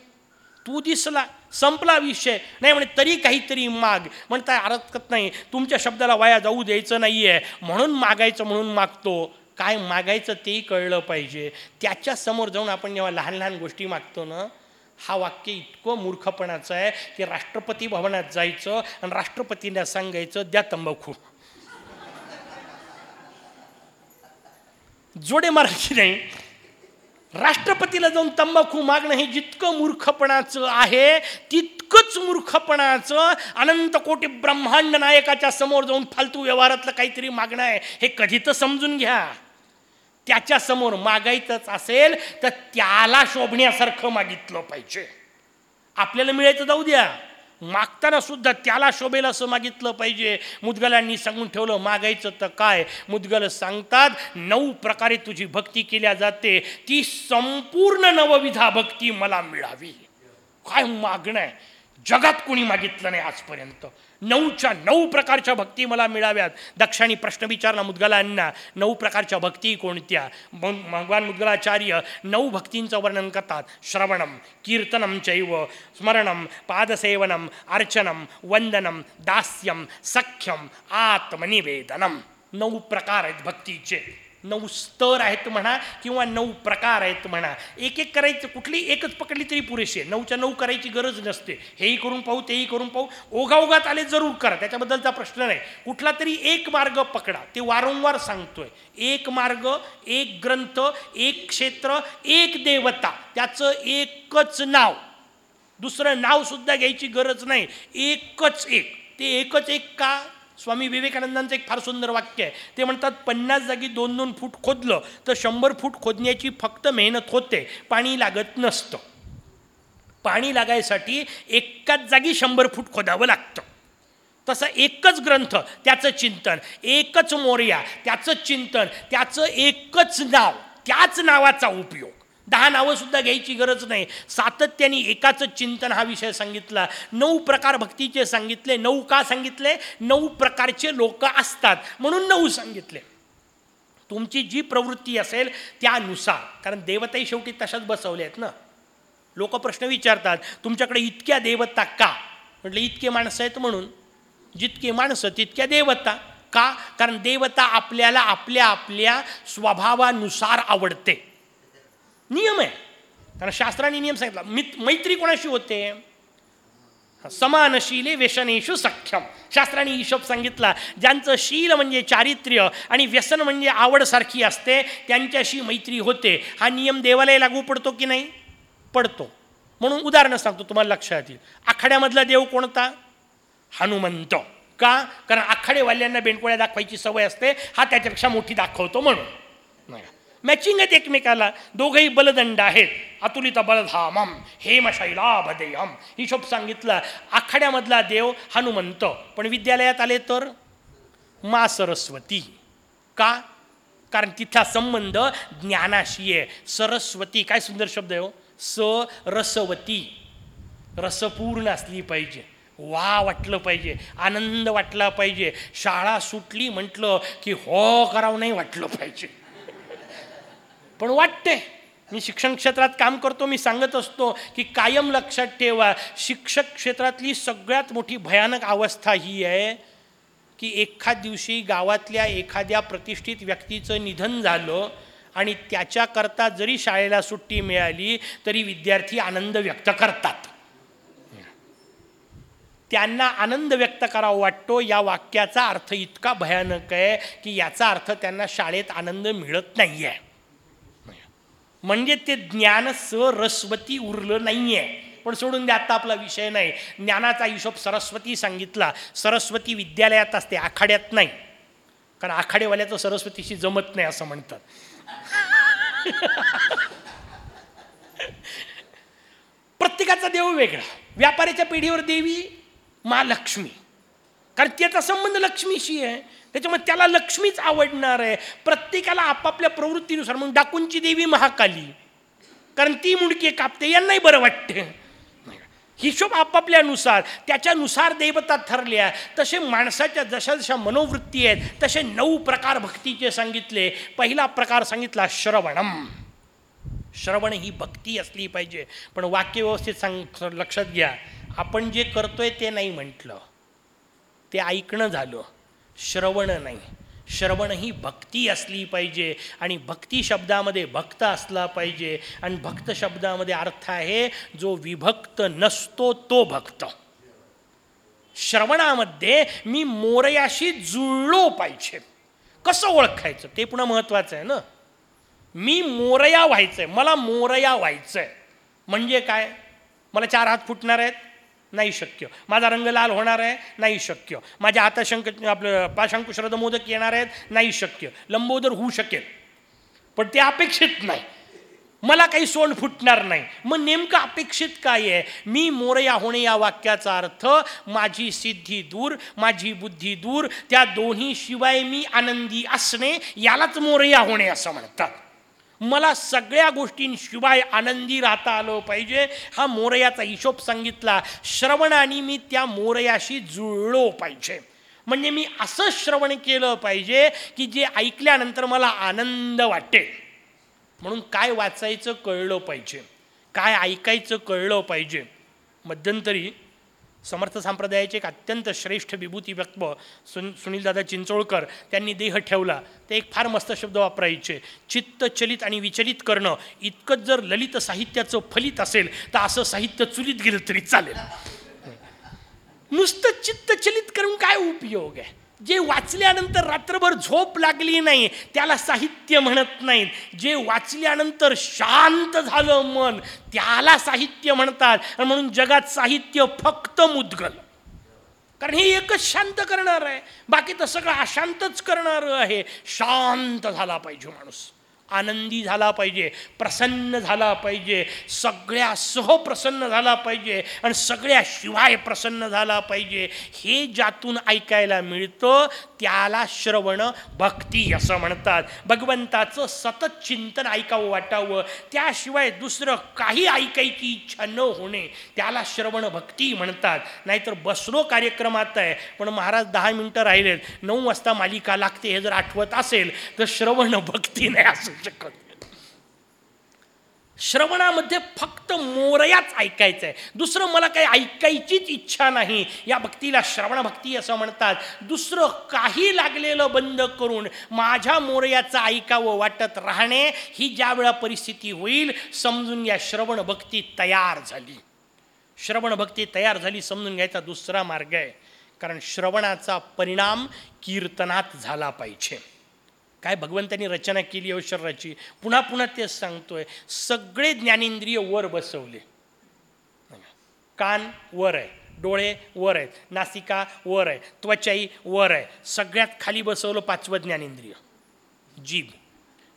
तू दिसला संपला विषय. नाही म्हणे तरी काहीतरी माग. म्हणता अडकत नाही. तुमच्या शब्दाला वाया जाऊ द्यायचं नाही आहे म्हणून मागायचं म्हणून मागतो. काय मागायचं तेही कळलं पाहिजे. त्याच्यासमोर जाऊन आपण जेव्हा लहान लहान गोष्टी मागतो ना हा वाक्य इतकं मूर्खपणाचं आहे की राष्ट्रपती भवनात जायचं आणि राष्ट्रपतींना सांगायचं द्या तंबाखू. जोडे मारायची नाही? राष्ट्रपतीला जाऊन तंबाखू मागणं हे जितकं मूर्खपणाचं आहे तितकंच मूर्खपणाचं. अनंत कोटी ब्रह्मांड नायकाच्या समोर जाऊन फालतू व्यवहारातलं काहीतरी मागणं आहे हे कधी तर समजून घ्या. त्याच्यासमोर मागायचंच असेल तर त्याला शोभण्यासारखं मागितलं पाहिजे. आपल्याला मिळायचं जाऊ द्या. मागताना सुद्धा त्याला शोभेल असं मागितलं पाहिजे. मुदगलांनी सांगून ठेवलं मागायचं तर काय? मुदगल सांगतात नऊ प्रकारे तुझी भक्ती केल्या जाते. ती संपूर्ण नवविधा भक्ती मला मिळावी. काय मागणं आहे? जगात कोणी मागितलं नाही आजपर्यंत. नऊच्या नऊ प्रकारच्या भक्ती मला मिळाव्यात. दक्षाणी प्रश्न विचारला मुद्गलांना नऊ प्रकारच्या भक्ती कोणत्या? भगवान मुद्गलाचार्य नऊ भक्तींचं वर्णन करतात. श्रवणम कीर्तनम चैव स्मरणम पादसेवनम अर्चनम वंदनम दास्यम सख्यम आत्मनिवेदनम. नऊ प्रकार आहेत भक्तीचे. नऊ स्तर आहेत म्हणा किंवा नऊ प्रकार आहेत म्हणा. एक एक करायचं कुठली एकच पकडली तरी पुरेशी आहे. नऊच्या नऊ करायची गरज नसते. हेही करून पाहू तेही करून पाहू. ओघाओघात आले जरूर करा. त्याच्याबद्दलचा प्रश्न नाही. कुठला तरी एक मार्ग पकडा. ते वारंवार सांगतोय. एक मार्ग एक ग्रंथ एक क्षेत्र एक देवता. त्याचं एकच नाव. दुसरं नावसुद्धा घ्यायची गरज नाही. एकच एक. ते एकच एक का? स्वामी विवेकानंदांचं एक फार सुंदर वाक्य आहे. ते म्हणतात पन्नास जागी दोन दोन फूट खोदलं तर शंभर फूट खोदण्याची फक्त मेहनत होते. पाणी लागत नसतं. पाणी लागायसाठी एकाच जागी शंभर फूट खोदावं लागतं. तसं एकच ग्रंथ त्याचं चिंतन. एकच मोर्या त्याचं चिंतन. त्याचं एकच नाव. त्याच नावाचा उपयोग. दहा नावं सुद्धा घ्यायची गरज नाही. सातत्याने एकाच चिंतन हा विषय सांगितला. नऊ प्रकार भक्तीचे सांगितले नऊ का सांगितले? नऊ प्रकारचे लोक असतात म्हणून नऊ सांगितले. तुमची जी प्रवृत्ती असेल त्यानुसार कारण देवताही शेवटी तशाच बसवले आहेत ना? लोक प्रश्न विचारतात तुमच्याकडे इतक्या देवता का? म्हटलं इतके माणसं आहेत म्हणून. जितके माणसं तितक्या देवता. का? कारण देवता आपल्याला आपल्या आपल्या स्वभावानुसार आवडते. नियम आहे. कारण शास्त्राने नियम सांगितला. मित मैत्री कोणाशी होते? समानशीले व्यसनेशु सख्यम. शास्त्राने हिशोब सांगितला. ज्यांचं शील म्हणजे चारित्र्य आणि व्यसन म्हणजे आवडसारखी असते त्यांच्याशी मैत्री होते. हा नियम देवालाही लागू पडतो की नाही? पडतो. म्हणून उदाहरणं सांगतो तुम्हाला लक्षात येईल. आखाड्यामधला देव कोणता? हनुमंत. का? कारण आखाडेवाल्यांना बेंडकोळ्या दाखवायची सवय असते. हा त्याच्यापेक्षा मोठी दाखवतो म्हणून. नाही. मॅचिंग आहेत एकमेकाला दोघंही बलदंड आहेत. अतुलिता बलधामम हेम शैलाभदेयम हिशोब सांगितलं आखाड्यामधला देव हनुमंत. पण विद्यालयात आले तर? मा सरस्वती. का? कारण तिथला संबंध ज्ञानाशी आहे. सरस्वती काय सुंदर शब्द आहे हो. स रसवती रसपूर्ण असली पाहिजे. वा वाटलं पाहिजे. आनंद वाटला पाहिजे. शाळा सुटली म्हटलं की हो करावं नाही वाटलं पाहिजे. पण वाटते. मी शिक्षण क्षेत्रात काम करतो मी सांगत असतो की कायम लक्षात ठेवा शिक्षक क्षेत्रातली सगळ्यात मोठी भयानक अवस्था ही आहे की एखाद दिवशी गावातल्या एखाद्या प्रतिष्ठित व्यक्तीचं निधन झालं आणि त्याच्याकरता जरी शाळेला सुट्टी मिळाली तरी विद्यार्थी आनंद व्यक्त करतात. त्यांना आनंद व्यक्त करावा वाटतो. या वाक्याचा अर्थ इतका भयानक आहे की याचा अर्थ त्यांना शाळेत आनंद मिळत नाही आहे म्हणजे ते ज्ञान सरस्वती उरलं नाही आहे पण सोडून द्या आता आपला विषय नाही. ज्ञानाचा हिशोब सरस्वती सांगितला. सरस्वती विद्यालयात असते आखाड्यात नाही. कारण आखाडेवाल्याचं सरस्वतीशी जमत नाही असं म्हणतात. प्रत्येकाचा देव वेगळा. व्यापाऱ्याच्या पिढीवर देवी महालक्ष्मी कारण त्याचा संबंध लक्ष्मीशी आहे. त्याच्यामुळे त्याला लक्ष्मीच आवडणार आहे. प्रत्येकाला आपापल्या प्रवृत्तीनुसार मग डाकूंची देवी महाकाली. कारण ती मुंडकी कापते यांनाही बरं वाटते. हिशोब आपापल्यानुसार त्याच्यानुसार देवता ठरल्या. तसे माणसाच्या जशा जशा मनोवृत्ती आहेत तसे नऊ प्रकार भक्तीचे सांगितले. पहिला प्रकार सांगितला श्रवणम. श्रवण ही भक्ती असली पाहिजे. पण वाक्य व्यवस्थित सांग लक्षात घ्या. आपण जे करतोय ते नाही म्हटलं. ते ऐकणं झालं. श्रवण नाही. श्रवण ही भक्ती असली पाहिजे आणि भक्ती शब्दामध्ये भक्त असला पाहिजे आणि भक्त शब्दामध्ये अर्थ आहे जो विभक्त नसतो तो भक्त. श्रवणामध्ये मी मोरयाशी जुळलो पाहिजे. कसं ओळखायचं? ते पुन्हा महत्त्वाचं आहे ना? मी मोरया व्हायचं आहे मला मोरया व्हायचं आहे म्हणजे काय? मला चार हात फुटणार आहेत? नाही शक्य. माझा रंग लाल होणार आहे नाही शक्य. माझ्या हाताशंक आपलं पाशांकुश्रद मोदक येणार आहेत नाही शक्य. लंबोदर होऊ शकेल. पण ते अपेक्षित नाही. मला काही सोंड फुटणार नाही. मग नेमकं अपेक्षित काय आहे? मी मोरया होणे या वाक्याचा अर्थ माझी सिद्धी दूर माझी बुद्धी दूर त्या दोन्ही शिवाय मी आनंदी असणे यालाच मोरया होणे असं म्हणतात. मला सगळ्या गोष्टींशिवाय आनंदी राहता आलं पाहिजे. हा मोरयाचा हिशोब सांगितला. श्रवणाने मी त्या मोरयाशी जुळलो पाहिजे. म्हणजे मी असं श्रवण केलं पाहिजे की जे ऐकल्यानंतर मला आनंद वाटेल. म्हणून काय वाचायचं कळलं पाहिजे. काय ऐकायचं कळलं पाहिजे. मध्यंतरी समर्थ संप्रदायाचे एक अत्यंत श्रेष्ठ विभूती व्यक्त सुन सुनीलदादा चिंचोळकर त्यांनी देह ठेवला. ते एक फार मस्त शब्द वापरायचे. चित्त चलित आणि विचलित करणं इतकंच जर ललित साहित्याचं फलित असेल तर असं साहित्य चुलीत गेलं तरी चालेल. नुसतं चित्त चलित करून काय उपयोग आहे? जे वाचल्यानंतर रात्रभर झोप लागली नाही त्याला साहित्य म्हणत नाहीत. जे वाचल्यानंतर शांत झालं मन त्याला साहित्य म्हणतात. म्हणून जगात साहित्य फक्त मुद्गल. कारण हे एकच शांत करणार आहे. बाकी तर सगळं अशांतच करणारं आहे. शांत झाला पाहिजे माणूस. आनंदी झाला पाहिजे प्रसन्न झाला पाहिजे सगळ्यासह प्रसन्न झाला पाहिजे आणि सगळ्याशिवाय प्रसन्न झाला पाहिजे हे ज्यातून ऐकायला मिळतं त्याला श्रवण भक्ती असं म्हणतात. भगवंताचं सतत चिंतन ऐकावं वाटावं त्याशिवाय दुसरं काही ऐकायची इच्छा न होणे त्याला श्रवण भक्ती म्हणतात. नाहीतर बसलो कार्यक्रमात आहे पण महाराज दहा मिनटं राहिलेत नऊ वाजता मालिका लागते हे जर आठवत असेल तर श्रवण भक्ती नाही असं. शकत श्रवणामध्ये फक्त मोरयाच ऐकायचं आहे दुसरं मला काही ऐकायचीच इच्छा नाही. या भक्तीला श्रवण भक्ती असं म्हणतात. दुसरं काही लागलेलं बंद करून माझ्या मोरयाचं ऐकावं वाटत राहणे ही ज्या वेळा परिस्थिती होईल समजून घ्या श्रवण भक्ती तयार झाली. श्रवण भक्ती तयार झाली समजून घ्यायचा दुसरा मार्ग आहे. कारण श्रवणाचा परिणाम कीर्तनात झाला पाहिजे. काय भगवंतांनी रचना केली आहे शरीराची पुन्हा पुन्हा तेच सांगतोय सगळे ज्ञानेंद्रिय वर बसवले. कान वर आहे डोळे वर आहेत नासिका वर आहे त्वचाई वर आहे. सगळ्यात खाली बसवलं पाचवं ज्ञानेंद्रिय. जीभ.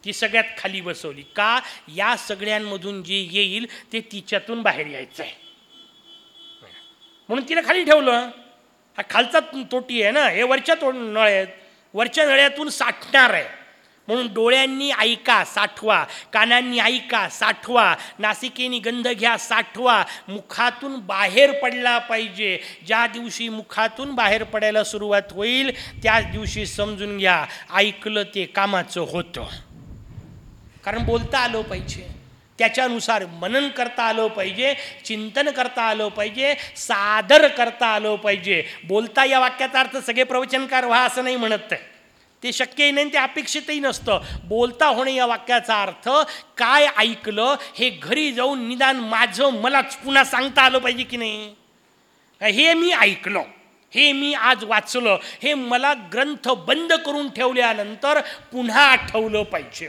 ती सगळ्यात खाली बसवली. का? या सगळ्यांमधून जे येईल ते तिच्यातून बाहेर यायचं आहे म्हणून तिला खाली ठेवलं. हा खालचा तोटी आहे ना हे वरच्या तो नळ आहेत. वरच्या नळ्यातून साठणार आहे. म्हणून डोळ्यांनी ऐका साठवा. कानांनी ऐका साठवा. नासिकेनी गंध घ्या साठवा. मुखातून बाहेर पडला पाहिजे. ज्या दिवशी मुखातून बाहेर पडायला सुरुवात होईल त्याच दिवशी समजून घ्या. ऐकलं ते कामाचं होतं. कारण बोलता आलं पाहिजे. त्याच्यानुसार मनन करता आलं पाहिजे चिंतन करता आलं पाहिजे सादर करता आलं पाहिजे. बोलता या वाक्याचा अर्थ सगळे प्रवचनकार व्हा असं नाही म्हणत आहे ते शक्यही नाही ते अपेक्षितही नसतं. बोलता होणे या वाक्याचा अर्थ काय ऐकलं हे घरी जाऊन निदान माझं मलाच पुन्हा सांगता आलं पाहिजे की नाही? हे मी ऐकलं हे मी आज वाचलं हे मला ग्रंथ बंद करून ठेवल्यानंतर पुन्हा आठवलं पाहिजे.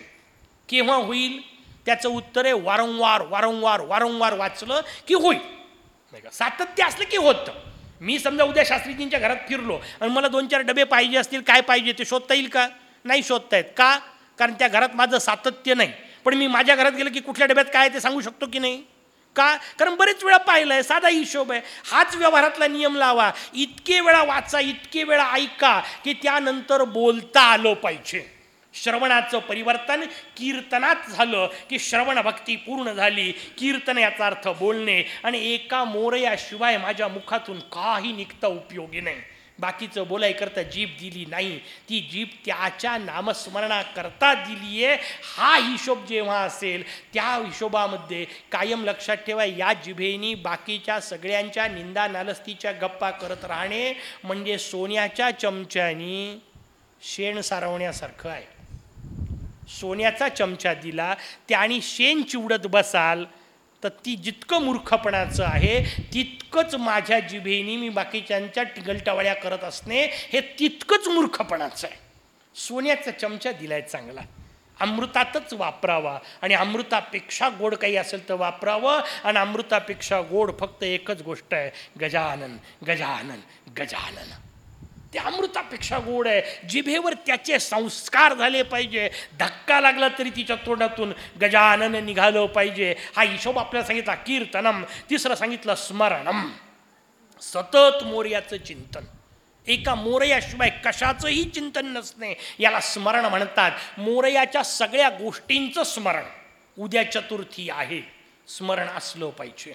केव्हा होईल? त्याचं उत्तर आहे वारंवार वारंवार वारंवार वाचलं की होईल. नाही का सातत्य असलं की होतं. मी समजा उद्या शास्त्रीजींच्या घरात फिरलो आणि मला दोन चार डबे पाहिजे असतील काय पाहिजे ते शोधता येईल का? नाही शोधता येत का? कारण त्या घरात माझं सातत्य नाही. पण मी माझ्या घरात गेलं की कुठल्या डब्यात काय ते सांगू शकतो की नाही? का? कारण बरेच वेळा पाहिलं आहे साधा हिशोब आहे. हाच व्यवहारातला नियम लावा. इतके वेळा वाचा इतके वेळा ऐका की त्यानंतर बोलता आलं पाहिजे. श्रवणाचं परिवर्तन कीर्तनात झालं की श्रवण भक्ती पूर्ण झाली. कीर्तन याचा अर्थ बोलणे. आणि एका मोरयाशिवाय माझ्या मुखातून काही निघता उपयोगी नाही. बाकीचं बोलायकरता जीभ दिली नाही. ती जीभ त्याच्या नामस्मरणाकरता दिली आहे हा हिशोब जेव्हा असेल त्या हिशोबामध्ये कायम लक्षात ठेवा या जिभेनी बाकीच्या सगळ्यांच्या निंदा नालस्तीच्या गप्पा करत राहणे म्हणजे सोन्याच्या चमच्यानी शेण सारवण्यासारखं आहे. सोन्याचा चमचा दिला त्याने शेण चिवडत बसाल तर ती जितकं मूर्खपणाचं आहे तितकंच माझ्या जिभेनी मी बाकीच्यांच्या टिगलटावळ्या करत असणे हे तितकंच मूर्खपणाचं आहे. सोन्याचा चमचा दिलाय चांगला. अमृतातच वापरावा आणि अमृतापेक्षा गोड काही असेल तर वापरावं आणि अमृतापेक्षा गोड फक्त एकच गोष्ट आहे गजानन गजानन गजानन. ते अमृतापेक्षा गोड आहे. जिभेवर त्याचे संस्कार झाले पाहिजे. धक्का लागला तरी तिच्या तोंडातून गजानन निघालं पाहिजे. हा हिशोब आपल्याला सांगितला कीर्तनम. तिसरं सांगितलं स्मरणम. सतत मोर्याचं चिंतन. एका मोरयाशिवाय कशाचंही चिंतन नसणे. याला स्मरण म्हणतात. मोरयाच्या सगळ्या गोष्टींचं स्मरण उद्या चतुर्थी आहे. स्मरण असलं पाहिजे.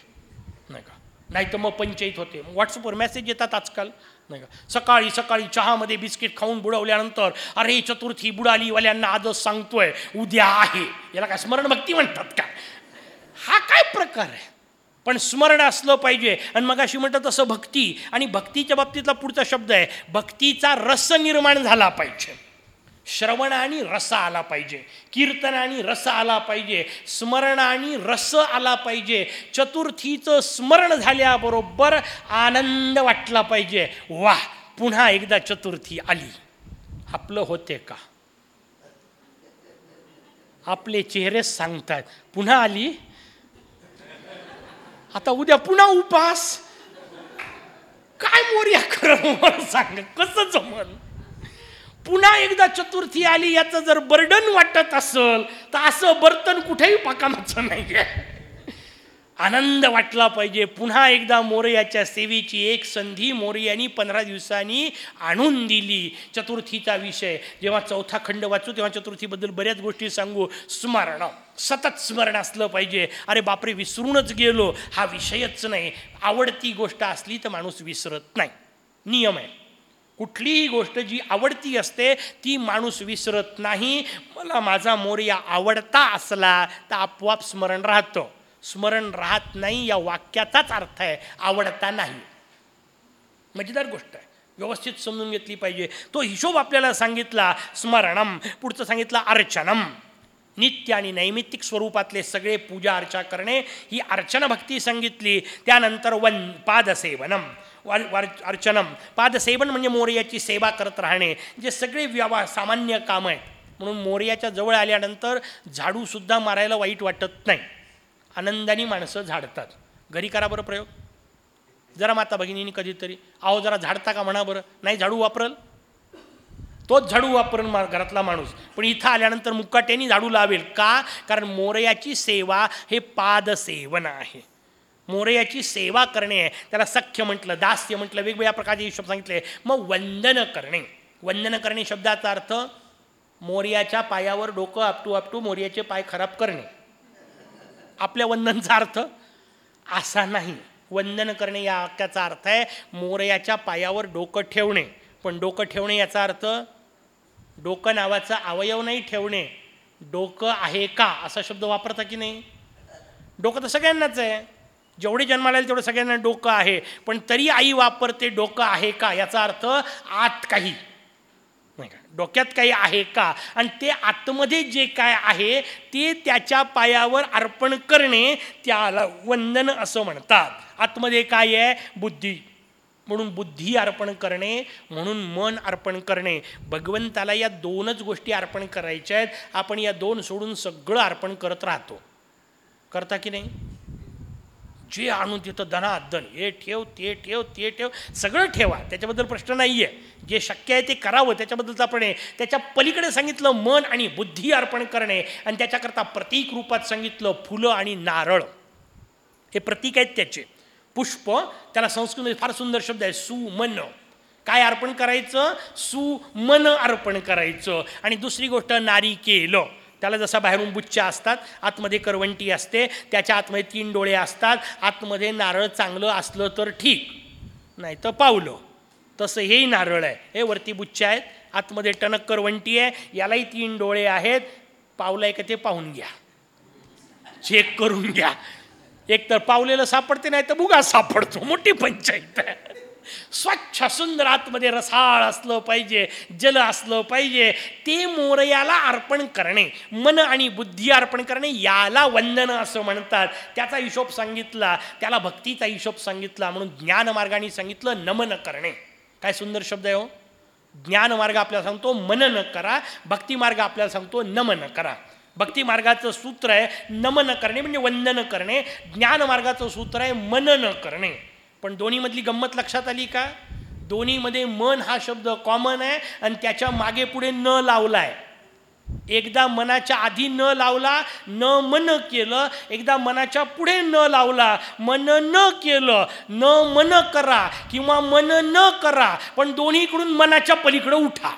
नाही का? नाही तर मग पंचायत होते. मग व्हॉट्सअपवर मेसेज येतात आजकाल. नाही का? सकाळी सकाळी चहामध्ये बिस्किट खाऊन बुडवल्यानंतर अरे चतुर्थी बुडालीवाल्यांना आजच सांगतोय उद्या आहे. याला काय स्मरण भक्ती म्हणतात का? हा काय प्रकार आहे? पण स्मरण असलं पाहिजे. आणि मग अशी म्हणतात तसं भक्ती. आणि भक्तीच्या बाबतीतला पुढचा शब्द आहे भक्तीचा रस निर्माण झाला पाहिजे. श्रवण आणि रस आला पाहिजे. कीर्तन आणि रस आला पाहिजे. स्मरण आणि रस आला पाहिजे. चतुर्थीचं स्मरण झाल्याबरोबर आनंद वाटला पाहिजे. वा पुन्हा एकदा चतुर्थी आली. आपलं होते का? आपले चेहरे सांगतात पुन्हा आली? आता उद्या पुन्हा उपास? काय मोर्या खरं सांग कसं जमल पुन्हा एकदा चतुर्थी आली याचं जर बर्डन वाटत असेल तर असं बर्तन कुठेही पाकामाचं नाही आहे आनंद वाटला पाहिजे. पुन्हा एकदा मोरयाच्या सेवेची एक संधी मोरयानी पंधरा दिवसांनी आणून दिली. चतुर्थीचा विषय. जेव्हा चौथा खंड वाचू तेव्हा चतुर्थीबद्दल बऱ्याच गोष्टी सांगू. स्मरण. सतत स्मरण असलं पाहिजे. अरे बापरे विसरूनच गेलो. हा विषयच नाही. आवडती गोष्ट असली तर माणूस विसरत नाही. नियम आहे. कुठलीही गोष्ट जी आवडती असते ती माणूस विसरत नाही. मला माझा मोर्या आवडता असला तर आपोआप स्मरण राहतं. स्मरण राहत नाही या वाक्याचाच अर्थ आहे आवडता नाही. मजेदार गोष्ट आहे. व्यवस्थित समजून घेतली पाहिजे. तो हिशोब आपल्याला सांगितला स्मरणम पुढचं सांगितलं अर्चनम. नित्य आणि नैमित्तिक स्वरूपातले सगळे पूजा अर्चा करणे ही अर्चन भक्ती सांगितली. त्यानंतर वन पादसेवनम. वार वार अर्चनम. पादसेवन म्हणजे मोर्याची सेवा करत राहणे. जे सगळे व्यवहार सामान्य कामं आहेत. म्हणून मोर्याच्या जवळ आल्यानंतर झाडूसुद्धा मारायला वाईट वाटत नाही. आनंदाने माणसं झाडतात. घरी करा बरं प्रयोग. जरा माता भगिनीने कधीतरी आहो जरा झाडता का? म्हणा बरं. नाही झाडू वापरल. तोच झाडू वापरून मा घरातला माणूस. पण इथं आल्यानंतर मुकाट्याने झाडू लावेल. का? कारण मोरयाची सेवा हे पादसेवन आहे. मोरयाची सेवा करणे आहे. त्याला सख्य म्हटलं दास्य म्हटलं वेगवेगळ्या प्रकारचे शब्द सांगितले. मग वंदन करणे. वंदन करणे शब्दाचा अर्थ मोर्याच्या पायावर डोकं आपटू आपटू मोर्याचे पाय खराब करणे. आपल्या वंदनचा अर्थ असा नाही. वंदन करणे या वाक्याचा अर्थ आहे मोरयाच्या पायावर डोकं ठेवणे. पण डोकं ठेवणे याचा अर्थ डोकं नावाचा अवयव नाही ठेवणे. डोकं आहे का? असा शब्द वापरता की नाही? डोकं तर सगळ्यांनाच आहे. जेवढे जन्माला येईल तेवढं सगळ्यांना डोकं आहे. पण तरी आई वापरते डोकं आहे का? याचा अर्थ आत काही. नाही का? डोक्यात काही आहे का? आणि ते आतमध्ये जे काय आहे ते त्याच्या पायावर अर्पण करणे त्याला वंदन असं म्हणतात. आतमध्ये काय आहे? बुद्धी. म्हणून बुद्धी अर्पण करणे म्हणून मन अर्पण करणे. भगवंताला या दोनच गोष्टी अर्पण करायच्या आहेत. आपण या दोन सोडून सगळं अर्पण करत राहतो. करता की नाही? जे आणून तिथं धनाधन हे ठेव ते ठेव ते ठेव सगळं ठेवा. त्याच्याबद्दल प्रश्न नाही आहे जे शक्य आहे ते करावं त्याच्याबद्दलचं आपण आहे त्याच्या पलीकडे सांगितलं मन आणि बुद्धी अर्पण करणे आणि त्याच्याकरता प्रतीक रूपात सांगितलं फुलं आणि नारळ. हे प्रतीक आहेत त्याचे. पुष्प त्याला संस्कृतमध्ये फार सुंदर शब्द आहे सुमन. काय अर्पण करायचं? सुमन अर्पण करायचं. आणि दुसरी गोष्ट नारिकेल. त्याला जसा बाहेरून बुच्चा असतात आतमध्ये करवंटी असते त्याच्या आतमध्ये तीन डोळे असतात आतमध्ये नारळ चांगलं असलं तर ठीक नाही तर पावलं. तसं हेही नारळ आहे. हे वरती बुच्च्या आहेत आतमध्ये टणक करवंटी आहे यालाही तीन डोळे आहेत. पावलं आहे का ते पाहून घ्या. चेक करून घ्या. एक तर पावलेलं सापडते नाही तर बुगा सापडतो. मोठी पंचायत आहे. स्वच्छ सुंदर आतमध्ये रसाळ असलं पाहिजे जल असलं पाहिजे. ते मोरयाला अर्पण करणे मन आणि बुद्धी अर्पण करणे याला वंदन असं म्हणतात. त्याचा हिशोब सांगितला त्याला भक्तीचा हिशोब सांगितला म्हणून ज्ञानमार्गाने सांगितलं नमन करणे. काय सुंदर शब्द आहे हो. ज्ञानमार्ग आपल्याला सांगतो मनन करा. भक्तिमार्ग आपल्याला सांगतो नमन करा. भक्ती मार्गाचं सूत्र आहे नमन करणे म्हणजे वंदन करणे. ज्ञानमार्गाचं सूत्र आहे मनन करणे. पण दोन्हीमधली गंमत लक्षात आली का? दोन्हीमध्ये मन हा शब्द कॉमन आहे आणि त्याच्यामागे पुढे न लावला आहे एकदा मनाच्या आधी न लावला न मन केलं एकदा मनाच्या पुढे न लावला मन न केलं न मन करा किंवा मन न करा पण दोन्हीकडून मनाच्या पलीकडं उठा.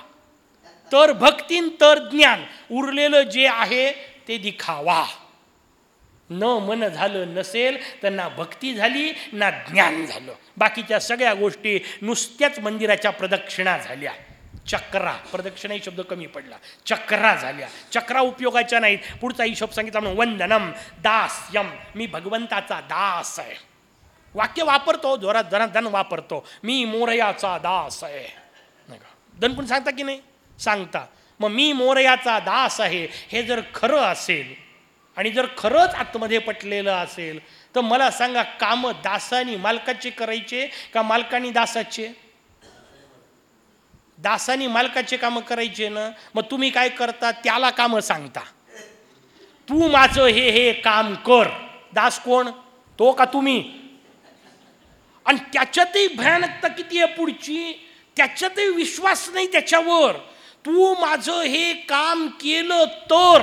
तर भक्तीन तर ज्ञान. उरलेलं जे आहे ते दिखावा. न मन झालं नसेल तर ना भक्ती झाली ना ज्ञान झालं. बाकीच्या सगळ्या गोष्टी नुसत्याच मंदिराच्या प्रदक्षिणा झाल्या. चक्रा. प्रदक्षिणाही शब्द कमी पडला. चक्रा झाल्या. चक्रा उपयोगाच्या नाहीत. पुढचा हिशोब सांगितला म्हणून वंदनम. दास यम मी भगवंताचा दास आहे. वाक्य वापरतो जोरात धन धन वापरतो. मी मोरयाचा दास आहे. नाही का? धन पण सांगता की नाही? सांगता मग मी मोरयाचा दास आहे हे जर खरं असेल आणि जर खरंच आतमध्ये पटलेलं असेल तर मला सांगा कामं दासानी मालकाचे करायचे का मालकानी दासाचे? दासानी मालकाचे कामं करायचे ना मग तुम्ही काय करता? त्याला कामं सांगता. तू माझं हे हे काम कर. दास कोण? तो का तुम्ही? आणि त्याच्यातही भयानकता किती आहे पुढची? त्याच्यातही विश्वास नाही त्याच्यावर. तू माझं हे काम केलं तर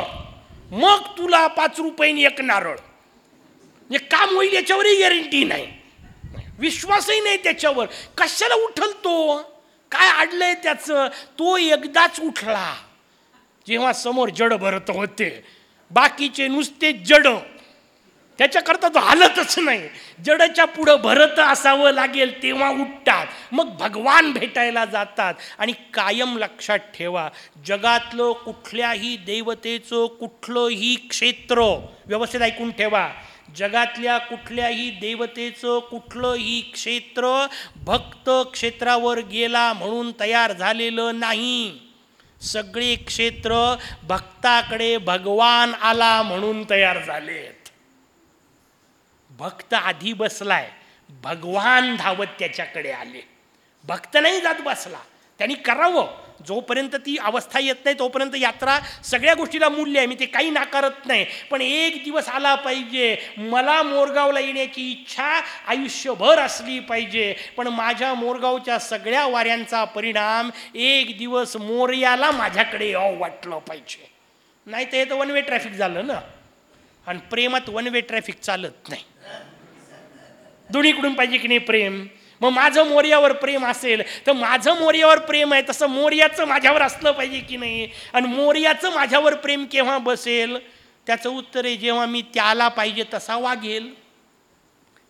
मग तुला पाच रुपयाने एक नारळ. म्हणजे काम होईल याच्यावरही गॅरंटी नाही. विश्वासही नाही त्याच्यावर. कशाला उठल तो काय आडलंय त्याचं? तो एकदाच उठला. जेव्हा समोर जड भरत होते बाकीचे नुसते जड. त्याच्याकरता तो नाही. जडच्या पुढं भरत असावं लागेल तेव्हा उठतात. मग भगवान भेटायला जातात. आणि कायम लक्षात ठेवा जगातलं कुठल्याही देवतेचं कुठलंही क्षेत्र व्यवस्थित ऐकून ठेवा जगातल्या कुठल्याही देवतेचं कुठलंही क्षेत्र भक्त क्षेत्रावर गेला म्हणून तयार झालेलं नाही. सगळे क्षेत्र भक्ताकडे भगवान आला म्हणून तयार झालेत. भक्त आधी बसलाय भगवान धावत त्याच्याकडे आले. भक्त नाही जात बसला. त्यांनी करावं. जोपर्यंत ती अवस्था येत नाही तोपर्यंत यात्रा सगळ्या गोष्टीला मूल्य आहे. मी ते काही नाकारत नाही. पण एक दिवस आला पाहिजे. मला मोरगावला येण्याची इच्छा आयुष्यभर असली पाहिजे. पण माझ्या मोरगावच्या सगळ्या वाऱ्यांचा परिणाम एक दिवस मोर्याला माझ्याकडे यावं वाटलं पाहिजे. नाही तर हे तर वन वे ट्रॅफिक झालं ना. आणि प्रेमात वन वे ट्रॅफिक चालत नाही. दोन्हीकडून पाहिजे की नाही प्रेम? मग माझं मोर्यावर प्रेम असेल तर माझं मोर्यावर प्रेम आहे तसं मोर्याचं माझ्यावर असलं पाहिजे की नाही? आणि मोर्याचं माझ्यावर प्रेम केव्हा बसेल? त्याचं उत्तर आहे जेव्हा मी त्याला पाहिजे तसा वागेल.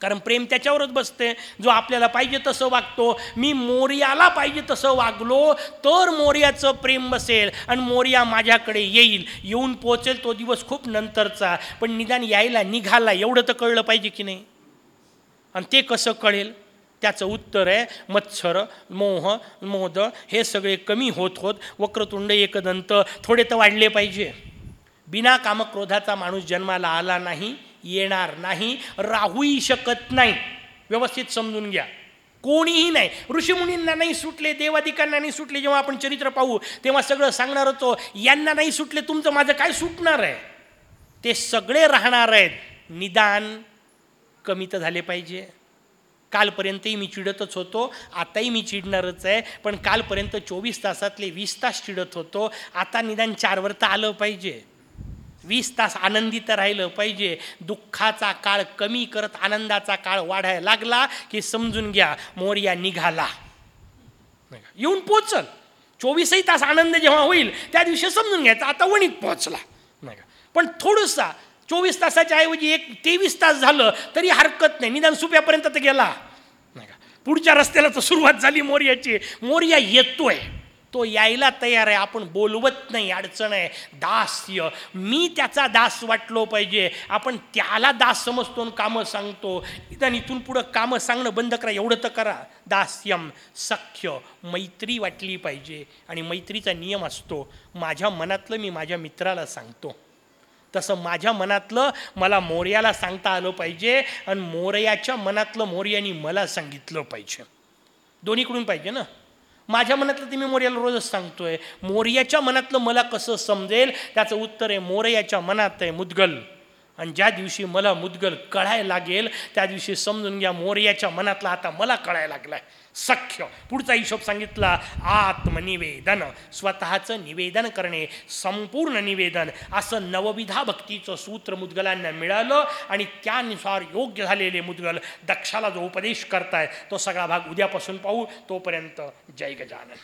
कारण प्रेम त्याच्यावरच बसते. जो आपल्याला पाहिजे तसं वागतो मी मोर्याला पाहिजे तसं वागलो तर मोर्याचं प्रेम बसेल आणि मोर्या माझ्याकडे येईल. येऊन पोचेल तो दिवस खूप नंतरचा. पण निदान यायला निघाला एवढं तर कळलं पाहिजे की नाही? आणि ते कसं कळेल? त्याचं उत्तर आहे मत्सर मोह मोद हे सगळे कमी होत होत वक्रतुंड एकदंत थोडे तर वाढले पाहिजे. बिना कामक्रोधाचा माणूस जन्माला आला नाही येणार नाही राहूही शकत नाही. व्यवस्थित समजून घ्या. कोणीही नाही. ऋषीमुनींना नाही सुटले देवादिकांना नाही सुटले जेव्हा आपण चरित्र पाहू तेव्हा सगळं सांगणार होतो यांना नाही सुटले तुमचं माझं काय सुटणार आहे? ते सगळे राहणार आहेत. निदान कमी तर झाले पाहिजे. कालपर्यंतही मी चिडतच होतो आताही मी चिडणारच आहे पण कालपर्यंत चोवीस तासातले वीस तास चिडत होतो. आता निदान चारवर तर आलं पाहिजे. वीस तास आनंदी तर राहिलं पाहिजे. दुःखाचा काळ कमी करत आनंदाचा काळ वाढायला लागला की समजून घ्या मोर्या निघाला. नाही का? येऊन पोचल. चोवीसही तास आनंद जेव्हा होईल त्या दिवशी समजून घ्यायचा. आता वणीत पोहोचला. नाही का पण थोडंसा चोवीस तासाच्या ऐवजी एक तेवीस तास झालं तरी हरकत नाही. निदान सुप्यापर्यंत तर गेला. नाही का? पुढच्या रस्त्याला तर सुरुवात झाली मोर्याची. मोर्या येतोय. तो यायला तयार आहे. आपण बोलवत नाही. अडचण आहे. दास्य मी त्याचा दास वाटलो पाहिजे. आपण त्याला दास समजतो आणि कामं सांगतो. निदान इथून पुढं कामं सांगणं बंद करा. एवढं तर करा. दास्यम सख्य. मैत्री वाटली पाहिजे. आणि मैत्रीचा नियम असतो. माझ्या मनातलं मी माझ्या मित्राला सांगतो. तसं माझ्या मनातलं मला मोर्याला सांगता आलं पाहिजे आणि मोर्याच्या मनातलं मोर्यानी मला सांगितलं पाहिजे. दोन्हीकडून पाहिजे ना? माझ्या मनातलं ते मी मोर्याला रोजच सांगतोय. मोर्याच्या मनातलं मला कसं समजेल? त्याचं उत्तर आहे मोर्याच्या मनात आहे मुदगल. आणि ज्या दिवशी मला मुदगल कळायला लागेल त्या दिवशी समजून घ्या मोर्याच्या मनातला आता मला कळायला लागलाय. सख्य. पुढचा हिशोब सांगितला आत्मनिवेदन. स्वतःचं निवेदन करणे संपूर्ण निवेदन. असं नवविधा भक्तीचं सूत्र मुदगलांना मिळालं आणि त्यानुसार योग्य झालेले मुदगल दक्षाला जो उपदेश करताय तो सगळा भाग उद्यापासून पाहू. तोपर्यंत जय गजानन.